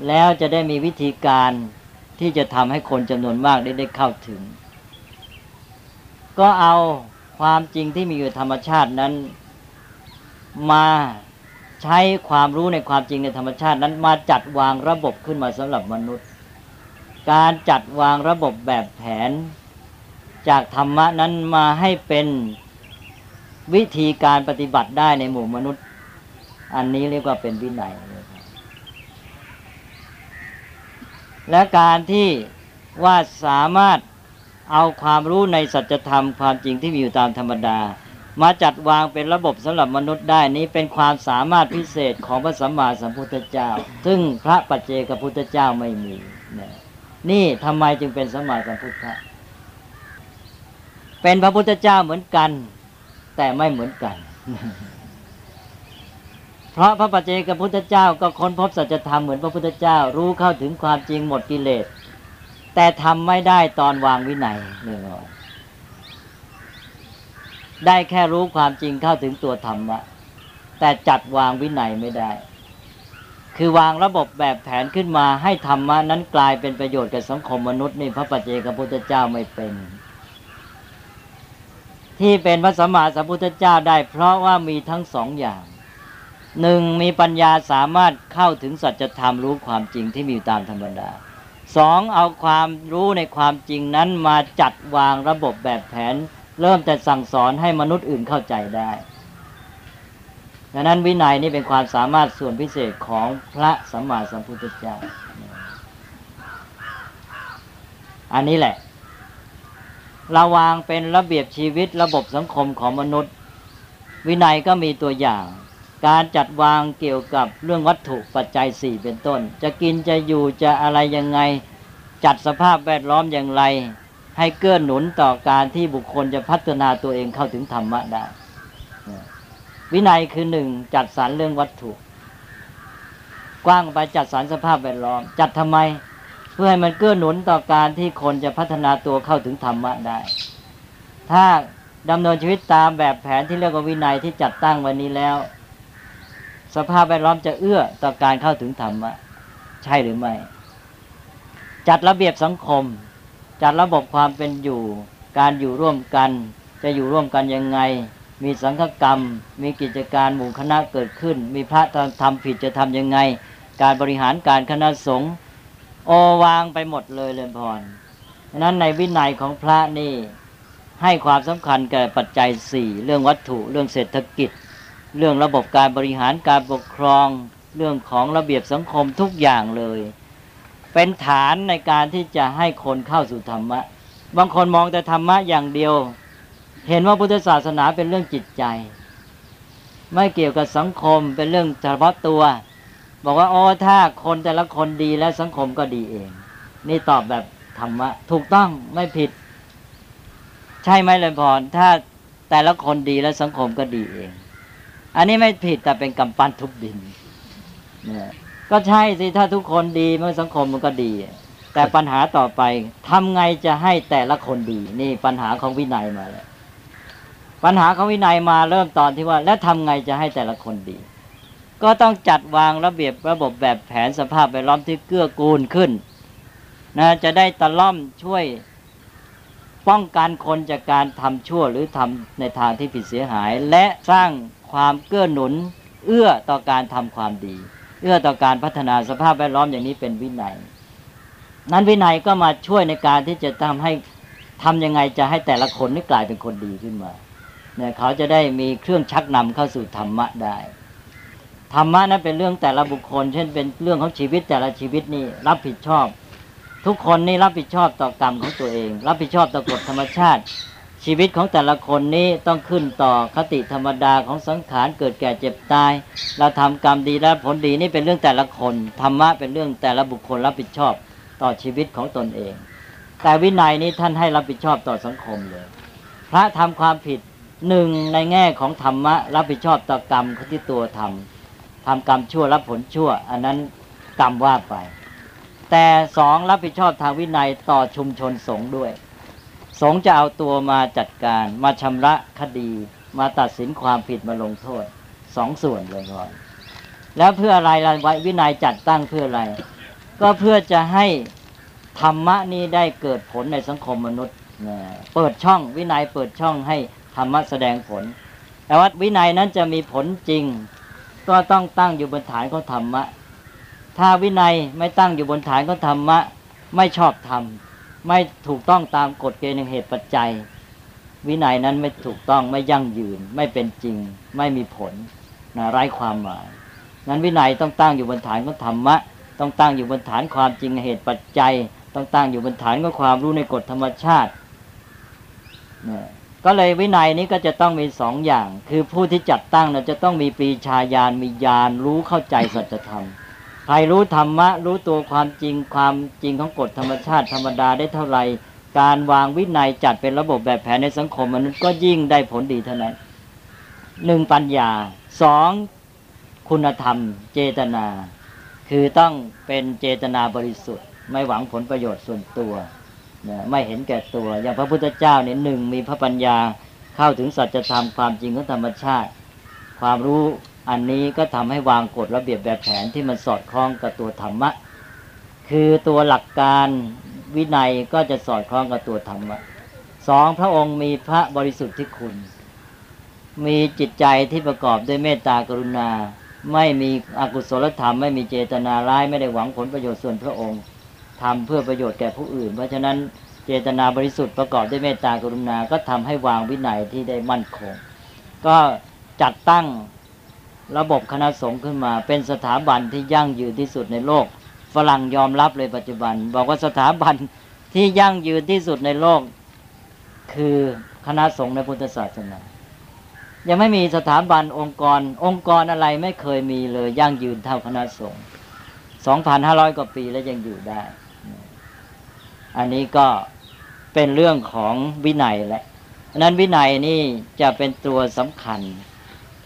S2: แล้วจะได้มีวิธีการที่จะทำให้คนจำนวนมากได้ได้เข้าถึง ก็เอาความจริงที่มีอยู่ธรรมชาตินั้นมา ใช้ความรู้ในความจริงในธรรมชาตินั้นมาจัดวางระบบขึ้นมาสำหรับมนุษย์ การจัดวางระบบแบบแผน จากธรรมะนั้นมาให้เป็นวิธีการปฏิบัติได้ในหมู่มนุษย์ อันนี้เรียกว่าเป็นวินัยและการที่ว่าสามารถเอาความรู้ในสัจธรรมความจริงที่มีอยู่ตามธรรมดา มาจัดวางเป็นระบบสำหรับมนุษย์ได้นี้เป็นความสามารถพิเศษของพระสัมมาสัมพุทธเจ้า ซึ่งพระปัจเจกพุทธเจ้าไม่มีนี่ทำไมจึงเป็นสัมมาสัมพุทธะเป็นพระพุทธเจ้าเหมือนกัน แต่ไม่เหมือนกัน เพราะพระปัจเจกพุทธเจ้าก็ค้นพบสัจธรรมเหมือนพระพุทธเจ้า รู้เข้าถึงความจริงหมดกิเลสแต่ทำไม่ได้ตอนวางวินัยเนื่อย ได้แค่รู้ความจริงเข้าถึงตัวธรรมะ แต่จัดวางวินัยไม่ได้ คือวางระบบแบบแผนขึ้นมาให้ธรรมะนั้นกลายเป็นประโยชน์กับสังคมมนุษย์นี่พระปัจเจกพุทธเจ้าไม่เป็น ที่เป็นพระสัมมาสัมพุทธเจ้าได้ เพราะว่ามีทั้งสองอย่างหนึ่งมีปัญญาสามารถเข้าถึงสัจธรรมรู้ความจริงที่มีตามธรรมดาสองเอาความรู้ในความจริงนั้นมาจัดวางระบบแบบแผน เริ่มแต่สั่งสอนให้มนุษย์อื่นเข้าใจได้ดังนั้นวินัยนี่เป็นความสามารถส่วนพิเศษของพระสัมมาสัมพุทธเจ้า อันนี้แหละราวางเป็นระเบียบชีวิตระบบสังคมของมนุษย์ วินัยก็มีตัวอย่าง การจัดวางเกี่ยวกับเรื่องวัตถุปัจจัยสี่เป็นต้น จะกินจะอยู่จะอะไรยังไง จัดสภาพแวดล้อมอย่างไร ให้เกื้อหนุนต่อการที่บุคคลจะพัฒนาตัวเองเข้าถึงธรรมะได้วินัยคือหนึ่งจัดสรรเรื่องวัตถุ กว้างไปจัดสรรสภาพแวดล้อม จัดทำไม เพื่อให้มันเกื้อหนุนต่อการที่คนจะพัฒนาตัวเข้าถึงธรรมะได้ ถ้าดำเนินชีวิตตามแบบแผนที่เรียกว่าวินัยที่จัดตั้งวันนี้แล้ว สภาพแวดล้อมจะเอื้อต่อการเข้าถึงธรรมะ ใช่หรือไม่ จัดระเบียบสังคม จัดระบบความเป็นอยู่ การอยู่ร่วมกัน จะอยู่ร่วมกันยังไง มีสังฆกรรม มีกิจการหมู่คณะเกิดขึ้น มีพระทำผิดจะทำยังไง การบริหารการคณะสงฆ์โอวางไปหมดเลยเลยพรนั้นในวินัยของพระนี่ให้ความสำคัญแก่ปัจจัยสี่เรื่องวัตถุ เรื่องเศรษฐกิจ เรื่องระบบการบริหารการปกครอง เรื่องของระเบียบสังคมทุกอย่างเลย เป็นฐานในการที่จะให้คนเข้าสู่ธรรมะ บางคนมองแต่ธรรมะอย่างเดียว เห็นว่าพุทธศาสนาเป็นเรื่องจิตใจ ไม่เกี่ยวกับสังคมเป็นเรื่องเฉพาะตัว บอกว่าอ๋อถ้าคนแต่ละคนดีแล้วสังคมก็ดีเอง นี่ตอบแบบธรรมะ ถูกต้องไม่ผิด ใช่ไหมเลยพรถ้าแต่ละคนดีแล้วสังคมก็ดีเอง อันนี้ไม่ผิดแต่เป็นกำปั้นทุบดินเนี่ย ก็ใช่สิถ้าทุกคนดีเมื่อสังคมมันก็ดี แต่ปัญหาต่อไปทำไงจะให้แต่ละคนดี นี่ปัญหาของวินัยมาแล้วปัญหาของวินัยมาเริ่มตอนที่ว่า แล้วทำไงจะให้แต่ละคนดี ก็ต้องจัดวางระเบียบระบบแบบแผนสภาพแวดล้อมที่เกื้อกูลขึ้นนะจะได้ตะล่อมช่วยป้องกันคนจากการทำชั่วหรือทำในทางที่ผิดเสียหาย และสร้างความเกื้อหนุนเอื้อต่อการทำความดี เอื้อต่อการพัฒนาสภาพแวดล้อมอย่างนี้เป็นวินัย นั้นวินัยก็มาช่วยในการที่จะทำให้ทํำยังไงจะให้แต่ละคนนี่กลายเป็นคนดีขึ้นมาเนี่ยเขาจะได้มีเครื่องชักนำเข้าสู่ธรรมะได้ธรรมะนั้นเป็นเรื่องแต่ละบุคคล เช่นเป็นเรื่องของชีวิตแต่ละชีวิตนี่รับผิดชอบ ทุกคนนี่รับผิดชอบต่อกรรมของตัวเอง รับผิดชอบต่อกฎธรรมชาติ ชีวิตของแต่ละคนนี้ต้องขึ้นต่อคติธรรมดาของสังขารเกิดแก่เจ็บตาย เราทำกรรมดีและผลดีนี่เป็นเรื่องแต่ละคนธรรมะเป็นเรื่องแต่ละบุคคลรับผิดชอบต่อชีวิตของตนเอง แต่วินัยนี้ท่านให้รับผิดชอบต่อสังคมเลย พระทำความผิดหนึ่งในแง่ของธรรมะรับผิดชอบต่อกรรมที่ตัวทำทำกรรมชั่วรับผลชั่ว อันนั้นกรรมว่าไป แต่สองรับผิดชอบทางวินัยต่อชุมชนสงฆ์ด้วย สงฆ์จะเอาตัวมาจัดการ มาชำระคดี มาตัดสินความผิดมาลงโทษสองส่วนเลยก่อน แล้วเพื่ออะไรล่ะวินัยจัดตั้งเพื่ออะไร ก็เพื่อจะให้ธรรมะนี้ได้เกิดผลในสังคมมนุษย์เปิดช่องวินัยเปิดช่องให้ธรรมะแสดงผล แต่ว่าวินัยนั้นจะมีผลจริง ก็ต้องตั้งอยู่บนฐานของธรรมะ ถ้าวินัยไม่ตั้งอยู่บนฐานของธรรมะ ไม่ชอบธรรม ไม่ถูกต้องตามกฎเกณฑ์เหตุปัจจัย วินัยนั้นไม่ถูกต้องไม่ยั่งยืน ไม่เป็นจริง ไม่มีผลนะไร้ความหมายนั้นวินัยต้องตั้งอยู่บนฐานของธรรมะ ต้องตั้งอยู่บนฐานความจริงเหตุปัจจัย ต้องตั้งอยู่บนฐานของความรู้ในกฎธรรมชาติก็เลยวินัยนี้ก็จะต้องมีสองอย่าง คือผู้ที่จัดตั้งนะจะต้องมีปีชาญาณมีญาณรู้เข้าใจสัจธรรม รรู้ธรรมะ รู้ตัวความจริงความจริงของกฎธรรมชาติธรรมดาได้เท่าไหร่ การวางวินัยจัดเป็นระบบแบบแผนในสังคมมนุษย์ก็ยิ่งได้ผลดีเท่านั้นหนึ่งปัญญาสองคุณธรรม เจตนา คือต้องเป็นเจตนาบริสุทธิ์ ไม่หวังผลประโยชน์ส่วนตัวไม่เห็นแก่ตัว อย่างพระพุทธเจ้าเนี่ยหนึ่งมีพระปัญญาเข้าถึงสัจธรรมความจริงของธรรมชาติ ความรู้ อันนี้ก็ทำให้วางกฎระเบียบแบบแผนที่มันสอดคล้องกับตัวธรรมะ คือตัวหลักการวินัยก็จะสอดคล้องกับตัวธรรมะสองพระองค์มีพระบริสุทธิ์ที่คุณ มีจิตใจที่ประกอบด้วยเมตตากรุณา ไม่มีอกุศลธรรม ไม่มีเจตนาร้ายไม่ได้หวังผลประโยชน์ส่วนพระองค์ทำเพื่อประโยชน์แก่ผู้อื่น เพราะฉะนั้นเจตนาบริสุทธิ์ประกอบด้วยเมตตากรุณา ก็ทำให้วางวินัยที่ได้มั่นคง ก็จัดตั้ง ระบบคณะสงฆ์ขึ้นมา เป็นสถาบันที่ยั่งยืนที่สุดในโลก ฝรั่งยอมรับเลยปัจจุบัน บอกว่าสถาบันที่ยั่งยืนที่สุดในโลก คือคณะสงฆ์ในพุทธศาสนา ยังไม่มีสถาบันองค์กร องค์กรอะไรไม่เคยมีเลยยั่งยืนเท่าคณะสงฆ์สองพันห้าร้อยกว่าปีแล้วยังอยู่ได้ อันนี้ก็เป็นเรื่องของวินัยแหละนั้นวินัยนี่จะเป็นตัวสำคัญ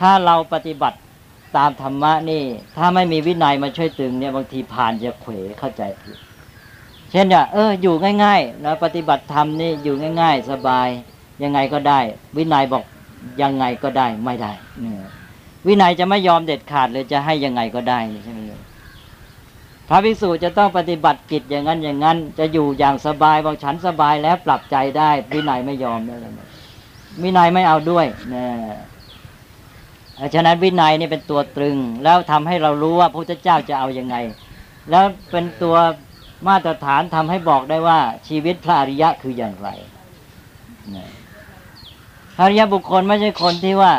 S2: ถ้าเราปฏิบัติ ตามธรรมะนี่ ถ้าไม่มีวินัยมาช่วยตึงเนี่ยบางทีผ่านจะเขวเข้าใจผิดเช่นเนี่ยเอออยู่ง่ายๆนะปฏิบัติธรรมนี่อยู่ง่าย ๆ สบายยังไงก็ได้ วินัยบอกยังไงก็ได้ไม่ได้นี่วินัยจะไม่ยอมเด็ดขาดเลยจะให้ยังไงก็ได้ใช่ไหมพระภิกษุจะต้องปฏิบัติกิจอย่างนั้นอย่างนั้น จะอยู่อย่างสบายบอกฉันสบายแล้วปรับใจได้ วินัยไม่ยอมได้เลยวินัยไม่เอาด้วยนะ ฉะนั้นวินัยนี่เป็นตัวตรึง แล้วทำให้เรารู้ว่าพระพุทธเจ้าจะเอาอยัางไง แล้วเป็นตัวมาตรฐานทำให้บอกได้ว่าชีวิตพระอริยะคืออย่างไรพระริยบุคคลไม่ใช่คนที่ว่า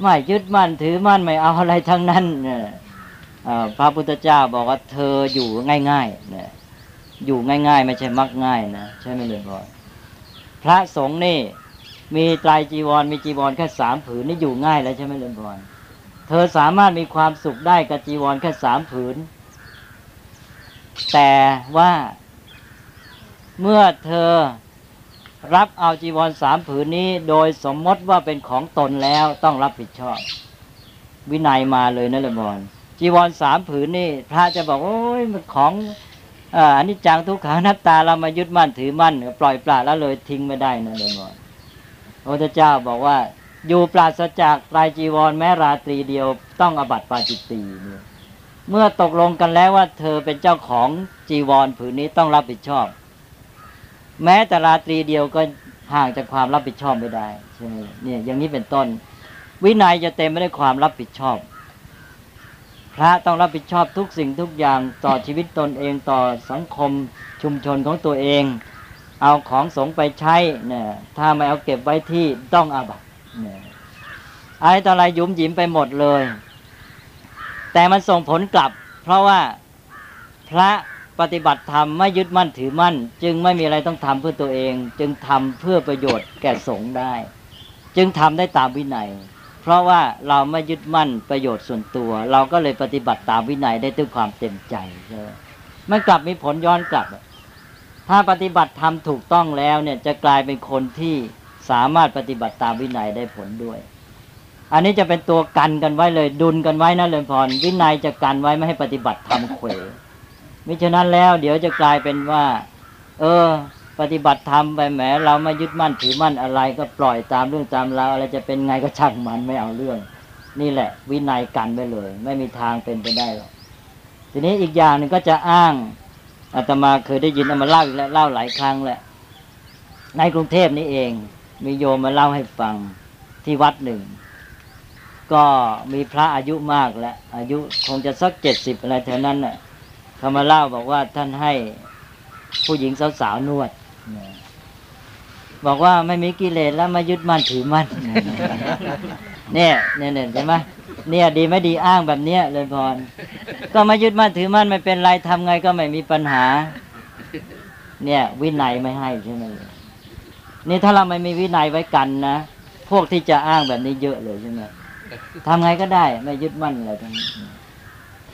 S2: ไม่ยึดมั่นถือมั่นไม่เอาอะไรทั้งนั้นเนี่ยพระพุทธเจ้าบอกว่าเธออยู่ง่ายๆเนี่ยอยู่ง่าย ๆ ไม่ใช่มักง่ายนะใช่ไหมเลยบ่อพระสงฆ์นี่ มีไตรจีวร มีจีวรแค่สามผืนนี่อยู่ง่ายแล้วใช่ไหมเลยบ่อยเธอสามารถมีความสุขได้กับจีวรแค่สามผืน แต่ว่าเมื่อเธอรับเอาจีวรสามผืนนี้ โดยสมมติว่าเป็นของตนแล้วต้องรับผิดชอบ วินัยมาเลยนะเลยบอลจีวรสามผืนนี่ พระจะบอกโอ้ยมันของอันนี้จังทุกขังนัตตาเรามายึดมั่นถือมั่นปล่อยปละแล้วเลยทิ้งไม่ได้นะเลยบอลพ ระพุทธเจ้าบอกว่า อยู่ปราศจากรายจีวรแม้ราตรีเดียวต้องอบัติปาจิตตีเมื่อตกลงกันแล้วว่าเธอเป็นเจ้าของจีวรผืนนี้ต้องรับผิดชอบ แม้แต่ราตรีเดียวก็ห่างจากความรับผิดชอบไม่ได้ใช่ไหมเนี่ยอย่างนี้เป็นต้น วินัยจะเต็มไปด้วยความรับผิดชอบ พระต้องรับผิดชอบทุกสิ่งทุกอย่างต่อชีวิตตนเองต่อสังคมชุมชนของตัวเอง เอาของสงไปใช้เนี่ยถ้าไม่เอาเก็บไว้ที่ต้องอาบัตเนี่ยอะไรต่ออะไรยุ่มยิ้มไปหมดเลย แต่มันส่งผลกลับ เพราะว่าพระปฏิบัติธรรมไม่ยึดมั่นถือมั่น จึงไม่มีอะไรต้องทำเพื่อตัวเอง จึงทำเพื่อประโยชน์แก่สงฆ์ได้ จึงทำได้ตามวินัย เพราะว่าเราไม่ยึดมั่นประโยชน์ส่วนตัว เราก็เลยปฏิบัติตามวินัยได้ด้วยความเต็มใจมันกลับมีผลย้อนกลับ ถ้าปฏิบัติธรรมถูกต้องแล้วเนี่ยจะกลายเป็นคนที่สามารถปฏิบัติตามวินัยได้ผลด้วย อันนี้จะเป็นตัวกันกันไว้เลย ดุลกันไว้นะเลยพรวินัยจะกันไว้ไม่ให้ปฏิบัติทำเขวมิฉะนั้นแล้ว เดี๋ยวจะกลายเป็นว่า เออ ปฏิบัติธรรมไปแหมเราไม่ยึดมั่นถือมั่นอะไร ก็ปล่อยตามเรื่องตามราวอะไรจะเป็นไงก็ช่างมันไม่เอาเรื่อง นี่แหละ วินัยกันไว้เลย ไม่มีทางเป็นไปได้หรอกทีนี้อีกอย่างหนึ่งก็จะอ้าง อาตมาเคยได้ยินเอามาเล่าอีกแล้วเล่าหลายครั้งแหละในกรุงเทพนี่เอง มีโยมมาเล่าให้ฟังที่วัดหนึ่ง ก็มีพระอายุมากแล้ว อายุคงจะสักเจ็ดสิบอะไรเท่านั้นน่ะเขามาเล่าบอกว่าท่านให้ผู้หญิงสาวๆนวด บอกว่าไม่มีกิเลสแล้วมายึดมั่นถือมั่นเนี่ยเนี่ยเนี่ยใช่ไหม เนี่ย ดีไม่ดีอ้างแบบเนี้ยเลยพร ก็มายึดมั่นถือมั่นไม่เป็นไรทำไงก็ไม่มีปัญหา เนี่ย วินัยไม่ให้ใช่ไหมนี่ถ้าเราไม่มีวินัยไว้กันนะพวกที่จะอ้างแบบนี้เยอะเลยใช่ไหมทำไงก็ได้ ไม่ยึดมั่นอะไรทั้งนั้น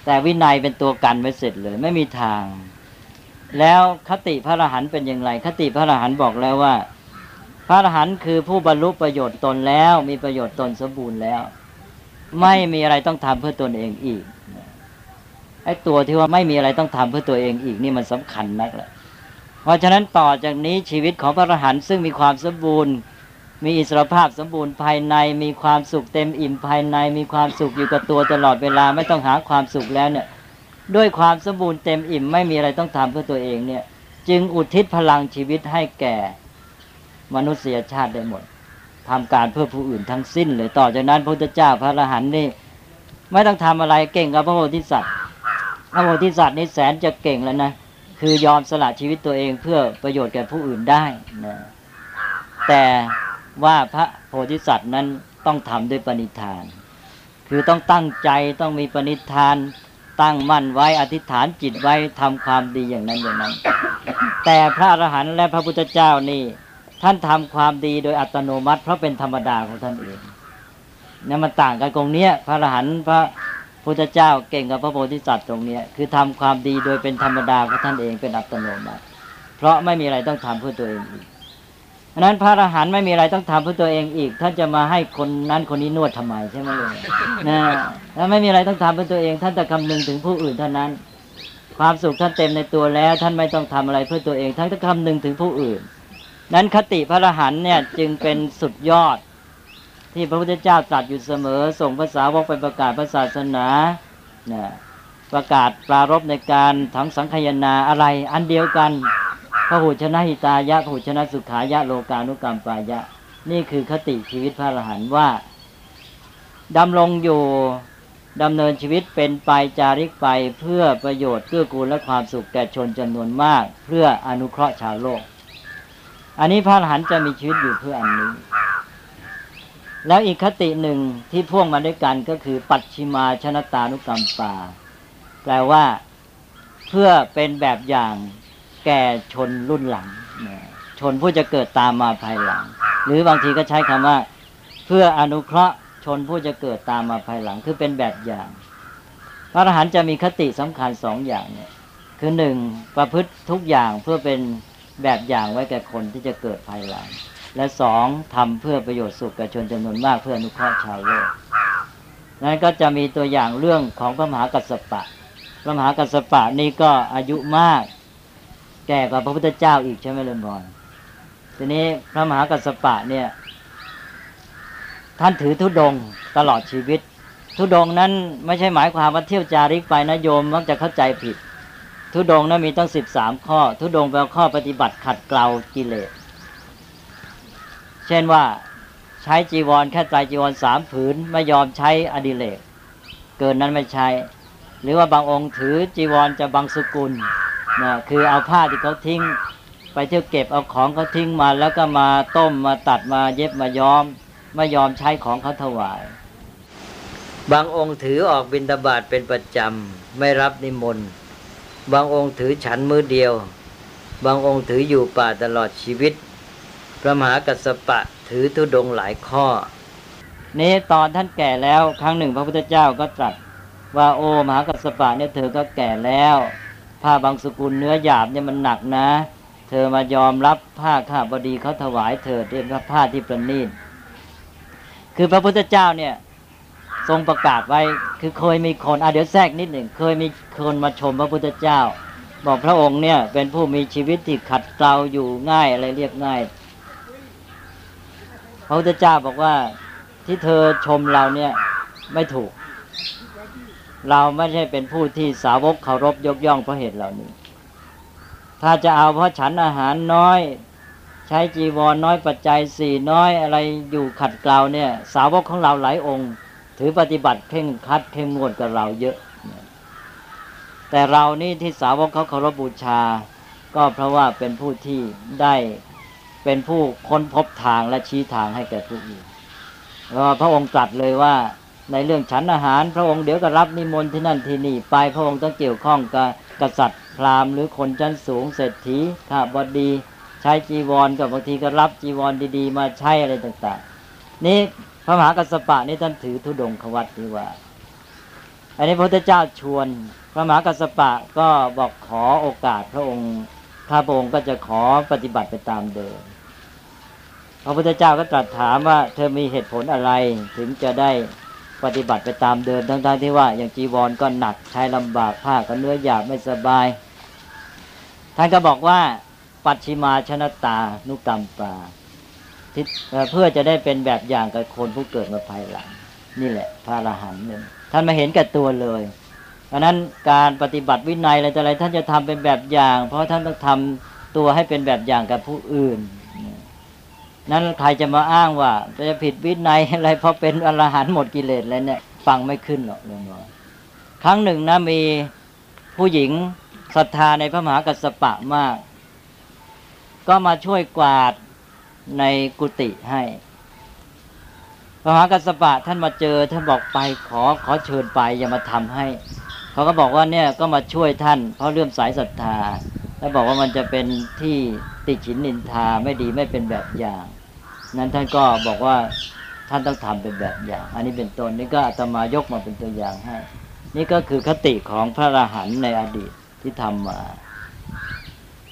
S2: แต่วินัยเป็นตัวกันไว้เสร็จเลย ไม่มีทาง แล้วคติพระอรหันต์เป็นอย่างไร คติพระอรหันต์บอกแล้วว่า พระอรหันต์คือผู้บรรลุประโยชน์ตนแล้ว มีประโยชน์ตนสมบูรณ์แล้ว ไม่มีอะไรต้องทำเพื่อตนเองอีกไอ้ตัวที่ว่าไม่มีอะไรต้องทำเพื่อตัวเองอีกนี่มันสำคัญนักแหละเพราะฉะนั้นต่อจากนี้ชีวิตของพระอรหันต์ซึ่งมีความสมบูรณ์ มีอิสรภาพสมบูรณ์ภายใน มีความสุขเต็มอิ่มภายใน มีความสุขอยู่กับตัวตลอดเวลาไม่ต้องหาความสุขแล้วเนี่ย ด้วยความสมบูรณ์เต็มอิ่มไม่มีอะไรต้องทำเพื่อตัวเองเนี่ย จึงอุทิศพลังชีวิตให้แก่มนุษยชาติได้หมด ทำการเพื่อผู้อื่นทั้งสิ้นเลยต่อจากนั้นพระพุทธเจ้าพระอรหันต์นี่ไม่ต้องทำอะไรเก่งกับพระโพธิสัตว์พระโพธิสัตว์นี่แสนจะเก่งแล้วนะคือยอมสละชีวิตตัวเองเพื่อประโยชน์แก่ผู้อื่นได้นะแต่ว่าพระโพธิสัตว์นั้นต้องทำด้วยปณิธาน คือต้องตั้งใจต้องมีปณิธาน ตั้งมั่นไว้อธิษฐานจิตไว้ทำความดีอย่างนั้นอย่างนั้น แต่พระอรหันต์และพระพุทธเจ้านี่ ท่านทำความดีโดยอัตโนมัติ เพราะเป็นธรรมดาของท่านเองนี่มันต่างกันตรงเนี้ยพระอรหันต์พระพุทธเจ้าเก่งกับพระโพธิสัตว์ตรงเนี้ยคือทำความดีโดยเป็นธรรมดาของท่านเองเป็นอัตโนมัติ เพราะไม่มีอะไรต้องทำเพื่อตัวเองอีกเพราะนั้นพระอรหันต์ไม่มีอะไรต้องทำเพื่อตัวเองอีก ท่านจะมาให้คนนั้นคนนี้นวดทำไมใช่ไหมเลยนะแล้วไม่มีอะไรต้องทำเพื่อตัวเอง ท่านจะคำนึงถึงผู้อื่นเท่านั้น ความสุขท่านเต็มในตัวแล้ว ท่านไม่ต้องทำอะไรเพื่อตัวเอง ท่านจะคำนึงถึงผู้อื่น นั้นคติพระอรหันเนี่ยจึงเป็นสุดยอด ที่พระพุทธเจ้าตรัสอยู่เสมอ ส่งภาษาวกไปประกาศพระศาสนาประกาศปรารบในการทั้งสังคายนาอะไรอันเดียวกันพระหุชนะหิตายะพระหุชนะสุขายะโลกานุกรรมปายะ นี่คือคติชีวิตพระอรหันต์ว่าดำรงอยู่ดำเนินชีวิตเป็นไปจาริกไปเพื่อประโยชน์เพื่อกูลและความสุขแก่ชนจำนวนมาก เพื่ออนุเคราะห์ชาวโลก อันนี้พระอรหันต์จะมีชีวิตอยู่เพื่ออันนี้ แล้วอีกคติหนึ่งที่พ่วงมาด้วยกันก็คือ ปัจฉิมาชนตานุกรรมปาแปลว่าเพื่อเป็นแบบอย่างแก่ชนรุ่นหลัง ชนผู้จะเกิดตามมาภายหลัง หรือบางทีก็ใช้คำว่า เพื่ออนุเคราะห์ชนผู้จะเกิดตามมาภายหลัง คือเป็นแบบอย่าง พระอรหันต์จะมีคติสำคัญสองอย่างเนี่ยคือหนึ่งประพฤติทุกอย่างเพื่อเป็น แบบอย่างไว้แก่คนที่จะเกิดภายหลัง และสองทำเพื่อประโยชน์สุขแก่ชนจำนวนมากเพื่ออนุเคราะห์ชาวโลกนั้นก็จะมีตัวอย่างเรื่องของพระมหากัสสปะ พระมหากัสสปะนี่ก็อายุมาก แก่กว่าพระพุทธเจ้าอีกใช่ไหมเลนบอลทีนี้พระมหากัสสปะเนี่ย ท่านถือธุดงตลอดชีวิต ธุดงนั้นไม่ใช่หมายความว่าเที่ยวจาริกไปนะโยมมักจะเข้าใจผิด ธุดงนั้นมีตั้งสิบสามข้อธุดงแปลข้อปฏิบัติขัดเกลากิเลส เช่นว่าใช้จีวรแค่ใจจีวรสามผืนไม่ยอมใช้อดิเรกเกินนั้นไม่ใช้ หรือว่าบางองค์ถือจีวรจะบางสกุลนะคือเอาผ้าที่เขาทิ้ง ไปเที่ยวเก็บเอาของเขาทิ้งมา แล้วก็มาต้มมาตัดมาเย็บมาย้อม ไม่ยอมใช้ของเขาถวาย บางองค์ถือออกบิณฑบาตเป็นประจำไม่รับนิมนต์ บางองค์ถือฉันมือเดียว บางองค์ถืออยู่ป่าตลอดชีวิต พระมหากัสสปะถือธุดงค์หลายข้อ นี้ตอนท่านแก่แล้วครั้งหนึ่งพระพุทธเจ้าก็ตรัสว่าโอ้มหากัสสปะเนี่ยเธอก็แก่แล้ว ผ้าบางสกุลเนื้อหยาบเนี่ยมันหนักนะ เธอมายอมรับผ้าข้าบดีเขาถวายเถิดเรียกว่าผ้าที่ประณีตคือพระพุทธเจ้าเนี่ย ทรงประกาศไว้ คือเคยมีคนอะเดี๋ยวแทรกนิดหนึ่ง เคยมีคนมาชมพระพุทธเจ้า บอกพระองค์เนี่ย เป็นผู้มีชีวิตที่ขัดเกลาอยู่ง่ายอะไรเรียบง่าย พระพุทธเจ้าบอกว่าที่เธอชมเราเนี่ยไม่ถูก เราไม่ใช่เป็นผู้ที่สาวกเคารพยกย่องเพราะเหตุเหล่านี้ ถ้าจะเอาเพราะฉันอาหารน้อย ใช้จีวรน้อยปัจจัยสี่น้อยอะไรอยู่ขัดเกลาเนี่ย สาวกของเราหลายองค์ ถือปฏิบัติเพ่งคัดเข้มงวดกับเราเยอะ แต่เรานี่ที่สาวกเขาเคารพบูชา ก็เพราะว่าเป็นผู้ที่ได้เป็นผู้ค้นพบทางและชี้ทางให้แก่ผู้อื่นแล้วพระองค์ตรัสเลยว่าในเรื่องฉันอาหาร พระองค์เดี๋ยวก็รับนิมนต์ที่นั่นที่นี่ไปพระองค์ต้องเกี่ยวข้องกับกษัตริย์พราหมณ์หรือคนชั้นสูงเศรษฐีข้าบดีใช้จีวรกับบางทีก็รับจีวรดี ๆ มาใช้อะไรต่าง ๆ นี่ พระมหากัสสปะนี่ท่านถือธุดงควัตที่ว่า อันนี้พระพุทธเจ้าชวน พระมหากัสสปะก็บอกขอโอกาสพระองค์ข้าพระองค์ก็จะขอปฏิบัติไปตามเดิม พระพุทธเจ้าก็ตรัสถามว่า เธอมีเหตุผลอะไรถึงจะได้ปฏิบัติไปตามเดิมทั้งๆทที่ว่า อย่างจีวรก็หนักใช้ลำบากผ้าก็เนื้อหยาบไม่สบาย ท่านก็บอกว่า ปัจฉิมาชนตานุกรรมปา เพื่อจะได้เป็นแบบอย่างกับคนผู้เกิดมาภายหลัง นี่แหละพระอรหันต์เนี่ยท่านมาเห็นกับตัวเลยเพราะนั้นการปฏิบัติวินัยอะไรต่ออะไรท่านจะทำเป็นแบบอย่าง เพราะท่านต้องทำตัวให้เป็นแบบอย่างกับผู้อื่นนั้นใครจะมาอ้างว่าจะผิดวินัยอะไรเพราะเป็นอรหันต์หมดกิเลสแล้วเนี่ย ฟังไม่ขึ้นหรอกเลยว่าครั้งหนึ่งนะมีผู้หญิงศรัทธาในพระมหากัสสปะมาก ก็มาช่วยกวาด ในกุฏิให้พระมหากัสปะท่านมาเจอท่านบอกไปขอขอเชิญไปอย่ามาทำให้เขาก็บอกว่าเนี่ยก็มาช่วยท่าน เพราะเลื่อมสายศรัทธา แล้วบอกว่ามันจะเป็นที่ติฉินนินทาไม่ดีไม่เป็นแบบอย่าง นั้นท่านก็บอกว่าท่านต้องทำเป็นแบบอย่าง อันนี้เป็นต้นนี่ก็อาตมายกมาเป็นตัวอย่างให้ นี่ก็คือคติของพระอรหันต์ในอดีตที่ทำมา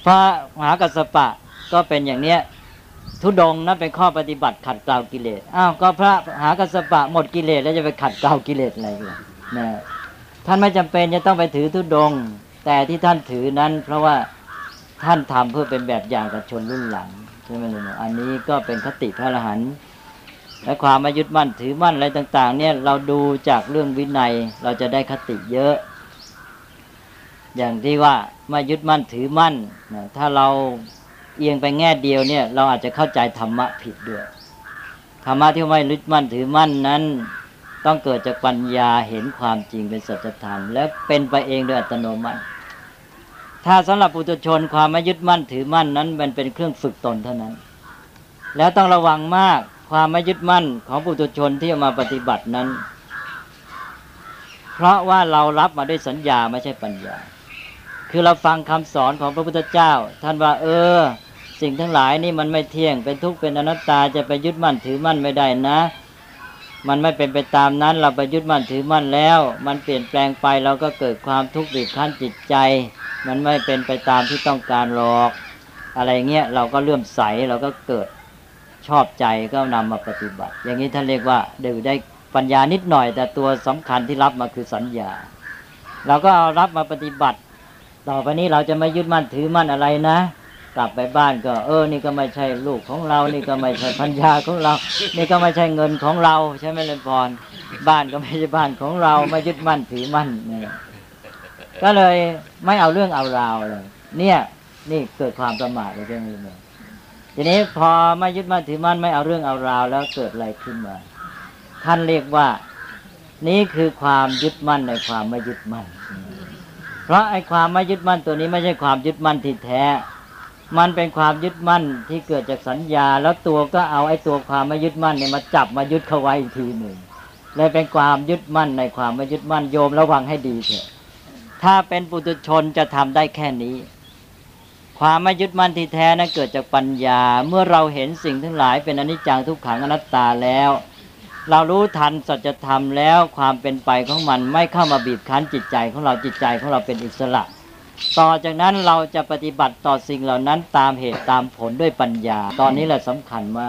S2: พระมหากัสปะก็เป็นอย่างเนี้ย ทุดงนั้นเป็นข้อปฏิบัติขัดเกลากิเลสอ้าวก็พระหากัสสปะหมดกิเลสแล้วจะไปขัดเกลากิเลสอะไรกันะท่านไม่จำเป็นจะต้องไปถือทุดง แต่ที่ท่านถือนั้น เพราะว่าท่านทำเพื่อเป็นแบบอย่างกับชนรุ่นหลังใช่ไหมล่ะอันนี้ก็เป็นคติพระอรหันต์และความมายึดมั่นถือมั่นอะไรต่าง ๆ เนี่ยเราดูจากเรื่องวินัยเราจะได้คติเยอะ อย่างที่ว่ามายึดมั่นถือมั่นถ้าเรา เอียงไปแง่เดียวเนี่ย เราอาจจะเข้าใจธรรมะผิดด้วยธรรมะที่ไม่ยึดมั่นถือมั่นนั้น ต้องเกิดจากปัญญาเห็นความจริงเป็นสัจธรรม และเป็นไปเองโดยอัตโนมัติ ถ้าสำหรับปุถุชนความไม่ยึดมั่นถือมั่นนั้น มันเป็นเครื่องฝึกตนเท่านั้น แล้วต้องระวังมากความไม่ยึดมั่นของปุถุชนที่มาปฏิบัตินั้น เพราะว่าเรารับมาด้วยสัญญาไม่ใช่ปัญญา คือเราฟังคำสอนของพระพุทธเจ้า ท่านว่า เออ สิ่งทั้งหลายนี่มันไม่เที่ยงเป็นทุกข์เป็นอนัตตาจะไปยึดมั่นถือมั่นไม่ได้นะ มันไม่เป็นไปตามนั้นเราไปยึดมั่นถือมั่นแล้ว มันเปลี่ยนแปลงไปเราก็เกิดความทุกข์บีบคั้นจิตใจ มันไม่เป็นไปตามที่ต้องการหรอก อะไรเงี้ยเราก็เลื่อมใสเราก็เกิดชอบใจก็นำมาปฏิบัติ อย่างนี้ท่านเรียกว่าเดี๋ยวได้ปัญญานิดหน่อย แต่ตัวสำคัญที่รับมาคือสัญญา เราก็เอารับมาปฏิบัติ ต่อไปนี้เราจะไม่ยึดมั่นถือมั่นอะไรนะ ลับไปบ้านก็ เออ นี่ก็ไม่ใช่ลูกของเรา นี่ก็ไม่ใช่พัญญาของเรา นี่ก็ไม่ใช่เงินของเรา ใช่ไหมเลนพร บ้านก็ไม่ใช่บ้านของเรา ไม่ยึดมั่นถือมั่นเนี่ยก็เลยไม่เอาเรื่องเอาราวเลย เนี่ย นี่เกิดความประมาทเลยเรื่องนี้เลยทีนี้พอไม่ยึดมั่นถือมั่นไม่เอาเรื่องเอาราว แล้วเกิดอะไรขึ้นมา ท่านเรียกว่า นี่คือความยึดมั่นในความไม่ยึดมั่น เพราะไอ้ความไม่ยึดมั่นตัวนี้ไม่ใช่ความยึดมั่นที่แท้ มันเป็นความยึดมั่นที่เกิดจากสัญญา แล้วตัวก็เอาไอ้ตัวความไม่ยึดมั่นเนี่ยมาจับมายึดเข้าไว้อีกทีหนึ่งเลยเป็นความยึดมั่นในความไม่ยึดมั่นโยมระวังให้ดีเถอะถ้าเป็นปุถุชนจะทำได้แค่นี้ ความไม่ยึดมั่นที่แท้นั้นเกิดจากปัญญา เมื่อเราเห็นสิ่งทั้งหลายเป็นอนิจจังทุกขังอนัตตาแล้ว เรารู้ทันสัจธรรมแล้วความเป็นไปของมันไม่เข้ามาบีบคั้นจิตใจของเราจิตใจของเราเป็นอิสระ ต่อจากนั้นเราจะปฏิบัติต่อสิ่งเหล่านั้นตามเหตุตามผลด้วยปัญญา ตอนนี้แหละสำคัญมา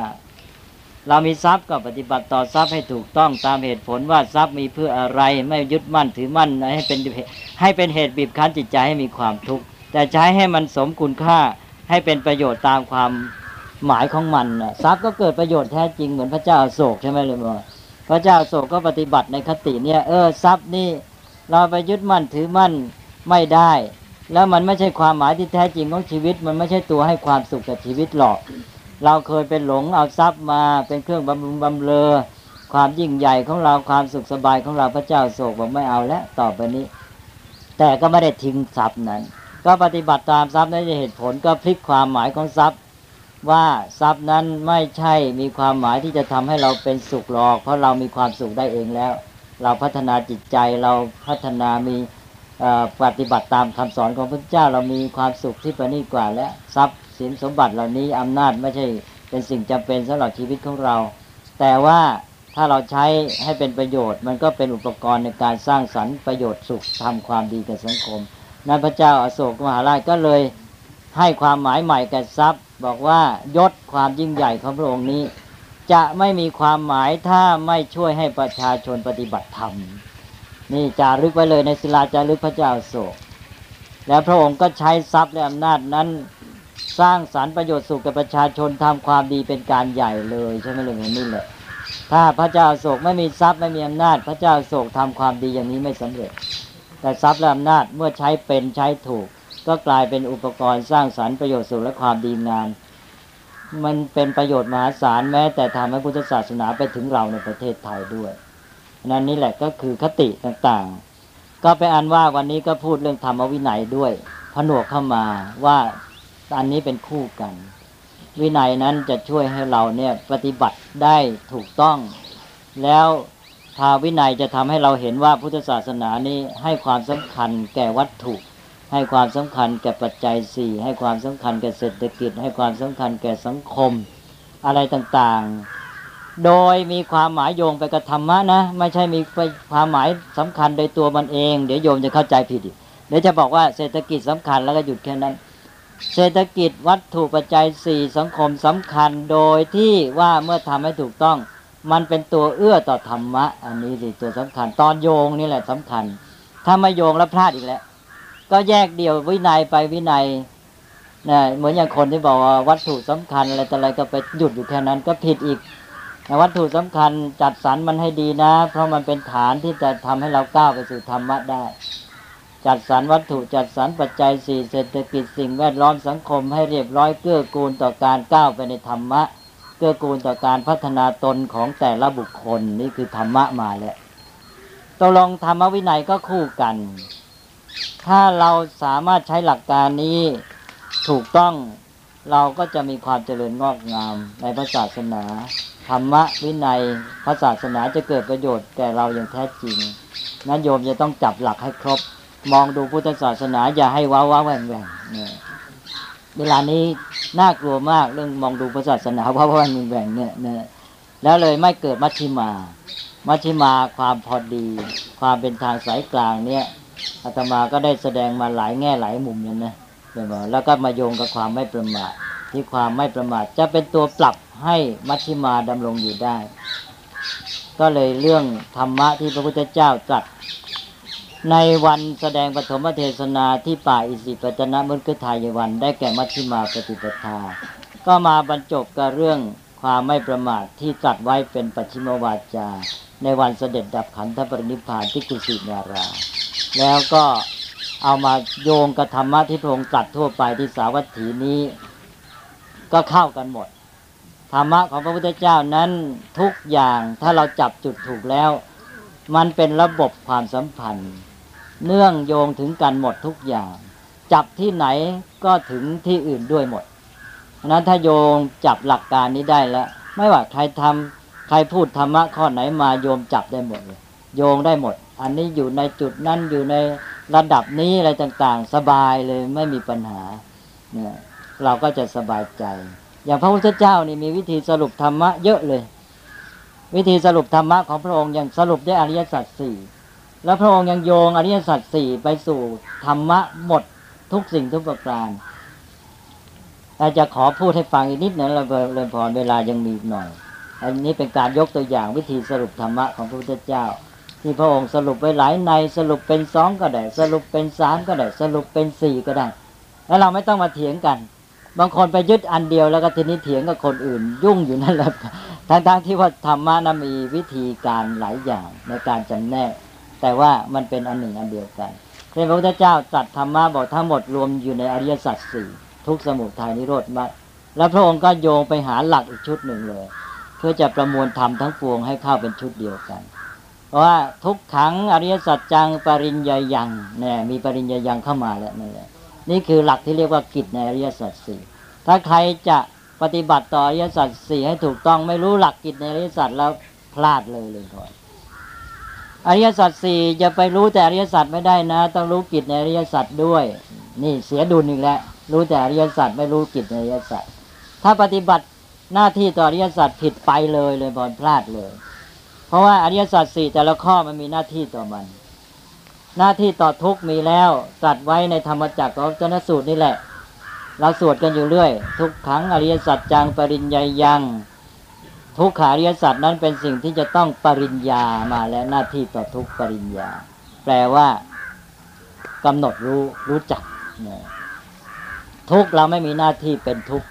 S2: เรามีทรัพย์ก็ปฏิบัติต่อทรัพย์ให้ถูกต้องตามเหตุผลว่าทรัพย์มีเพื่ออะไรไม่ยึดมั่นถือมั่นให้เป็นให้เป็นเหตุบีบคั้นจิตใจให้มีความทุกข์แต่ใช้ให้มันสมคุณค่าให้เป็นประโยชน์ตามความหมายของมันนะทรัพย์ก็เกิดประโยชน์แท้จริงเหมือนพระเจ้าโศกใช่ไหมเลยมอพระเจ้าโศกก็ปฏิบัติในคติเนี่ยเออทรัพย์นี่เราไปยึดมั่นถือมั่นไม่ได้ แล้วมันไม่ใช่ความหมายที่แท้จริงของชีวิต มันไม่ใช่ตัวให้ความสุขกับชีวิตหรอก เราเคยเป็นหลงเอาทรัพย์มาเป็นเครื่องบำรุงบำเรอ ความยิ่งใหญ่ของเราความสุขสบายของเราพระเจ้าโศกบอกไม่เอาแล้วต่อไปนี้ แต่ก็ไม่ได้ทิ้งทรัพย์นั้น ก็ปฏิบัติตามทรัพย์นั้นจะเหตุผลก็พลิกความหมายของทรัพย์ ว่าทรัพย์นั้นไม่ใช่มีความหมายที่จะทำให้เราเป็นสุขหรอก เพราะเรามีความสุขได้เองแล้ว เราพัฒนาจิตใจเราพัฒนามี ปฏิบัติตามคำสอนของพระเจ้าเรามีความสุขที่ประณีตกว่า และทรัพย์สินสมบัติเหล่านี้อำนาจไม่ใช่เป็นสิ่งจำเป็นสำหรับชีวิตของเรา แต่ว่าถ้าเราใช้ให้เป็นประโยชน์ มันก็เป็นอุปกรณ์ในการสร้างสรรค์ประโยชน์สุขทำความดีกับสังคมนั้นพระเจ้าอาโศกมหาราชก็เลยให้ความหมายใหม่แก่ทรัพย์ บอกว่ายศความยิ่งใหญ่ของพระองค์นี้ จะไม่มีความหมายถ้าไม่ช่วยให้ประชาชนปฏิบัติธรรม นี่จารึกไว้เลยในศิลาจารึกพระเจ้าโศก แล้วพระองค์ก็ใช้ทรัพย์และอำนาจนั้น สร้างสารรค์ประโยชน์สุขกับประชาชนทำความดีเป็นการใหญ่เลยใช่ไหมเรื่องนี้แหละถ้าพระเจ้าโศกไม่มีทรัพย์ไม่มีอำนาจ พระเจ้าโศกทำความดีอย่างนี้ไม่สำเร็จ แต่ทรัพย์และอำนาจเมื่อใช้เป็นใช้ถูก ก็กลายเป็นอุปกรณ์สร้างสรรค์ประโยชน์สุขและความดีงามมันเป็นประโยชน์มหาศาลแม้แต่ทำให้พุทธศาสนาไปถึงเราในประเทศไทยด้วย นั่นนี่แหละก็คือคติต่างๆ ก็ไปอันว่าวันนี้ก็พูดเรื่องธรรมวินัยด้วยผนวกเข้ามาว่าอันนี้เป็นคู่กัน วินัยนั้นจะช่วยให้เราเนี่ยปฏิบัติได้ถูกต้อง แล้วทาวินัยจะทำให้เราเห็นว่าพุทธศาสนานี้ให้ความสำคัญแก่วัตถุ ให้ความสำคัญแก่ปัจจัยสี่ให้ความสำคัญแก่เศรษฐกิจ ให้ความสำคัญแก่สังคม อะไรต่างๆ โดยมีความหมายโยงไปกับธรรมะนะ ไม่ใช่มีความหมายสำคัญโดยตัวมันเอง เดี๋ยวโยมจะเข้าใจผิดเดี๋ยวจะบอกว่าเศรษฐกิจสำคัญแล้วก็หยุดแค่นั้น เศรษฐกิจวัตถุปัจจัยสี่สังคมสำคัญโดยที่ว่าเมื่อทำให้ถูกต้อง มันเป็นตัวเอื้อต่อธรรมะ อันนี้สิตัวสำคัญ ตอนโยงนี่แหละสำคัญ ถ้าไม่โยงแล้วพลาดอีกแล้ว ก็แยกเดี่ยววินัยไปวินัยนะเหมือนอย่างคนที่บอกว่าวัตถุสำคัญอะไรแต่อะไรก็ไปหยุดอยู่แค่นั้นก็ผิดอีก วัตถุสำคัญจัดสรรมันให้ดีนะ เพราะมันเป็นฐานที่จะทำให้เราก้าวไปสู่ธรรมะได้ จัดสรรวัตถุจัดสรรปัจจัยสี่เศรษฐกิจสิ่งแวดล้อมสังคมให้เรียบร้อยเกื้อกูลต่อการก้าวไปในธรรมะ เกื้อกูลต่อการพัฒนาตนของแต่ละบุคคลนี่คือธรรมะมาแล้วตกลงธรรมวินัยก็คู่กัน ถ้าเราสามารถใช้หลักการนี้ถูกต้อง เราก็จะมีความเจริญงอกงามในพระศาสนา ธรรมะวินัยพระศาสนาจะเกิดประโยชน์แก่เราอย่างแท้จริง นั้นโยมจะต้องจับหลักให้ครบ มองดูพุทธศาสนาอย่าให้ว้าว้าแหว่งแหว่งเนี่ยเวลานี้น่ากลัวมากเรื่องมองดูพระศาสนาว้าว้าแหว่งแหว่งเนี่ยเนี่ยแล้วเลยไม่เกิดมัชชิมา มัชชิมาความพอดี ความเป็นทางสายกลางเนี่ยอาตมาก็ได้แสดงมาหลายแง่หลายมุมเลยนะ แล้วก็มาโยงกับความไม่ประมาทที่ความไม่ประมาทจะเป็นตัวปรับให้มัชฌิมาดำรงอยู่ได้ ก็เลยเรื่องธรรมะที่พระพุทธเจ้าตรัสในวันแสดงปฐมเทศนาที่ป่าอิสิปตนะมุขทายวัน ได้แก่มัชฌิมาปฏิปทา ก็มาบรรจบกับเรื่องความไม่ประมาทที่ตรัสไว้เป็นปัจฉิมวาจา ในวันเสด็จดับขันธปรินิพพานที่กุสินารา แล้วก็ เอามาโยงกับธรรมะที่พระองค์ตรัสทั่วไปที่สาวัตถีนี้ ก็เข้ากันหมด ธรรมะของพระพุทธเจ้านั้นทุกอย่างถ้าเราจับจุดถูกแล้ว มันเป็นระบบความสัมพันธ์ เนื่องโยงถึงกันหมดทุกอย่าง จับที่ไหนก็ถึงที่อื่นด้วยหมดนั้นถ้าโยงจับหลักการนี้ได้แล้ว ไม่ว่าใครทำใครพูดธรรมะข้อไหนมาโยมจับได้หมดเลยโยงได้หมด อันนี้อยู่ในจุดนั้นอยู่ในระดับนี้อะไรต่างๆ สบายเลยไม่มีปัญหาเนี่ยเราก็จะสบายใจ อย่างพระพุทธเจ้านี่มีวิธีสรุปธรรมะเยอะเลย วิธีสรุปธรรมะของพระองค์ยังสรุปได้อริยสัจสี่แล้วพระองค์ยังโยงอริยสัจสี่ไปสู่ธรรมะหมดทุกสิ่งทุกประการเราจะขอพูดให้ฟังอีกนิดหนึ่งเราเรียนพรเวลายังมีหน่อย อันนี้เป็นการยกตัวอย่างวิธีสรุปธรรมะของพระพุทธเจ้า ที่พระองค์สรุปไว้หลายในสรุปเป็นสองก็ได้ สรุปเป็นสามก็ได้ สรุปเป็นสี่ก็ได้ แล้วเราไม่ต้องมาเถียงกัน บางคนไปยึดอันเดียวแล้วก็ทีนี้เถียงกับคนอื่น ยุ่งอยู่นั่นแหละทั้งๆที่ว่าธรรมะนั้นมีวิธีการหลายอย่างในการจำแนก แต่ว่ามันเป็นอันหนึ่งอันเดียวกันพระพุทธเจ้าตรัสธรรมะบอกทั้งหมดรวมอยู่ในอริยสัจสี่ทุกสมุทัยนิโรธมรรคแล้วพระองค์ก็โยงไปหาหลักอีกชุดหนึ่งเลย เพื่อจะประมวลธรรมทั้งปวงให้เข้าเป็นชุดเดียวกัน ว่าทุกขังอริยสัจจังปริญญายังเนี่ยมีปริญญายังเข้ามาแล้วนี่แหละนี่คือหลักที่เรียกว่ากิจในอริยสัจสี่ถ้าใครจะปฏิบัติต่ออริยสัจสี่ให้ถูกต้องไม่รู้หลักกิจในอริยสัจแล้วพลาดเลยเลยก่อนอริยสัจสี่จะไปรู้แต่อริยสัจไม่ได้นะ ต้องรู้กิจในอริยสัจด้วย นี่เสียดุลอีกแล้วรู้แต่อริยสัจไม่รู้กิจในอริยสัจถ้าปฏิบัติหน้าที่ต่ออริยสัจผิดไปเลยเลยบอลพลาดเลย เพราะว่าอริยสัจสี่แต่ละข้อมันมีหน้าที่ต่อมัน หน้าที่ต่อทุกมีแล้วตรัสไว้ในธรรมจักรของจนสูตรนี่แหละ เราสวดกันอยู่เรื่อย ทุกขังอริยสัจจังปริญญายัง ทุกขาริยสัจนั้นเป็นสิ่งที่จะต้องปริญญามาและหน้าที่ต่อทุกปริญญา แปลว่ากำหนดรู้รู้จักเนี่ยทุกเราไม่มีหน้าที่เป็นทุก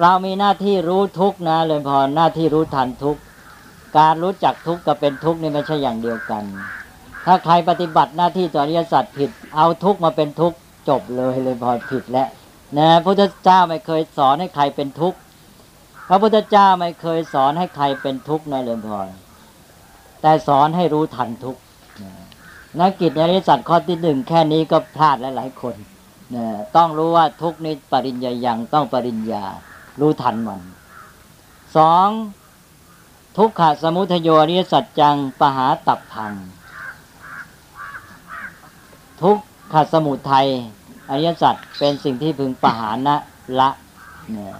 S2: เรามีหน้าที่รู้ทุกนะเลยพอหน้าที่รู้ทันทุก การรู้จักทุกข์กับเป็นทุกข์นี่ไม่ใช่อย่างเดียวกัน ถ้าใครปฏิบัติหน้าที่ต่ออริยสัจผิด เอาทุกข์มาเป็นทุกข์จบเลยเลยพอผิดแล้วนะพระพุทธเจ้าไม่เคยสอนให้ใครเป็นทุกข์พระพุทธเจ้าไม่เคยสอนให้ใครเป็นทุกข์นะเลยพอแต่สอนให้รู้ทันทุกข์นักกิจในริยสัจข้อที่หนึ่งแค่นี้ก็พลาดหลายๆคนนะต้องรู้ว่าทุกนี้ปริญญายังต้องปริญญา รู้ทันมันสอง ทุกขะสมุทโยอริยสัจจังปหาตับพัง ทุกขะสมุทัยอริยสัจเป็นสิ่งที่พึงปหานะละเนี่ย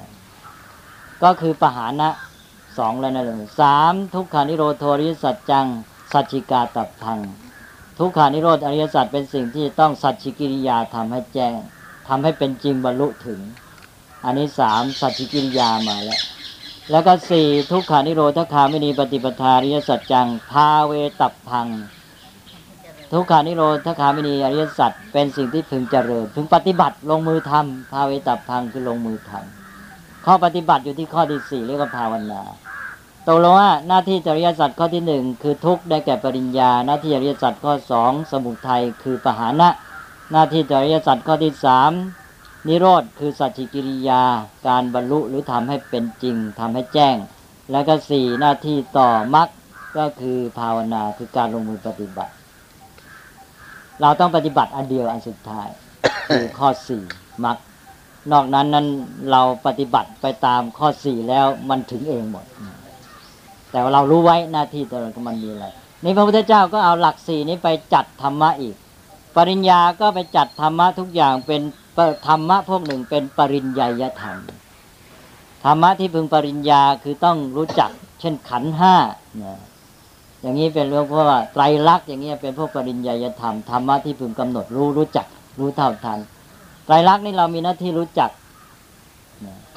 S2: ก็คือปหานะสองแล้วนะเลยสามทุกขานิโรธอริยสัจจัง สัจจิกาตับพัง ทุกขานิโรธอริยสัจเป็นสิ่งที่ต้องสัจจิกิริยาทำให้แจ้งทำให้เป็นจริงบรรลุถึง อันนี้สามสัจจิกิริยามาแล้ว แล้วก็สี่ทุกขานิโรธคาไม่มีปฏิปทาริยสัจจังพาเวตับพัง ทุกขานิโรธคาไม่มีอริยสัจเป็นสิ่งที่พึงเจริญพึงปฏิบัติลงมือทำพาเวตับพังคือลงมือทำข้อปฏิบัติอยู่ที่ข้อที่สี่เรียกว่าภาวนาตกลงว่าหน้าที่จริยสัจข้อที่หนึ่งคือทุกได้แก่ปริญญา หน้าที่จริยสัจข้อสองสมุทัยคือปหานะ หน้าที่จริยสัจข้อที่สาม นิโรธคือสัจจิกิริยา การบรรลุหรือทำให้เป็นจริงทำให้แจ้ง แล้วก็สี่หน้าที่ต่อมรรคก็คือภาวนาคือการลงมือปฏิบัติ เราต้องปฏิบัติอันเดียวอันสุดท้าย คือข้อสี่มรรคนอกนั้นนั้นเราปฏิบัติไปตามข้อสี่แล้วมันถึงเองหมด แต่ว่าเรารู้ไว้หน้าที่ตัวเรามันมีอะไรนี่พระพุทธเจ้าก็เอาหลักสี่นี้ไปจัดธรรมะอีก ปริญญาก็ไปจัดธรรมะทุกอย่างเป็น ธรรมะพวกหนึ่งเป็นปริญญายธรรม ธรรมะที่พึงปริญญาคือต้องรู้จัก เช่นขันห้าอย่างนี้เป็นเรื่องเพราะว่าไตรลักษณ์อย่างนี้เป็นพวกปริญญาธรรมธรรมะที่พึงกำหนดรู้รู้จักรู้เท่าทันไตรลักษณ์นี่เรามีหน้าที่รู้จัก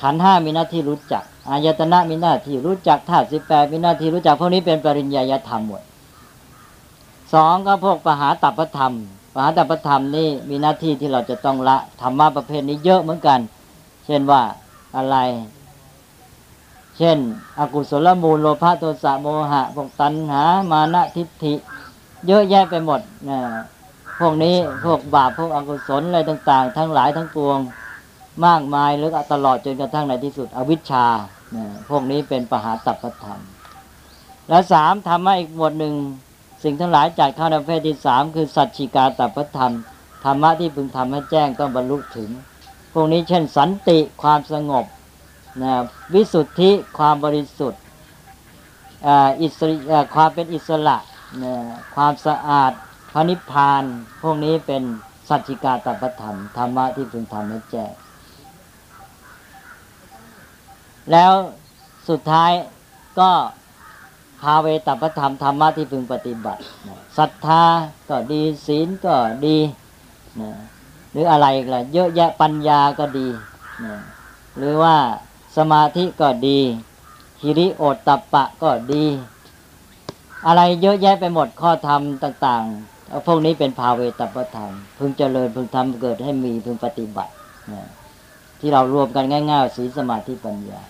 S2: ขันห้ามีหน้าที่รู้จักอายตนะมีหน้าที่รู้จักธาตุสิบแปดมีหน้าที่รู้จักพวกนี้เป็นปริญญาธรรมหมดสองก็พวกปหาตัปธรรม หาตัปธรรมนี่มีหน้าที่ที่เราจะต้องละธรรมะประเภทนี้เยอะเหมือนกัน เช่นว่าอะไร เช่น อกุศลมูลโลภะโทสะโมหะพวกตัณหามานะทิฏฐิ เยอะแยะไปหมดนะพวกนี้พวกบาปพวกอกุศลอะไรต่าง ๆ ทั้งหลายทั้งปวงมากมายหรือตลอดจนกระทั่งในที่สุด อวิชชาพวกนี้เป็นปหาตัปธรรม และสามธรรมะอีกหมวดหนึ่ง สิ่งทั้งหลายจัดเข้าในประเภทที่สามคือสัจจิกาตัปธรรมธรรมะที่พึงทำให้แจ้งต้องบรรลุถึง พวกนี้เช่น สันติความสงบนะวิสุทธิความบริสุทธิ์อิสริความเป็นอิสระนะความสะอาดพระนิพพาน พวกนี้เป็นสัจจิกาตัปธรรมธรรมะที่พึงทำให้แจ้งแล้วสุดท้ายก็ ภาเวตปธรรมธรรมะที่พึงปฏิบัติศรัทธาก็ดีศีลก็ดีนะหรืออะไรอีกล่ะเยอะแยะปัญญาก็ดีนะหรือว่าสมาธิก็ดีฮิริโอตตัปะก็ดี อะไรเยอะแยะไปหมดข้อธรรมต่างๆพวกนี้เป็นภาเวตปธรรม พึงเจริญพึงทำเกิดให้มีพึงปฏิบัตินะที่เรารวมกันง่ายๆศีลสมาธิปัญญา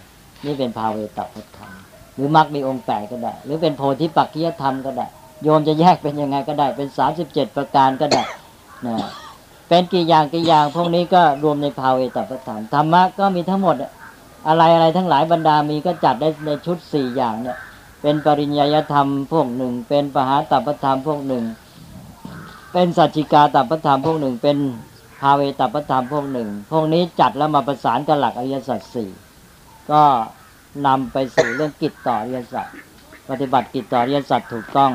S2: นี่เป็นภาเวตปธรรม รือมรรคมีองค์แปดก็ได้ หรือเป็นโพธิปักขิยธรรมก็ได้ โยมจะแยกเป็นยังไงก็ได้ เป็นสามสิบเจ็ดประการก็ได้นะเป็นกี่อย่างกี่อย่าง พวกนี้ก็รวมในภาเวตปธรรมธรรมะก็มีทั้งหมดอะไรอะไรทั้งหลายบรรดามีก็จัดได้ในชุดสี่อย่างเนี่ย เป็นปริญญาธรรมพวกหนึ่ง เป็นปหาตัปธรรมพวกหนึ่ง เป็นสัจจิกาตัปธรรมพวกหนึ่ง เป็นภาเวตัปธรรมพวกหนึ่ง พวกนี้จัดแล้วมาประสานกับหลักอริยสัจสี่ก็ นำไปสู่เรื่องกิจต่ออริยสัจปฏิบัติกิจต่ออริยสัจถูกต้อง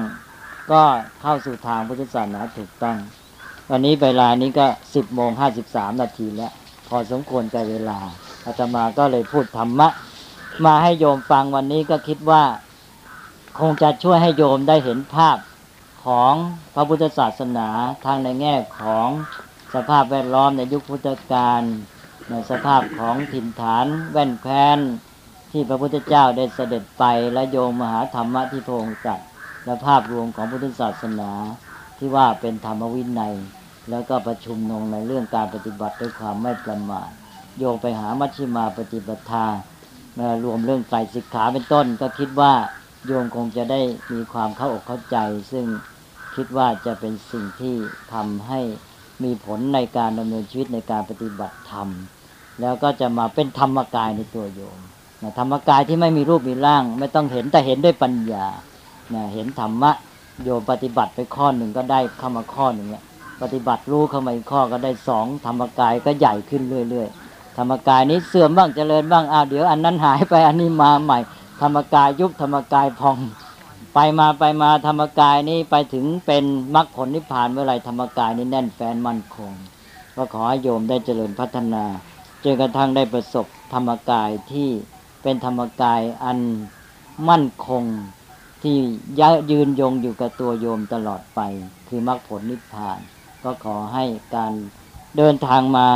S2: ก็เข้าสู่ทางพุทธศาสนาถูกต้อง วันนี้เวลานี้ก็สิบโมงห้าสิบสามนาทีแล้ว พอสมควรกับเวลาอาตมาก็เลยพูดธรรมะ มาให้โยมฟังวันนี้ก็คิดว่า คงจะช่วยให้โยมได้เห็นภาพของพระพุทธศาสนาทางในแง่ของสภาพแวดล้อมในยุคพุทธกาลในสภาพของถิ่นฐานแว่นแคว้น ที่พระพุทธเจ้าได้เสด็จไปและโยมมหาธรรมะที่พระองค์ตรัสและภาพรวมของพุทธศาสนาที่ว่าเป็นธรรมวินัย แล้วก็ประชุมลงในเรื่องการปฏิบัติด้วยความไม่ประมาทโยงไปหามัชฌิมาปฏิปทามารวมเรื่องไตรสิกขาเป็นต้น ก็คิดว่าโยมคงจะได้มีความเข้าอกเข้าใจ ซึ่งคิดว่าจะเป็นสิ่งที่ทำให้มีผลในการดำเนินชีวิตในการปฏิบัติธรรม แล้วก็จะมาเป็นธรรมกายในตัวโยม นะธรรมกายที่ไม่มีรูปมีร่าง ไม่ต้องเห็นแต่เห็นด้วยปัญญานะเห็นธรรมะโยมปฏิบัติไปข้อหนึ่งก็ได้เข้ามาข้อหนึ่งเนี่ยปฏิบัติรู้เข้ามาอีกข้อก็ได้สองธรรมกายก็ใหญ่ขึ้นเรื่อยๆธรรมกายนี้เสื่อมบ้างเจริญบ้างอ้าวเดี๋ยวอันนั้นหายไปอันนี้มาใหม่ ธรรมกายยุบธรรมกายพอง ไปมาไปมาธรรมกายนี้ไปถึงเป็นมรรคผลนิพพานเมื่อไหรธรรมกายนี้แน่นแฟนมั่นคงก็ขอให้โยมได้เจริญพัฒนาจนกระทั่งได้ประสบธรรมกายที่ เป็นธรรมกายอันมั่นคงที่ยืนยงอยู่กับตัวโยมตลอดไป คือมรรคผลนิพพาน ก็ขอให้การเดินทางมา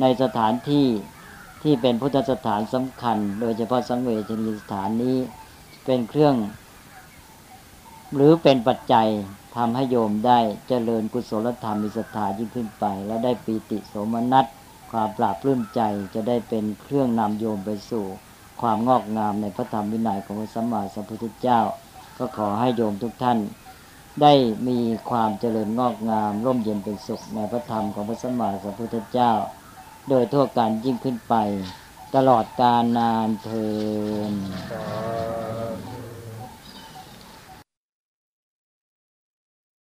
S2: ในสถานที่ที่เป็นพุทธสถานสำคัญ โดยเฉพาะสังเวชนีสถานนี้เป็นเครื่อง หรือเป็นปัจจัยทำให้โยมได้เจริญกุศลธรรมมีศรัทธายิ่งขึ้นไป และได้ปีติโสมนัสความปราบปลื้มใจจะได้เป็นเครื่องนำโยมไปสู่ ความงอกงามในพระธรรมวินัยของพระสัมมาสัมพุทธเจ้า ก็ขอให้โยมทุกท่าน ได้มีความเจริญงอกงาม ร่มเย็นเป็นสุขในพระธรรมของพระสัมมาสัมพุทธเจ้า โดยทั่วการยิ่งขึ้นไป ตลอดกาลนานเทิน